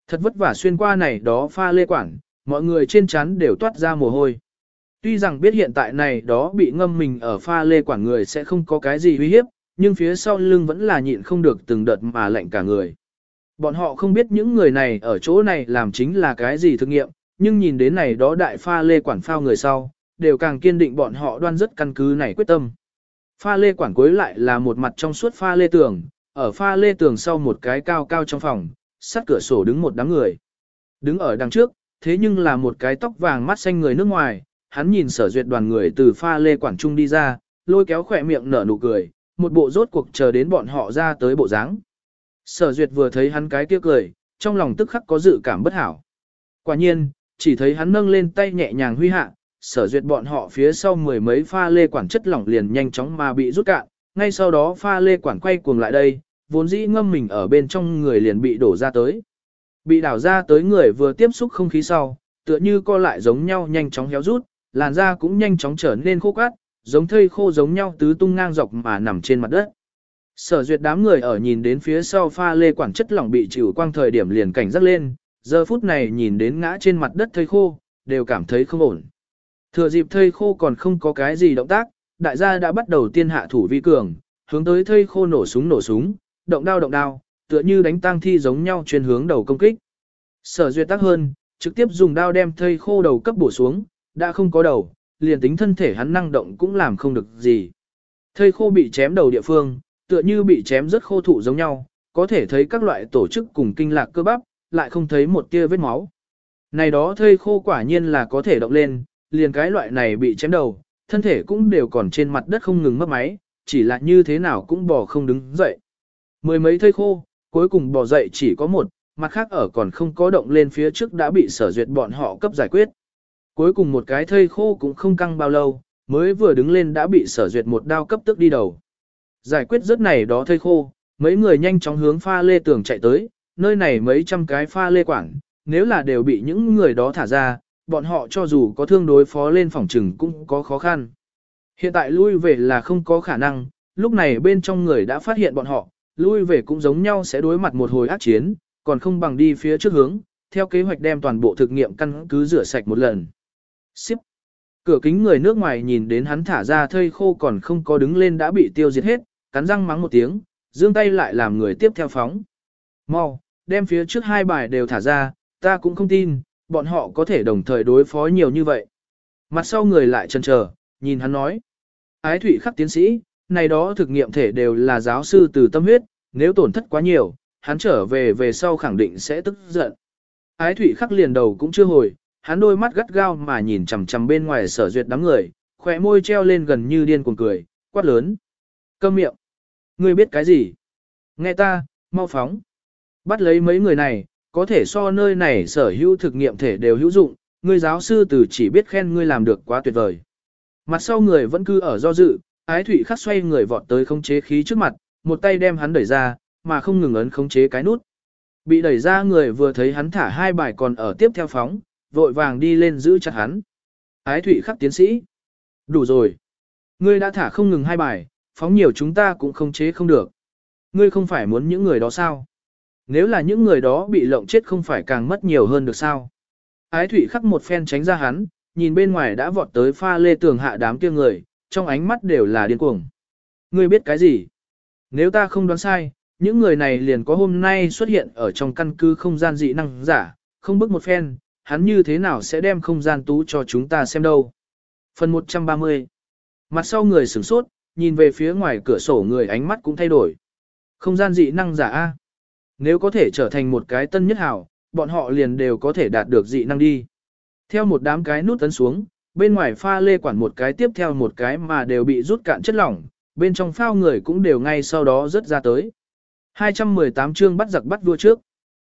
Thật vất vả xuyên qua này đó pha lê quản, mọi người trên chắn đều toát ra mồ hôi. Tuy rằng biết hiện tại này đó bị ngâm mình ở pha lê quản người sẽ không có cái gì uy hiếp, nhưng phía sau lưng vẫn là nhịn không được từng đợt mà lạnh cả người. Bọn họ không biết những người này ở chỗ này làm chính là cái gì thực nghiệm, nhưng nhìn đến này đó đại pha lê quản phao người sau, đều càng kiên định bọn họ đoan rất căn cứ này quyết tâm. Pha lê quản cuối lại là một mặt trong suốt pha lê tường, ở pha lê tường sau một cái cao cao trong phòng, sát cửa sổ đứng một đám người. Đứng ở đằng trước, thế nhưng là một cái tóc vàng mắt xanh người nước ngoài, hắn nhìn sở duyệt đoàn người từ pha lê quảng trung đi ra, lôi kéo khỏe miệng nở nụ cười, một bộ rốt cuộc chờ đến bọn họ ra tới bộ dáng. Sở duyệt vừa thấy hắn cái kia cười, trong lòng tức khắc có dự cảm bất hảo. Quả nhiên, chỉ thấy hắn nâng lên tay nhẹ nhàng huy hạ, sở duyệt bọn họ phía sau mười mấy pha lê quản chất lỏng liền nhanh chóng mà bị rút cạn, ngay sau đó pha lê quản quay cuồng lại đây, vốn dĩ ngâm mình ở bên trong người liền bị đổ ra tới. Bị đảo ra tới người vừa tiếp xúc không khí sau, tựa như co lại giống nhau nhanh chóng héo rút, làn da cũng nhanh chóng trở nên khô cát, giống thây khô giống nhau tứ tung ngang dọc mà nằm trên mặt đất. Sở duyệt đám người ở nhìn đến phía sau pha lê quản chất lỏng bị chịu quang thời điểm liền cảnh giác lên, giờ phút này nhìn đến ngã trên mặt đất thây khô, đều cảm thấy không ổn. Thừa dịp thây khô còn không có cái gì động tác, đại gia đã bắt đầu tiên hạ thủ vi cường, hướng tới thây khô nổ súng nổ súng, động đao động đao, tựa như đánh tang thi giống nhau chuyên hướng đầu công kích. Sở duyệt tác hơn, trực tiếp dùng đao đem thây khô đầu cấp bổ xuống, đã không có đầu, liền tính thân thể hắn năng động cũng làm không được gì. Thây khô bị chém đầu địa phương, tựa như bị chém rất khô thụ giống nhau, có thể thấy các loại tổ chức cùng kinh lạc cơ bắp, lại không thấy một tia vết máu. Này đó thây khô quả nhiên là có thể động lên, liền cái loại này bị chém đầu, thân thể cũng đều còn trên mặt đất không ngừng mất máy, chỉ là như thế nào cũng bò không đứng dậy. Mười mấy thây khô, cuối cùng bò dậy chỉ có một, mặt khác ở còn không có động lên phía trước đã bị sở duyệt bọn họ cấp giải quyết. Cuối cùng một cái thây khô cũng không căng bao lâu, mới vừa đứng lên đã bị sở duyệt một đao cấp tức đi đầu. Giải quyết rất này đó thây khô, mấy người nhanh chóng hướng pha lê tường chạy tới, nơi này mấy trăm cái pha lê quảng, nếu là đều bị những người đó thả ra, bọn họ cho dù có thương đối phó lên phòng trừng cũng có khó khăn. Hiện tại lui về là không có khả năng, lúc này bên trong người đã phát hiện bọn họ, lui về cũng giống nhau sẽ đối mặt một hồi ác chiến, còn không bằng đi phía trước hướng, theo kế hoạch đem toàn bộ thực nghiệm căn cứ rửa sạch một lần. Xíp. Cửa kính người nước ngoài nhìn đến hắn thả ra thây khô còn không có đứng lên đã bị tiêu diệt hết, cắn răng mắng một tiếng, dương tay lại làm người tiếp theo phóng. Mau, đem phía trước hai bài đều thả ra, ta cũng không tin, bọn họ có thể đồng thời đối phó nhiều như vậy. Mặt sau người lại chần chờ, nhìn hắn nói. Ái thủy khắc tiến sĩ, này đó thực nghiệm thể đều là giáo sư từ tâm huyết, nếu tổn thất quá nhiều, hắn trở về về sau khẳng định sẽ tức giận. Ái thủy khắc liền đầu cũng chưa hồi, hắn đôi mắt gắt gao mà nhìn chằm chằm bên ngoài sở duyệt đám người, khỏe môi treo lên gần như điên cuồng cười, quát lớn. Câm miệng. Ngươi biết cái gì? Nghe ta, mau phóng. Bắt lấy mấy người này, có thể so nơi này sở hữu thực nghiệm thể đều hữu dụng, ngươi giáo sư từ chỉ biết khen ngươi làm được quá tuyệt vời. Mặt sau người vẫn cứ ở do dự, ái thủy khắc xoay người vọt tới khống chế khí trước mặt, một tay đem hắn đẩy ra, mà không ngừng ấn khống chế cái nút. Bị đẩy ra người vừa thấy hắn thả hai bài còn ở tiếp theo phóng, vội vàng đi lên giữ chặt hắn. Ái thủy khắc tiến sĩ. Đủ rồi. Ngươi đã thả không ngừng hai bài, phóng nhiều chúng ta cũng không chế không được. Ngươi không phải muốn những người đó sao? Nếu là những người đó bị lộng chết không phải càng mất nhiều hơn được sao? Ái thủy khắc một phen tránh ra hắn, nhìn bên ngoài đã vọt tới pha lê tường hạ đám kia người, trong ánh mắt đều là điên cuồng. Ngươi biết cái gì? Nếu ta không đoán sai, những người này liền có hôm nay xuất hiện ở trong căn cứ không gian dị năng giả, không bước một phen, hắn như thế nào sẽ đem không gian tú cho chúng ta xem đâu. Phần 130 Mặt sau người sửng sốt, nhìn về phía ngoài cửa sổ người ánh mắt cũng thay đổi. Không gian dị năng giả A. Nếu có thể trở thành một cái tân nhất hảo, bọn họ liền đều có thể đạt được dị năng đi. Theo một đám cái nút tấn xuống, bên ngoài pha lê quản một cái tiếp theo một cái mà đều bị rút cạn chất lỏng, bên trong phao người cũng đều ngay sau đó rớt ra tới. 218 chương bắt giặc bắt vua trước.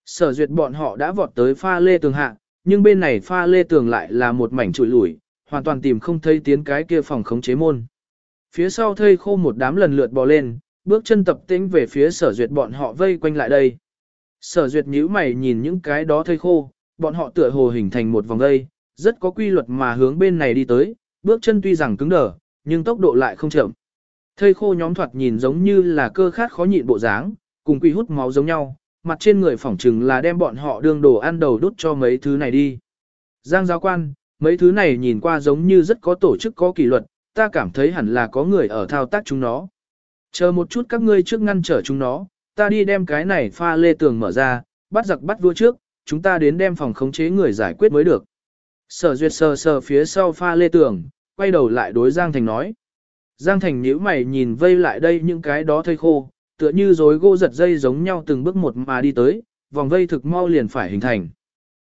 Sở duyệt bọn họ đã vọt tới pha lê tường hạ, nhưng bên này pha lê tường lại là một mảnh trụi lủi, hoàn toàn tìm không thấy tiến cái kia phòng khống chế môn. Phía sau thây khô một đám lần lượt bò lên, bước chân tập tĩnh về phía sở duyệt bọn họ vây quanh lại đây. Sở duyệt nhíu mày nhìn những cái đó thây khô, bọn họ tựa hồ hình thành một vòng dây rất có quy luật mà hướng bên này đi tới, bước chân tuy rằng cứng đờ, nhưng tốc độ lại không chậm. Thây khô nhóm thoạt nhìn giống như là cơ khát khó nhịn bộ dáng, cùng quy hút máu giống nhau, mặt trên người phỏng trừng là đem bọn họ đương đồ ăn đầu đút cho mấy thứ này đi. Giang giáo quan, mấy thứ này nhìn qua giống như rất có tổ chức có kỷ luật, ta cảm thấy hẳn là có người ở thao tác chúng nó. Chờ một chút các ngươi trước ngăn trở chúng nó, ta đi đem cái này pha lê tường mở ra, bắt giặc bắt vua trước, chúng ta đến đem phòng khống chế người giải quyết mới được. Sở duyệt sờ sờ phía sau pha lê tường, quay đầu lại đối Giang Thành nói. Giang Thành nhíu mày nhìn vây lại đây những cái đó thây khô, tựa như rối gỗ giật dây giống nhau từng bước một mà đi tới, vòng vây thực mau liền phải hình thành.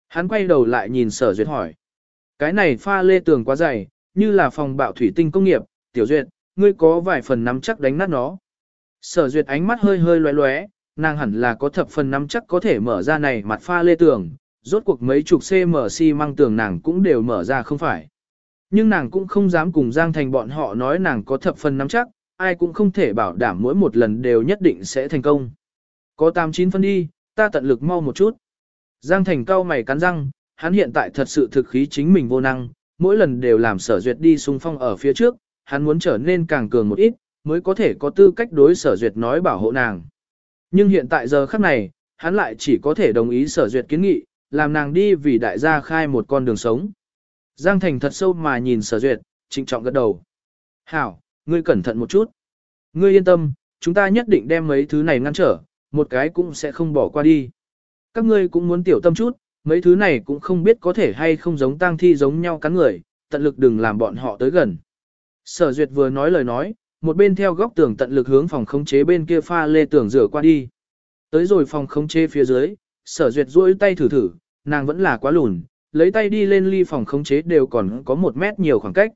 Hắn quay đầu lại nhìn sở duyệt hỏi. Cái này pha lê tường quá dày, như là phòng bạo thủy tinh công nghiệp, tiểu duyệt, ngươi có vài phần nắm chắc đánh nát nó. Sở duyệt ánh mắt hơi hơi loé loé, nàng hẳn là có thập phần nắm chắc có thể mở ra này mặt pha lê tường, rốt cuộc mấy chục cm xi măng tường nàng cũng đều mở ra không phải. Nhưng nàng cũng không dám cùng Giang Thành bọn họ nói nàng có thập phần nắm chắc, ai cũng không thể bảo đảm mỗi một lần đều nhất định sẽ thành công. Có 89 phân đi, ta tận lực mau một chút. Giang Thành cao mày cắn răng, hắn hiện tại thật sự thực khí chính mình vô năng, mỗi lần đều làm sở duyệt đi xung phong ở phía trước, hắn muốn trở nên càng cường một ít, mới có thể có tư cách đối sở duyệt nói bảo hộ nàng. Nhưng hiện tại giờ khắc này, hắn lại chỉ có thể đồng ý sở duyệt kiến nghị, làm nàng đi vì đại gia khai một con đường sống. Giang Thành thật sâu mà nhìn sở duyệt, trịnh trọng gật đầu. Hảo, ngươi cẩn thận một chút. Ngươi yên tâm, chúng ta nhất định đem mấy thứ này ngăn trở, một cái cũng sẽ không bỏ qua đi. Các ngươi cũng muốn tiểu tâm chút, mấy thứ này cũng không biết có thể hay không giống tang thi giống nhau cắn người, tận lực đừng làm bọn họ tới gần. Sở duyệt vừa nói lời nói, một bên theo góc tường tận lực hướng phòng khống chế bên kia pha lê tường rửa qua đi. Tới rồi phòng khống chế phía dưới, sở duyệt duỗi tay thử thử, nàng vẫn là quá lùn, lấy tay đi lên ly phòng khống chế đều còn có một mét nhiều khoảng cách.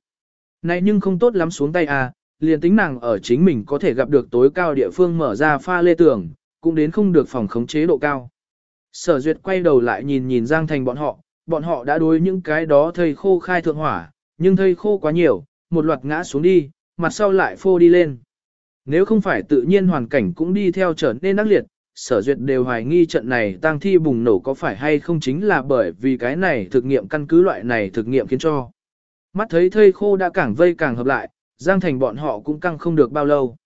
Này nhưng không tốt lắm xuống tay à, liền tính nàng ở chính mình có thể gặp được tối cao địa phương mở ra pha lê tường, cũng đến không được phòng khống chế độ cao. Sở duyệt quay đầu lại nhìn nhìn Giang Thành bọn họ, bọn họ đã đối những cái đó thây khô khai thượng hỏa, nhưng thây khô quá nhiều, một loạt ngã xuống đi, mặt sau lại phô đi lên. Nếu không phải tự nhiên hoàn cảnh cũng đi theo trở nên ác liệt, sở duyệt đều hoài nghi trận này tang thi bùng nổ có phải hay không chính là bởi vì cái này thực nghiệm căn cứ loại này thực nghiệm khiến cho. Mắt thấy thây khô đã càng vây càng hợp lại, Giang Thành bọn họ cũng căng không được bao lâu.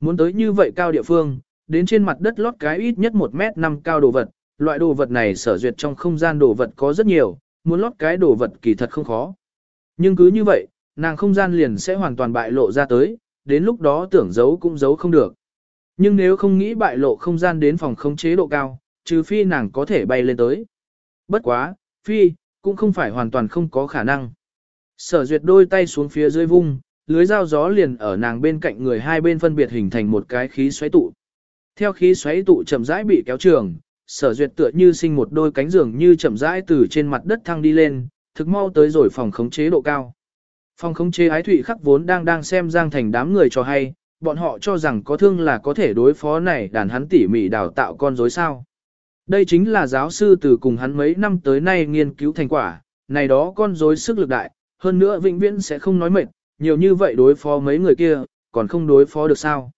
Muốn tới như vậy cao địa phương, đến trên mặt đất lót cái ít nhất 1 mét 5 cao đồ vật, loại đồ vật này sở duyệt trong không gian đồ vật có rất nhiều, muốn lót cái đồ vật kỳ thật không khó. Nhưng cứ như vậy, nàng không gian liền sẽ hoàn toàn bại lộ ra tới, đến lúc đó tưởng giấu cũng giấu không được. Nhưng nếu không nghĩ bại lộ không gian đến phòng không chế độ cao, trừ phi nàng có thể bay lên tới. Bất quá, phi, cũng không phải hoàn toàn không có khả năng. Sở duyệt đôi tay xuống phía dưới vung, lưới dao gió liền ở nàng bên cạnh người hai bên phân biệt hình thành một cái khí xoáy tụ. Theo khí xoáy tụ chậm rãi bị kéo trường, sở duyệt tựa như sinh một đôi cánh giường như chậm rãi từ trên mặt đất thăng đi lên, thực mau tới rồi phòng khống chế độ cao. Phòng khống chế ái thủy khắc vốn đang đang xem giang thành đám người cho hay, bọn họ cho rằng có thương là có thể đối phó này đàn hắn tỉ mỉ đào tạo con rối sao. Đây chính là giáo sư từ cùng hắn mấy năm tới nay nghiên cứu thành quả, này đó con rối sức lực đại, hơn nữa vĩnh viễn sẽ không nói mệt, nhiều như vậy đối phó mấy người kia, còn không đối phó được sao.